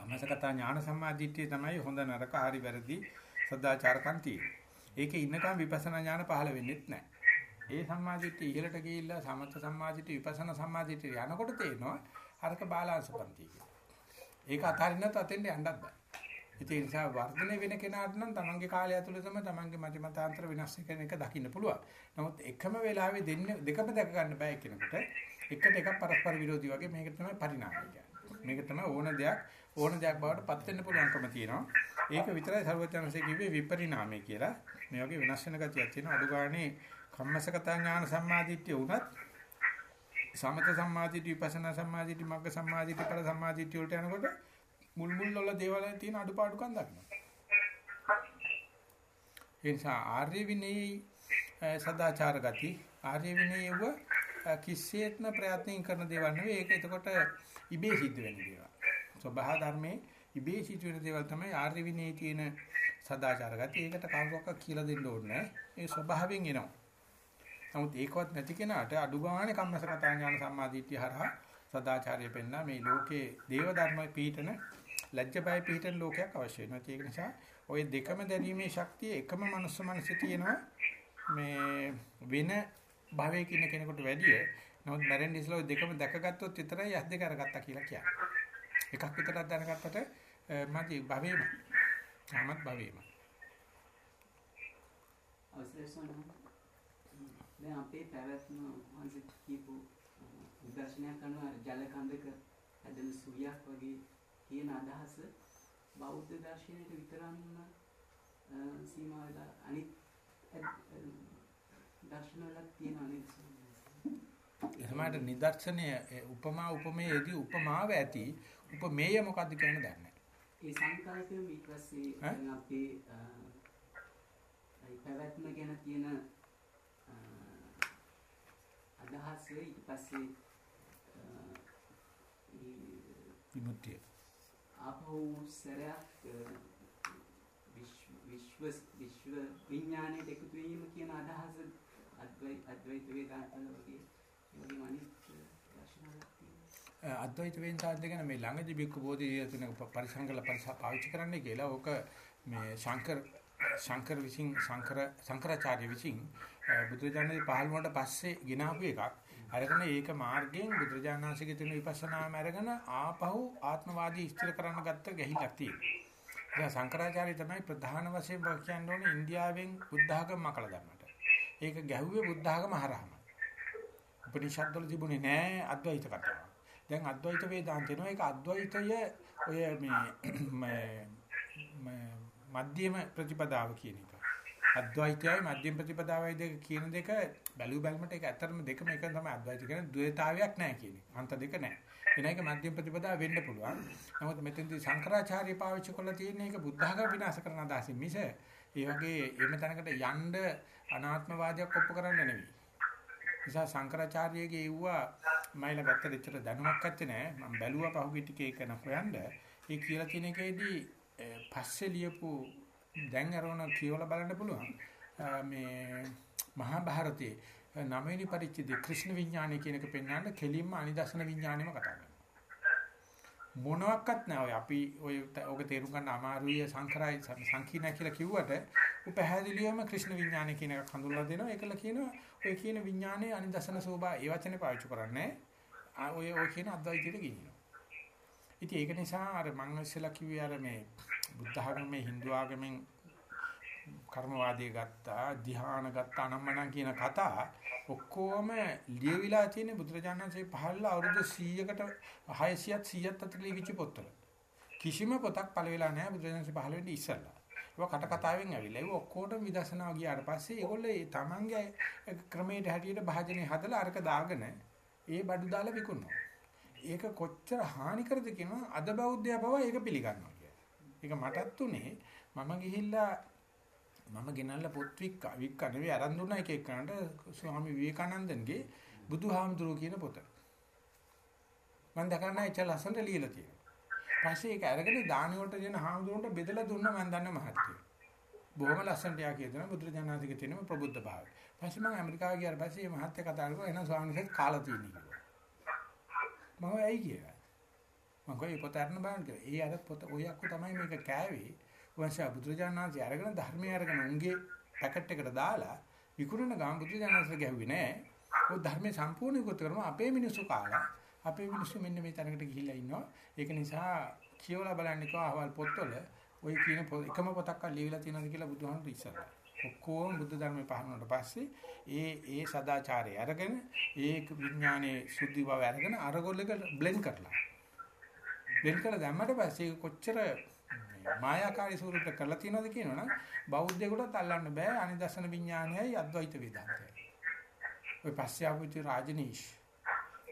කම්මසකතා ඥාන සම්මාදිට්ඨිය තමයි හොඳ නරක හරි වැරදි සදාචාරකම් තියෙන්නේ. ඒකේ ඉන්නකම් විපස්සනා ඥාන පහළ වෙන්නේත් නැහැ. ඒ සම්මාදිට්ඨිය ඉහළට ගිහිල්ලා සමථ සම්මාදිට්ඨිය විපස්සනා සම්මාදිට්ඨිය යනකොට තේනවා අරක බාලාංශපන්ති කියලා. ඒක අතාරින්නත් අතෙන්ට යන්නත් බෑ. ඒ නිසා වර්ධනය වෙන කෙනාට නම් තමන්ගේ කාලය ඇතුළතම තමන්ගේ මත මතාන්තර වෙනස් වෙන එක දකින්න පුළුවන්. නමුත් එකම වෙලාවේ දෙන්නේ දෙකම දැක ගන්න බෑ කෙනෙකුට. එකට එකක් පරස්පර විරෝධී වගේ මේක තමයි පරිණාමය කියන්නේ. මේක තමයි ඕන දෙයක් ඕන දෙයක් බවට පත් වෙන්න පුළුවන්කම තියෙනවා. ඒක විතරයි සර්වඥාන්සේ කිව්වේ විපරිණාමය කියලා. මේ වගේ වෙනස් වෙන ගතියක් තියෙනවා. අඩු ගානේ කම්මසකතා ඥාන සම්මාදිට්ඨිය උනත් සමත සම්මාදිට්ඨිය විපස්සනා සම්මාදිට්ඨිය මග්ග සම්මාදිට්ඨිය පර සම්මාදිට්ඨිය වලට යනකොට මුල් මුල් වල දේවල් තියෙන අඩුපාඩුකම් දකිනවා. ඒ නිසා ආර්ය විනයේ සදාචාර ගති ආර්ය විනයව කිසියෙත්ම ප්‍රයත්නින් කරන දේවල් නෙවෙයි. ඒක එතකොට ඉබේ සිද්ධ වෙන දේවල්. ස්වභාව ධර්මයේ ඉබේ සිද්ධ වෙන දේවල් තමයි ආර්ය විනයේ තියෙන සදාචාර ගති. ඒකට කවුරක්වත් කියලා දෙන්න ඕනේ නැහැ. ඒ ස්වභාවයෙන් එනවා. නමුත් ඒකවත් නැති කෙනාට අඩු ගානේ කම්මසකතා ඥාන සම්මාදිට්ඨිය හරහා සදාචාරය පෙන්නා මේ ලෝකේ දේව ධර්ම පීඨන ලැජ්ජබය පීඨන ලෝකයක් අවශ්‍ය වෙනවා. ඒක නිසා ওই දෙකම දැරීමේ ශක්තිය එකම මනුස්ස මනසේ තියෙනවා මේ වෙන භවයක ඉන්න කෙනෙකුට වැඩිය. නමුත් මැරෙන්න ඉස්සෙල්ලා ওই දෙකම දැකගත්තොත් විතරයි යස් දෙක අරගත්තා කියලා කියන්නේ. එකක් විතරක් දැනගත්තට මදි භවේම. සමත් භවේම. අවසරයි සෝනම දැන් අපේ පැවැත්ම වහන්සේ කියපු විදර්ශනය කරන ජල කඳක හැදෙන සූර්යයක් වගේ කියන අදහස බෞද්ධ දර්ශනයට විතරක්ම සීමා වෙලා අනිත් දර්ශන වල තියෙනවා නේද එහෙමකට නිදර්ශනය උපමා උපමේයේදී උපමාව ඇති උපමේය මොකද්ද කියන දන්නේ. ඒ සංකල්පය ඊට පස්සේ අපේ ඒ පැවැත්ම ගැන තියෙන අදහස ඊට පස්සේ විමුක්තිය. ආපහු සරයක් විශ්ව විශ්ව විඥානයේ එකතු වීම කියන අදහස අද්වෛත අද්වෛත වේදාන්තවල වගේ දර්ශනවලක් තියෙනවා අද්වෛත වේදාන්ත ගැන මේ ළඟදී බික්කු බෝධිය තුන පරිසංගල පාවිච්චි කරන්න කියලා ඕක මේ ශංකර ශංකර විසින් ශංකර ශංකරාචාර්ය විසින් බුදුරජාණන් පහළ වුණාට පස්සේ ගෙනාපු එකක්. අරගෙන ඒක මාර්ගයෙන් බුදුරජාණන්සේගේ තියෙන විපස්සනාම අරගෙන ආපහු ආත්මවාදී ස්ථිර කරන්න ගත්ත ගැහිලක් තියෙනවා. දැන් ශංකරාචාර්ය තමයි ප්‍රධාන වශයෙන් කියන්නේ ඕනේ ඉන්දියාවෙන් බුද්ධ ආගම මකලා දැම්මට. ඒක ගැහුවේ බුද්ධ ආගම හරහාම. උපනිෂද්වල තිබුණේ නෑ අද්වෛත කතාව. දැන් අද්වෛත වේදාන්තේනෝ ඒක අද්වෛතය ඔය *clears throat* මේ මධ්‍යම ප්‍රතිපදාව කියන එක. අද්වෛතයයි මධ්‍යම ප්‍රතිපදාවයි දෙක කියන දෙක බැලු බැලමට ඒක ඇත්තටම දෙකම එක තමයි අද්වෛත කියන්නේ ද්වේතාවයක් නැහැ කියන එක. අන්ත දෙක නැහැ. එන එක මධ්‍යම ප්‍රතිපදාව වෙන්න පුළුවන්. නමුත් මෙතෙන්දී શંકරාචාර්ය පාවිච්චි කරලා තියෙන එක බුද්ධඝම විනාශ කරන අදහසින් මිස ඒ වගේ එමෙ තැනකට යන්න අනාත්මවාදයක් ඔප්පු කරන්න නෙවෙයි. නිසා શંકරාචාර්යගේ එව්වා මයිල ගත්ත දෙච්චර දැනුමක් ඇත්තේ නැහැ. මම බැලුවා පහුගිය ටිකේ එක නහොයන්න. ඒ කියලා තියෙන එකේදී පස්සේ ලියපු දැන් අරන කියවලා බලන්න පුළුවන්. මේ මහා භාරතයේ නවවෙනි පරිච්ඡේදයේ ක්‍රිෂ්ණ විඥානය කියන එක පෙන්වන්න කෙලින්ම අනිදර්ශන විඥානෙම කතා කරනවා. මොනවත් නැහැ. ඔය අපි ඔය ඔක තේරුම් ගන්න අමාරුයි සංකරයි සංකීර්ණ කියලා කිව්වට උ පැහැදිලිවම ක්‍රිෂ්ණ විඥානය කියන එකක් හඳුන්වලා දෙනවා. ඒකල කියනවා ඔය කියන විඥානයේ අනිදසන සෝභා ඒ වචනේ පාවිච්චි කරන්නේ. ඔය ඔය කියන අද්වෛතයට ගෙනියනවා. ඉතින් ඒක නිසා අර මම ඉස්සෙල්ලා කිව්වේ අර මේ බුද්ධ ආගමේ හින්දු ආගමෙන් කර්මවාදී ගත්තා ධ්‍යාන ගත්තා අනම්මනම් කියන කතා ඔක්කොම ලියවිලා තියෙන බුදුරජාණන්සේ පහළ අවුරුදු 100කට 600ත් 100ත් අතර ලියවිච්ච පොත්වල කිසිම පොතක් පළ වෙලා නැහැ බුදුරජාණන්සේ පහළ වෙන්නේ ඉස්සල්ලා ඒක කට කතාවෙන් ඇවිල්ලා ඒක ඔක්කොටම විදර්ශනා ගියාට පස්සේ ඒගොල්ලෝ ඒ තමන්ගේ ක්‍රමයට හැටියට භාජනේ හදලා අරක දාගෙන ඒ බඩු දාලා විකුණනවා ඒක කොච්චර හානි කරද කියනවා අද බෞද්ධයා පවා ඒක පිළිගන්නවා කියලා. ඒක මටත් උනේ මම ගිහිල්ලා මම ගෙනල්ලා පොත් වික්ක වික්ක නෙවෙයි අරන් දුන්නා එක එකනට ස්වාමි විවේකානන්දන්ගේ බුදුහාමුදුරුවෝ කියන පොත. මම දැකලා ඉච්ච ලස්සනට ලියලා තියෙනවා. පස්සේ ඒක අරගෙන දාන වලට දෙන හාමුදුරුවන්ට බෙදලා දුන්නා මම දන්න මහත්තයෝ. බොහොම ලස්සනට යා කියනවා බුදුරජාණන්සේගේ තියෙන ප්‍රබුද්ධ භාවය. පස්සේ මම ඇමරිකාව ගියාට පස්සේ මේ මහත්තයා කතා කරලා එන ස්වාමීන් වහන්සේ කාලා තියෙනවා කිව්වා. මම ඇයි කියලා. මම කොයි පොත අරන් බලන්න කියලා. ඒ අර පොත ඔය අක්කු තමයි මේක කෑවේ. වංශා බුදුරජාණන්සේ අරගෙන ධර්මය අරගෙන උන්ගේ පැකට් එකට දාලා විකුණන ගාම බුදුරජාණන්සේ ගැහුවේ නෑ. ਉਹ ධර්මයේ සම්පූර්ණ විකෘත කරම අපේ මිනිස්සු කාලා අපේ මිනිස්සු මෙන්න මේ තැනකට ගිහිල්ලා ඉන්නවා. ඒක නිසා කියවලා බලන්න කෝ අහවල් පොත්වල ওই කියන එකම පොතක් ලියවිලා තියෙනවද කියලා බුදුහාමුදුරු ඉස්සරලා. ඔක්කොම බුද්ධ ධර්මේ පහරනට පස්සේ ඒ ඒ සදාචාරය අරගෙන ඒ විඥානයේ සුද්ධි බව අරගෙන අරගොල්ලක බ්ලෙන්ඩ් කරලා. බ්ලෙන්ඩ් කරලා දැම්මට පස්සේ කොච්චර මායාකාරී ස්වරූපයකට කරලා තියෙනවද කියනවනම් බෞද්ධයෙකුටත් අල්ලන්න බෑ අනිදර්ශන විඥානයයි අද්වෛත වේදාන්තයයි. ඔය පස්සේ ආපුචි රාජනීෂ්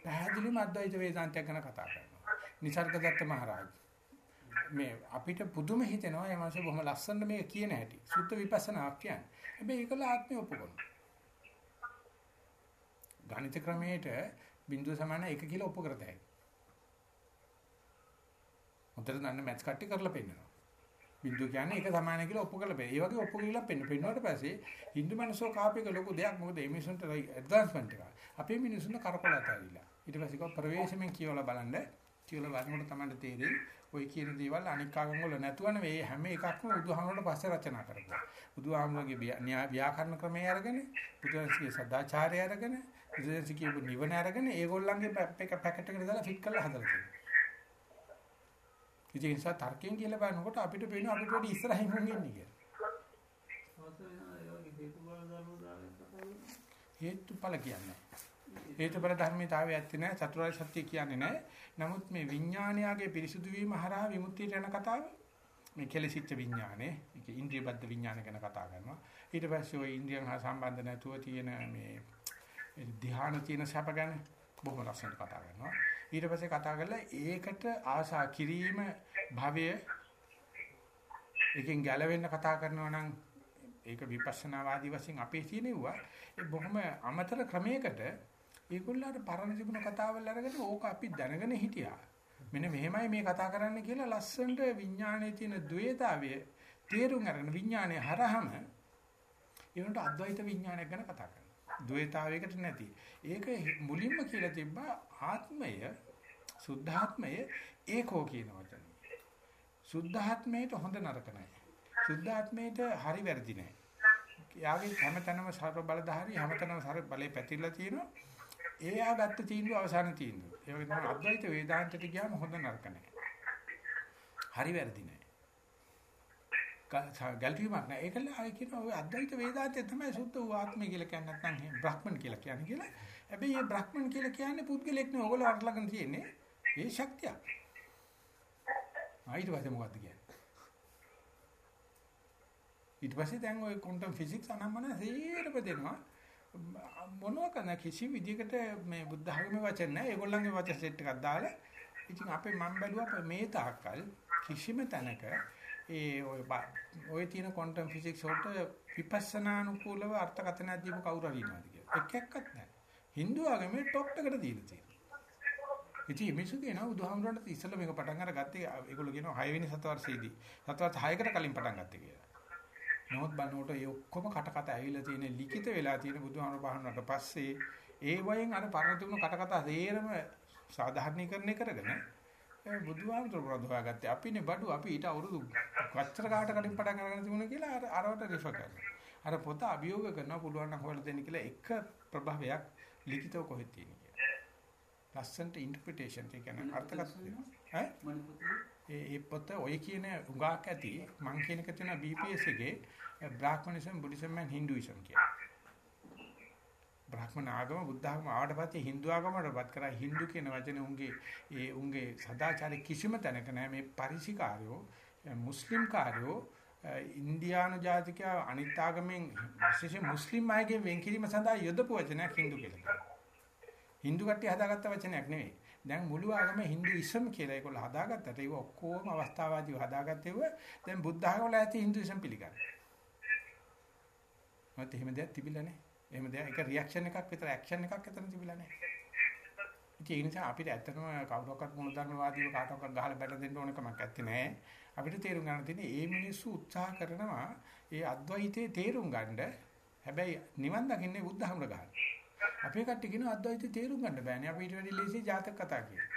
පැහැදිලිවම අද්වෛත වේදාන්තය ගැන කතා කරනවා. නිසර්ගදත්ත මහරජා මේ අපිට පුදුම හිතෙනවා මේ මාසේ බොහොම ලස්සනට මේක කියන හැටි. සුත්ත විපස්සනාක් කියන්නේ. හැබැයි ඒකල ආත්මය ඔප්පු ගණිත ක්‍රමයට බිඳුව සමාන 1 කියලා ඔප්පු කරතයි. හොඳට දන්න මැත්ස් කට්ටි කරලා පෙන්නනවා. බිඳුව කියන්නේ ඒක සමානයි කියලා ඔප්පු කරලා බෑ. ඒ වගේ ඔප්පු කරලා පෙන්න. පෙන්නුවාට පස්සේ හින්දු මිනිස්සු කාපේක ලොකු දෙයක්. මොකද මේ මිනිස්සුන්ට ඇඩ්වාන්ස්මන්ට් එක. අපේ මිනිස්සුන්ට කරකොල අතහැරිලා. ඊට පස්සේ කව ප්‍රවේශමෙන් කියවලා බලන්න. කියවලා බලනකොට තමයි තේරෙන්නේ ඔය කියන දේවල් අනික් ආගම් වල නැතුව නෙවෙයි හැම එකක්ම බුදුහාමුදුරට පස්සේ රචනා කරපුවා. බුදුහාමුදුරගේ ව්‍යාකරණ ක්‍රමය අරගෙන, බුදුන්සේගේ සදාචාරය අරගෙන, බුදුන්සේගේ නිවන අරගෙන ඒගොල්ලන්ගේ පැකට් එකට දාලා ෆිට කරලා හදලා තියෙනවා. ඉතින් නිසා තර්කයෙන් කියලා බලනකොට අපිට පේනවා අපිට වැඩි ඉස්සරහින් හුන් ඉන්නේ කියලා. හේතුඵල කියන්නේ. හේතුඵල ධර්මීතාවය ඇත්තේ නැහැ චතුරාර්ය සත්‍ය කියන්නේ නැහැ. නමුත් මේ විඥානයගේ පිරිසුදු වීම හරහා විමුක්තියට යන කතාව මේ කෙලසිච්ච විඥානේ, ඒක ඉන්ද්‍රිය බද්ධ විඥාන ගැන කතා කරනවා. ඊට පස්සේ ওই ඉන්ද්‍රියන් හා සම්බන්ධ නැතුව තියෙන මේ ධ්‍යාන තියෙන සැප ගැන බොහොම ලස්සනට කතා කරනවා. ඊට පස්සේ කතා කරලා ඒකට ආශා කිරීම භවය එකෙන් ගැලවෙන්න කතා කරනවා නම් ඒක විපස්සනාවාදී වශයෙන් අපේ තියෙනවා ඒ බොහොම අමතර ක්‍රමයකට ඒගොල්ලන්ට පරණ තිබුණ කතාවල් අරගෙන ඕක අපි දැනගෙන හිටියා මෙන්න මෙහෙමයි මේ කතා කරන්න කියලා ලස්සනට විඥානයේ තියෙන ද්වේතාවය තේරුම් අරගෙන විඥානයේ හරහම ඒකට අද්වෛත විඥානය ගැන කතා කරනවා ද්වේතාවයකට නැති. ඒක මුලින්ම කියලා තිබ්බා ආත්මය සුද්ධාත්මය ඒකෝ කියන වචනේ. සුද්ධාත්මයට හොඳ නරක නැහැ. සුද්ධාත්මයට හරි වැරදි නැහැ. යාගේ හැමතැනම සර්ව බලධාරී හැමතැනම සර්ව බලේ පැතිරලා තියෙනවා. එයා ගත්ත තීන්දුව අවසාන තීන්දුව. ඒ වගේ තමයි අද්වෛත වේදාන්තයට ගියාම හොඳ නරක නැහැ. හරි වැරදි නැහැ. ගැල්වීමක් නෑ. ඒකල ආයි කියනවා ඔය අද්වෛත වේදාන්තය තමයි සුද්ධ වූ ආත්මය කියලා කියන්නේ නැත්නම් බ්‍රහ්මන් කියලා කියන්නේ කියලා. හැබැයි මේ බ්‍රහ්මන් කියලා කියන්නේ පුද්ගලෙක් නෙවෙයි. ඕගොල්ලෝ අරලගෙන තියෙන්නේ ඒ ශක්තිය. ආයිත් පස්සේ මොකද්ද කියන්නේ? ඊට පස්සේ දැන් ඔය ක්වොන්ටම් ෆිසික්ස් අනම්මන සේරම දෙනවා. මොනවා කරන කිසි විදිහකට මේ බුද්ධ ධර්මයේ වචන නැහැ. ඒගොල්ලන්ගේ වචන සෙට් එකක් දාලා ඉතින් අපේ මම බැලුවා මේ තාක්කල් කිසිම තැනක ඒ ඔය ඔය තියෙන ක්වොන්ටම් ෆිසික්ස් වලට විපස්සනානුකූලව අර්ථකථනයක් දීපු කවුරු හරි ඉන්නවද කියලා. එක එක්කත් නැහැ. Hindu ආගමේ টොප් එකට දීලා තියෙනවා. ඉතින් මිසු කියනවා බුදුහාමුදුරන්ට ඉස්සෙල්ලා මේක පටන් අරගත්තේ ඒගොල්ලෝ කියනවා 6 වෙනි සතවර්ෂයේදී. සතවර්ෂ 6කට කලින් පටන් ගත්තේ කියලා. නමුත් බලනකොට ඒ ඔක්කොම කට කත ඇවිල්ලා තියෙන ලිඛිත වෙලා තියෙන බුදුහාමුදුර පහන්නට පස්සේ ඒ වයින් අර පරණ තිබුණු කට කතා සේරම සාධාරණීකරණය කරගෙන මොනවද හොයාගත්තේ? අපිනේ බඩු අපි ඊට අවුරුදු කච්චර කාට කලින් පටන් අරගෙන තිබුණා කියලා අර අරවට රිෆර් කරනවා. අර පොත අභියෝග කරනවා පුළුවන් නම් හොයලා දෙන්න කියලා එක ප්‍රභාවයක් ලිඛිතව කොහෙද තියෙන්නේ කියලා. ලස්සන්ට ඉන්ටර්ප්‍රිටේෂන් එක කියන්නේ අර්ථකථන ඈ ඒ පොත ඔය කියන උගාක් ඇති මං කියන එක තියෙන BPS එකේ බ්‍රාහ්මනිසම් බුද්දිසම් and Hinduism කියලා. බ්‍රාහ්මණ ආගම බුද්ධ ආගම ආවට පස්සේ Hindu ආගමටපත් කරා Hindu කියන වචනේ උන්ගේ ඒ උන්ගේ සදාචාර කිසිම තැනක නැහැ මේ පරිසිකාරයෝ මුස්ලිම් කාර්යෝ ඉන්දියානු ජාතිකයා අනිත් ආගමෙන් විශේෂයෙන් මුස්ලිම් අයගෙන් වෙන් කිරීම සඳහා යොදපු වචනයක් Hindu කියලා කියනවා. Hindu කට්ටිය හදාගත්ත වචනයක් නෙවෙයි. දැන් මුළු ආගම Hinduism කියලා ඒගොල්ලෝ හදාගත්තට ඒක ඔක්කොම අවස්ථාවාදීව හදාගත්තේව දැන් බුද්ධ ආගම වල ඇති Hinduism පිළිගන්න. මත එහෙම දෙයක් තිබිලා නැහැ. එහෙම දෙයක් ඒක රියැක්ෂන් එකක් විතර ඇක්ෂන් එකක් එතන තිබිලා නැහැ. ඉතින් ඒ නිසා අපිට ඇත්තටම කවුරක්වත් මොනතරම්වාදීව කාටවත් ගහලා බැල දෙන්න ඕන කමක් නැත්තේ නෑ. අපිට තේරුම් ගන්න තියෙන්නේ මේ මිනිස්සු උත්සාහ කරනවා ඒ අද්වෛතයේ තේරුම් ගන්න. හැබැයි නිවන් දකින්නේ බුද්ධ හමුර ගන්න. අපේ කට්ටිය කියන අද්වෛතයේ තේරුම් ගන්න බෑනේ. අපි ඊට වැඩි ලේසි ජාතක කතා කියනවා.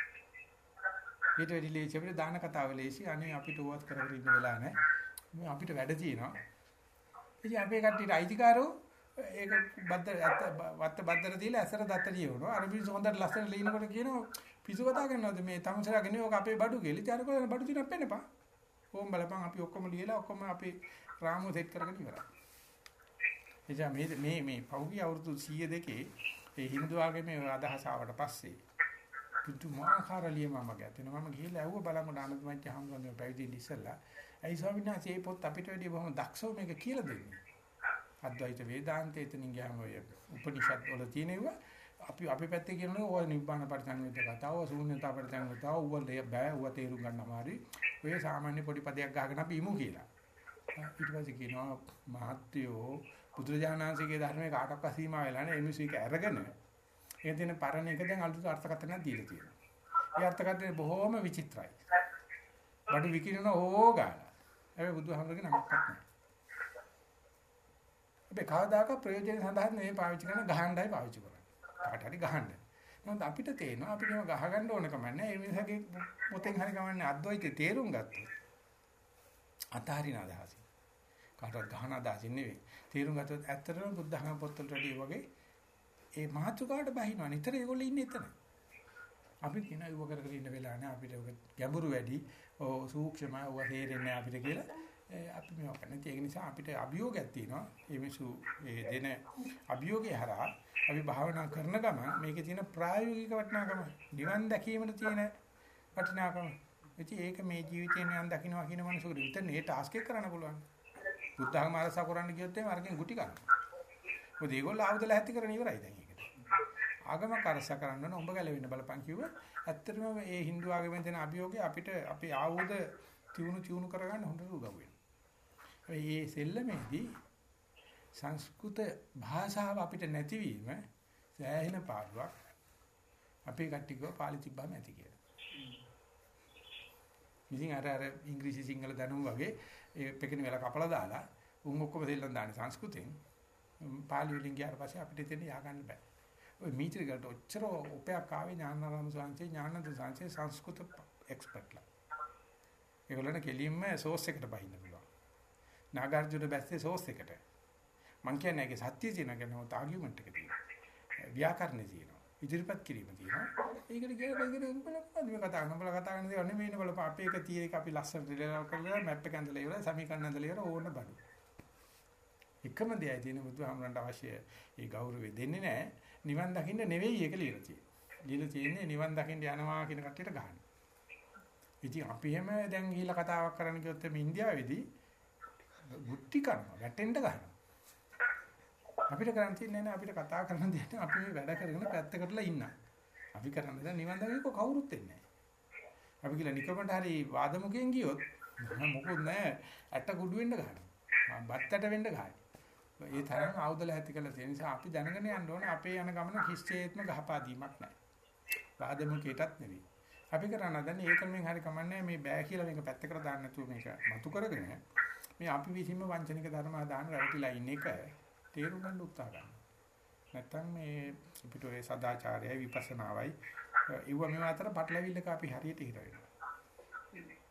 ඊට වැඩි ලේසි අපිට දාන කතාව ලේසි. අනේ අපිට ඕවත් කරගෙන ඉන්න වෙලා නැහැ. අපිට වැඩ තියෙනවා. ඉතින් අපේ කට්ටියට අයිතිකාරෝ ඒක බද්ද වත්ත බද්දට දීලා ඇසර දත්ත ලියවනවා. අර පිස්සු හොඳට ලස්සන ලියනකොට කියනවා පිස්සු කතා කරනවාද මේ තමුසරගෙන ඕක අපේ බඩු කියලා. ඉතින් අර කොහෙද බඩු දිනක් පෙන්නපන්. ඕම් බලපන් අපි ඔක්කොම ලියලා ඔක්කොම අපි රාමු සෙට් කරගෙන ඉවරයි. එජා මේ මේ මේ පෞගී අවුරුදු 100 දෙකේ ඒ Hindu ආගමේ අදහස ආවට පස්සේ පුදුමාකාර ලියමම ගැතෙනවා. මම ගිහිල්ලා ඇහුව බලන්න ආනන්ද මහත්තයා හම්බුනේ පැවිදි ඉස්සෙල්ලා. ඇයි ස්වාමීන් වහන්සේ මේ පොත් අපිට වැඩි බොහොම දක්ෂව මේක කියලා දෙන්නේ. අද්වෛත වේදාන්තය එතනින් ගියාම ඔය උපනිෂද් වල තියෙනවා අපි අපි පැත්තේ කියනවා ඔය නිබ්බාන පරිසංයුක්ත කතාව ශූන්‍යතා පරිසංයුක්ත කතාව ඌවල බෑ ඌව තේරුම් ගන්න අමාරුයි. ඔය සාමාන්‍ය පොඩි පදයක් ගහගෙන අපි ඉමු කියලා. ඊට පස්සේ කියනවා මහත්යෝ බුදුරජාණන්සේගේ ධර්මයේ කාටවත් සීමා වෙලා නැහැ. එමිසු එක අරගෙන ඒ දෙන පරණ එක දැන් අලුත් අර්ථකථනයක් දීලා තියෙනවා. ඒ අර්ථකථනය බොහොම විචිත්‍රයි. බඩු විකිනන ඕගාලා හැබැයි බුදුහාමරගේ නමක්වත් නැහැ අපි කවදාක ප්‍රයෝජන සඳහා නෙවෙයි පාවිච්චි කරන ගහන්නයි පාවිච්චි කරන්නේ. කාට හරි ගහන්න. නමුත් අපිට තේනවා අපිට ඒව ගහ ගන්න ඕන කමක් නැහැ. ඒ මිනිහගේ පොතෙන් හරි කමන්නේ අද්වෛතේ තේරුම් ගත්තොත්. අතහරින අදහසින්. කාටවත් ගහන අදහසින් නෙවෙයි. තේරුම් ගත්තොත් ඇත්තටම බුද්ධ ධර්ම පොත්වලට වගේ ඒ මාතුකාට බහිනවා. නිතර ඒගොල්ලෝ ඉන්නේ එතන. අපි කියන ඉව කර කර ඉන්න වෙලාව නෑ අපිට ගැඹුරු වැඩි. ඕ සූක්ෂම ඔව තේරෙන්නේ අපිට කියලා අපි මේක කරන්නේ. ඒක නිසා අපිට අභියෝගයක් තියෙනවා. මේ මිසු මේ දෙන අභියෝගය හරහා අපි භාවනා කරන ගමන් මේකේ තියෙන ප්‍රායෝගික වටිනාකම, නිවන් දැකීමට තියෙන වටිනාකම. ඉතින් ඒක මේ ජීවිතේ නිවන් දකින්නවා කියන මනුස්සයෙකුට විතර මේ ටාස්ක් එක කරන්න පුළුවන්. බුද්ධඝම අරසා කරන්න ගියොත් එහෙම අරකින් ගුටි ගන්නවා. මොකද ඒගොල්ලෝ ආවදල ඇත්ති කරගෙන ඉවරයි දැන් ඒකට. ආගමක් අරසා කරන්න ඕන උඹ ගැලවෙන්න බලපන් කිව්ව. ඇත්තටම මේ Hindu ආගමෙන් දෙන අභියෝගය අපිට අපේ ආයුධ තියුණු තියුණු කරගන්න හොඳට උදව් වෙනවා. මේ සෙල්ලමේදී සංස්කෘත භාෂාව අපිට නැතිවීම සෑහෙන පාඩුවක්. අපේ කට්ටියව පාලි තිබ්බම ඇති කියලා. ඉතින් අර අර ඉංග්‍රීසි සිංහල දැනුම වගේ ඒ පෙකින වෙලා කපලා දාලා උන් ඔක්කොම දෙල්ලන් දාන්නේ සංස්කෘතෙන්. පාලි වලින් ගියාට පස්සේ අපිට දෙන්න යා ගන්න බෑ. ඔය මීටරකට ඔච්චර උපයක් ආවේ ඥානාරාම සංසේ ඥානන්ද සංසේ සංස්කෘත එක්ස්පර්ට්ලා. ඒගොල්ලන් කෙලින්ම සෝස් එකට බහින්න පුළුවන්. නාගාර්ජුන බැස්සේ සෝස් එකට. මං කියන්නේ ඒකේ සත්‍ය තියෙන කෙනෙකුට ආගියුමන්ට් එක තියෙනවා. ව්‍යාකරණේ තියෙනවා. ඉදිරිපත් කිරීම තියෙනවා. ඒකට කියලා ඒකට උඹලා මේ කතා කරන උඹලා කතා කරන දේ නෙමෙයි නේ බලපන් අපේ එක තියෙන එක අපි ලස්සනට ඩිලෙවර් කරලා මැප් එක ඇඳලා ඉවරයි සමීකරණ ඇඳලා ඉවරයි ඕන බඩු. එකම දෙයයි තියෙන බුදුහාමරන්ට අවශ්‍ය ඒ ගෞරවය දෙන්නේ නැහැ. නිවන් දකින්න නෙවෙයි ඒක ලියලා තියෙන්නේ. ලියලා තියෙන්නේ නිවන් දකින්න යනවා කියන කට්ටියට ගන්න. ඉතින් අපි හැම දැන් ගිහිල්ලා කතාවක් කරන්න කිව්වොත් මේ ඉන්දියාවේදී බුද්ධි කරනවා වැටෙන්න ගන්නවා. අපිට කරන්න තියෙන්නේ නැහැ අපිට කතා කරන දෙයට අපි මේ වැඩ කරගෙන පැත්තකටලා ඉන්න. අපි කරන්නේ දැන් නිවන් දකින්න කවුරුත් එන්නේ නැහැ. අපි කියලා නිකමට හරි වාදමුකෙන් ගියොත් මොකුත් නැහැ ඇට කුඩු වෙන්න ගන්නවා. බත්තට වෙන්න ගන්නවා. ඒ තරම් ආයුධල ඇති කළ තියෙන නිසා අපි දැනගෙන යන්න ඕනේ අපේ යන ගමන කිසිසේත්ම ගහපා දීමක් නැහැ. වාදමුකේටත් නෙවෙයි. අපි කරන්න හදන්නේ ඒ ක්‍රමෙන් හරි කමන්නේ මේ බෑ කියලා මේක පැත්තකට දාන්න නැතුව මේක මතු කරගෙන මේ අපි විසින්ම වංචනික ධර්ම දාන රැවටිලා ඉන්න එක තේරුම් ගන්න උත්සාහ ගන්න. නැත්තම් මේ අපිට ඔය සදාචාරයයි විපස්සනාවයි ඉව මේ අතර පටලවිල්ලක අපි හරියට හිර වෙනවා.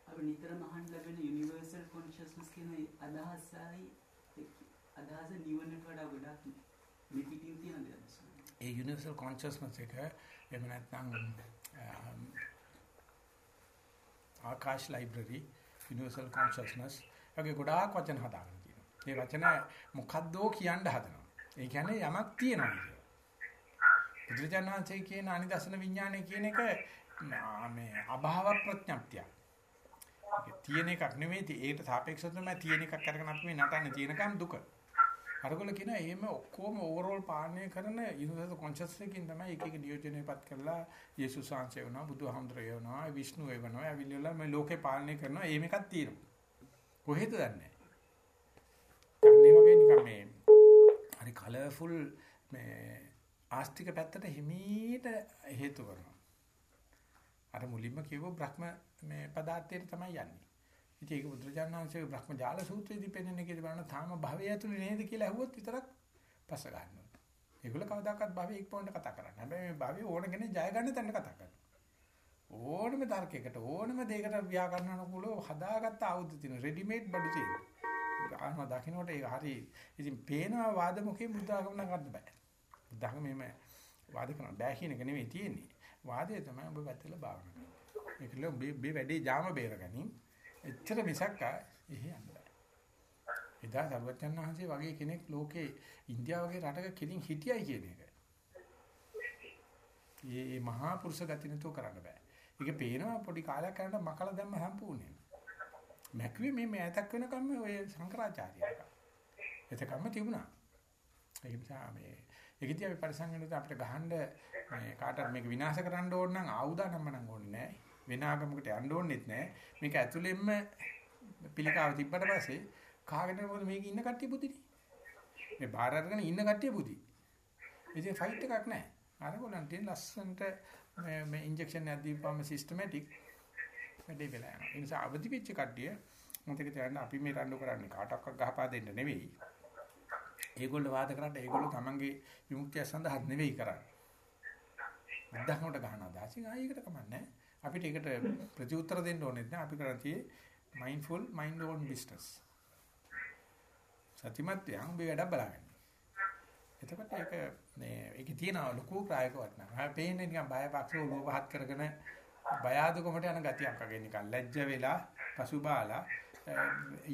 අපි නිතරම අහන්න ලැබෙන යුනිවර්සල් කොන්ෂස්නස් කියන ඒ අදහසයි ඒ අදහස නිවනට වඩා ගොඩක් මෙපිටින් තියෙන දෙයක්. ඒ යුනිවර්සල් කොන්ෂස්නස් එක එහෙම නැත්නම් අම්, ආකාශ ලයිබ්‍රරි යුනිවර්සල් කොන්ෂස්නස් වගේ ගොඩාක් වචන හදාගෙන තියෙනවා. මේ වචන මොකද්දෝ කියන්න හදනවා. ඒ කියන්නේ යමක් තියෙනවා කියලා. බුදුරජාණන්සේ කියන අනිදර්ශන විඥානය කියන එක නා- මේ අභාව ප්‍රඥප්තිය. ඒක තියෙන එකක් නෙමෙයි ඒකට සාපේක්ෂව තමයි තියෙන එකක් අරගෙන අපි මේ නටන්නේ තියෙනකම් දුක. අරගොල්ල කියන එහෙම ඔක්කොම ඕවරෝල් පාලනය කරන යුනිවර්සල් කොන්ෂස් එකකින් තමයි එක එක නියෝජනයපත් කරලා යේසුස් වහන්සේ වෙනවා බුදුහාමුදුරේ වෙනවා විෂ්ණු වෙනවා ඇවිල්ලා මේ ලෝකේ පාලනය කරනවා. එහෙම එකක් තියෙනවා. කොහෙද දන්නේ? නැහැ වගේ නිකන් මේ හරි කලර්ෆුල් මේ ආස්තික පැත්තට හිමීට හේතු කරනවා. අර මුලින්ම කියව බ්‍රහ්ම මේ පදාර්ථයට තමයි යන්නේ. ඉතින් ඒක බුදුරජාණන් වහන්සේ බ්‍රහ්ම ජාල සූත්‍රයේදී පෙන්වන එකේදී බලන්න තාම භවය ඇතුලේ නේද කියලා අහුවොත් විතරක් පස්ස ගන්නවා. ඒගොල්ල කවදාකවත් භවය ඉක්මනට කතා කරන්නේ. හැබැයි මේ භවය ඕන කෙනෙක් ජය ගන්න තැනට කතා කරනවා. ඕනම තර්කයකට ඕනම දෙයකට ව්‍යාකරණ අනුකූලව හදාගත්ත ආයුධ තියෙන රෙඩිමේඩ් බඩු තියෙන. ආත්ම දකින්නට ඒක හරි. ඉතින් පේනවා වාද මුඛේ බුද්ධාගම නගන්න බෑ. බුද්ධාගම මෙහෙම වාද කරන්න බෑ කියන එක නෙමෙයි තියෙන්නේ. වාදය තමයි ඔබ පැත්තල භාවනා කරන්නේ. ඒකල ඔබ මේ වැඩේ ජාම බේරගනින්. එච්චර මිසක් එහෙ යන්න බෑ. එදා සරුවචන් වහන්සේ වගේ කෙනෙක් ලෝකේ ඉන්දියාව වගේ රටක කෙලින් හිටියයි කියන එක. මේ මහා පුරුෂ ගති නතෝ කරන්න බෑ. ඒක පේනවා පොඩි කාලයක් යනකොට මකල දැම්ම සම්පූර්ණයෙන්. මැකුවේ මේ මෑතක් වෙනකම් ඔය සංකරාචාර්යයක. එතකම්ම තිබුණා. ඒ නිසා මේ ඒකදී අපි පරිසංගණයට අපිට ගහන්න මේ කාටවත් මේක විනාශ කරන්න ඕන නම් ආයුධ නම් නම් ඕනේ නෑ. වෙන ආගමකට යන්න ඕනෙත් නෑ. මේක ඇතුළෙන්ම පිළිකාව තිබ්බට පස්සේ කාගෙන මොකද මේක ඉන්න කට්ටිය බුදිනේ. මේ බාර අරගෙන ඉන්න කට්ටිය බුදි. ඉතින් ෆයිට් එකක් නෑ. අරගොල්ලන් තියෙන ලස්සන්ට මේ මේ ඉන්ජෙක්ෂන් එකක් දීපුවම සිස්ටමැටික් වැඩේ වෙලා යනවා. ඒ නිසා අවදි වෙච්ච කට්ටිය මොකද කියන්නේ අපි මේ රණ්ඩු කරන්නේ කාටවත් ගහපා දෙන්න නෙවෙයි. ඒගොල්ලෝ වාද කරාට ඒගොල්ලෝ තමන්ගේ විමුක්තිය සඳහා නෙවෙයි කරන්නේ. අද්දහමකට ගහන අදහසින් ආයෙකට කමන්නේ. අපිට ඒකට ප්‍රතිඋත්තර දෙන්න ඕනෙත් නෑ. අපි කරන්නේ mindful mind own business. සතිමත් යන් ඔබ වැඩ බලන්න. එතකොට ඒක මේ ඒකේ තියෙන ලොකු ප්‍රායෝගික වටිනාකම. හැබැයි පේන්නේ නිකන් බයපක්ෂව ඔළුව පහත් කරගෙන බය ආදුකමට යන ගතියක් වගේ නිකන් ලැජ්ජ වෙලා පසුබාලා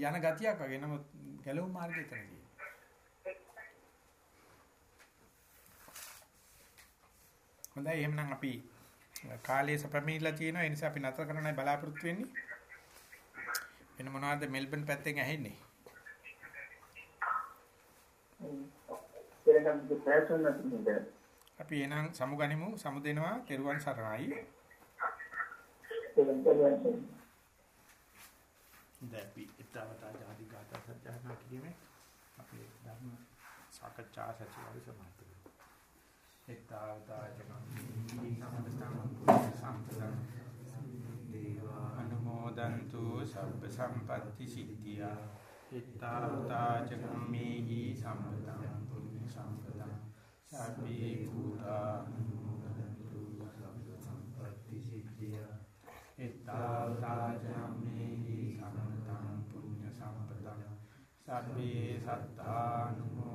යන ගතියක් වගේ නමුත් ගැලවුම් මාර්ගය එතන තියෙනවා. හොඳයි එහෙනම් අපි කාලයේ සපමිලා තියෙනවා ඒ නිසා අපි නතර කරන්නයි බලාපොරොත්තු වෙන්නේ. වෙන මොනවද මෙල්බන් පැත්තෙන් ඇහෙන්නේ? එරකම් ප්‍රයත්න නැතිද? අපි එනං සමුගනිමු සමුදෙනවා තෙරුවන් සරණයි. දැන් අපි ඊටවතා ආදි ගාථා සත්‍යනා කිරීමේ අපේ ධර්ම සාකච්ඡා සචිවාරි සමාප්ත වෙනවා. ඊටවතා ජනම්හි සම්පතං සම්පතං දේවා අනුමෝදන්තු සබ්බ සම්පatti සිද්ධියා. ඊටවතා ජනම්හි සම්පතං පුඤ්ඤ සම්පතං සබ්බේ භූතා අනුමෝදන්තු සබ්බ සම්පatti සිද්ධියා. ඊතාවතා ජම්මේහි සම්තං පුඤ්ඤ සම්පතං සබ්බේ සත්තානුමෝදන්තු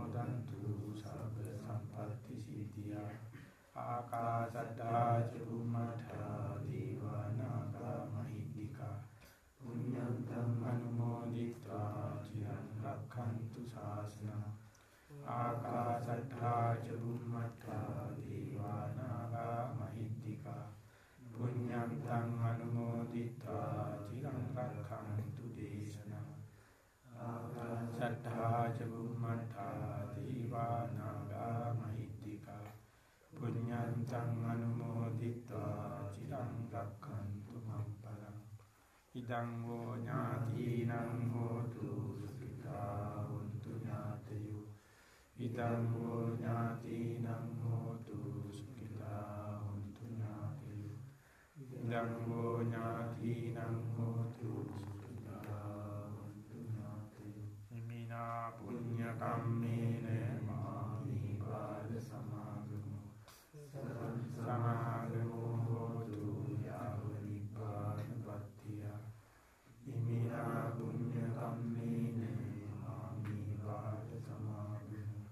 आकाशट्टा च बुम्मट्टा देवानागा महिद्दिका पुण्यं तम् अनुमोदित्वा चिरं रक्षन्तु शासनम् आकाशट्टा च बुम्मट्टा देवानागा महिद्दिका पुण्यं तम् अनुमोदित्वा चिरं रक्षन्तु देशनम् आकाशट्टा च बुम्मट्टा පුඤ්ඤන්තං අනුමෝදිත්වා චිරං රක්ඛන්තු මං පරං. ඉදං හෝ ඥාතිනං හෝතු සුඛිතා හොන්තු ඥාතයෝ. ඉදං හෝ ඥාතිනං හෝතු සුඛිතා හොන්තු ඥාතයෝ. ඉදං හෝ ඥාතිනං හෝතු සුඛිතා හොන්තු ඥාතයෝ. ඉමිනා පුඤ්ඤ කම්මේන සමාගමෝ හෝතු යාව නිපාන පත්තිය ඉමිනා පුඤ්ඤ කම්මේන මාමි වාද සමාගමෝ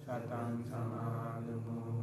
සතං සමාගමෝ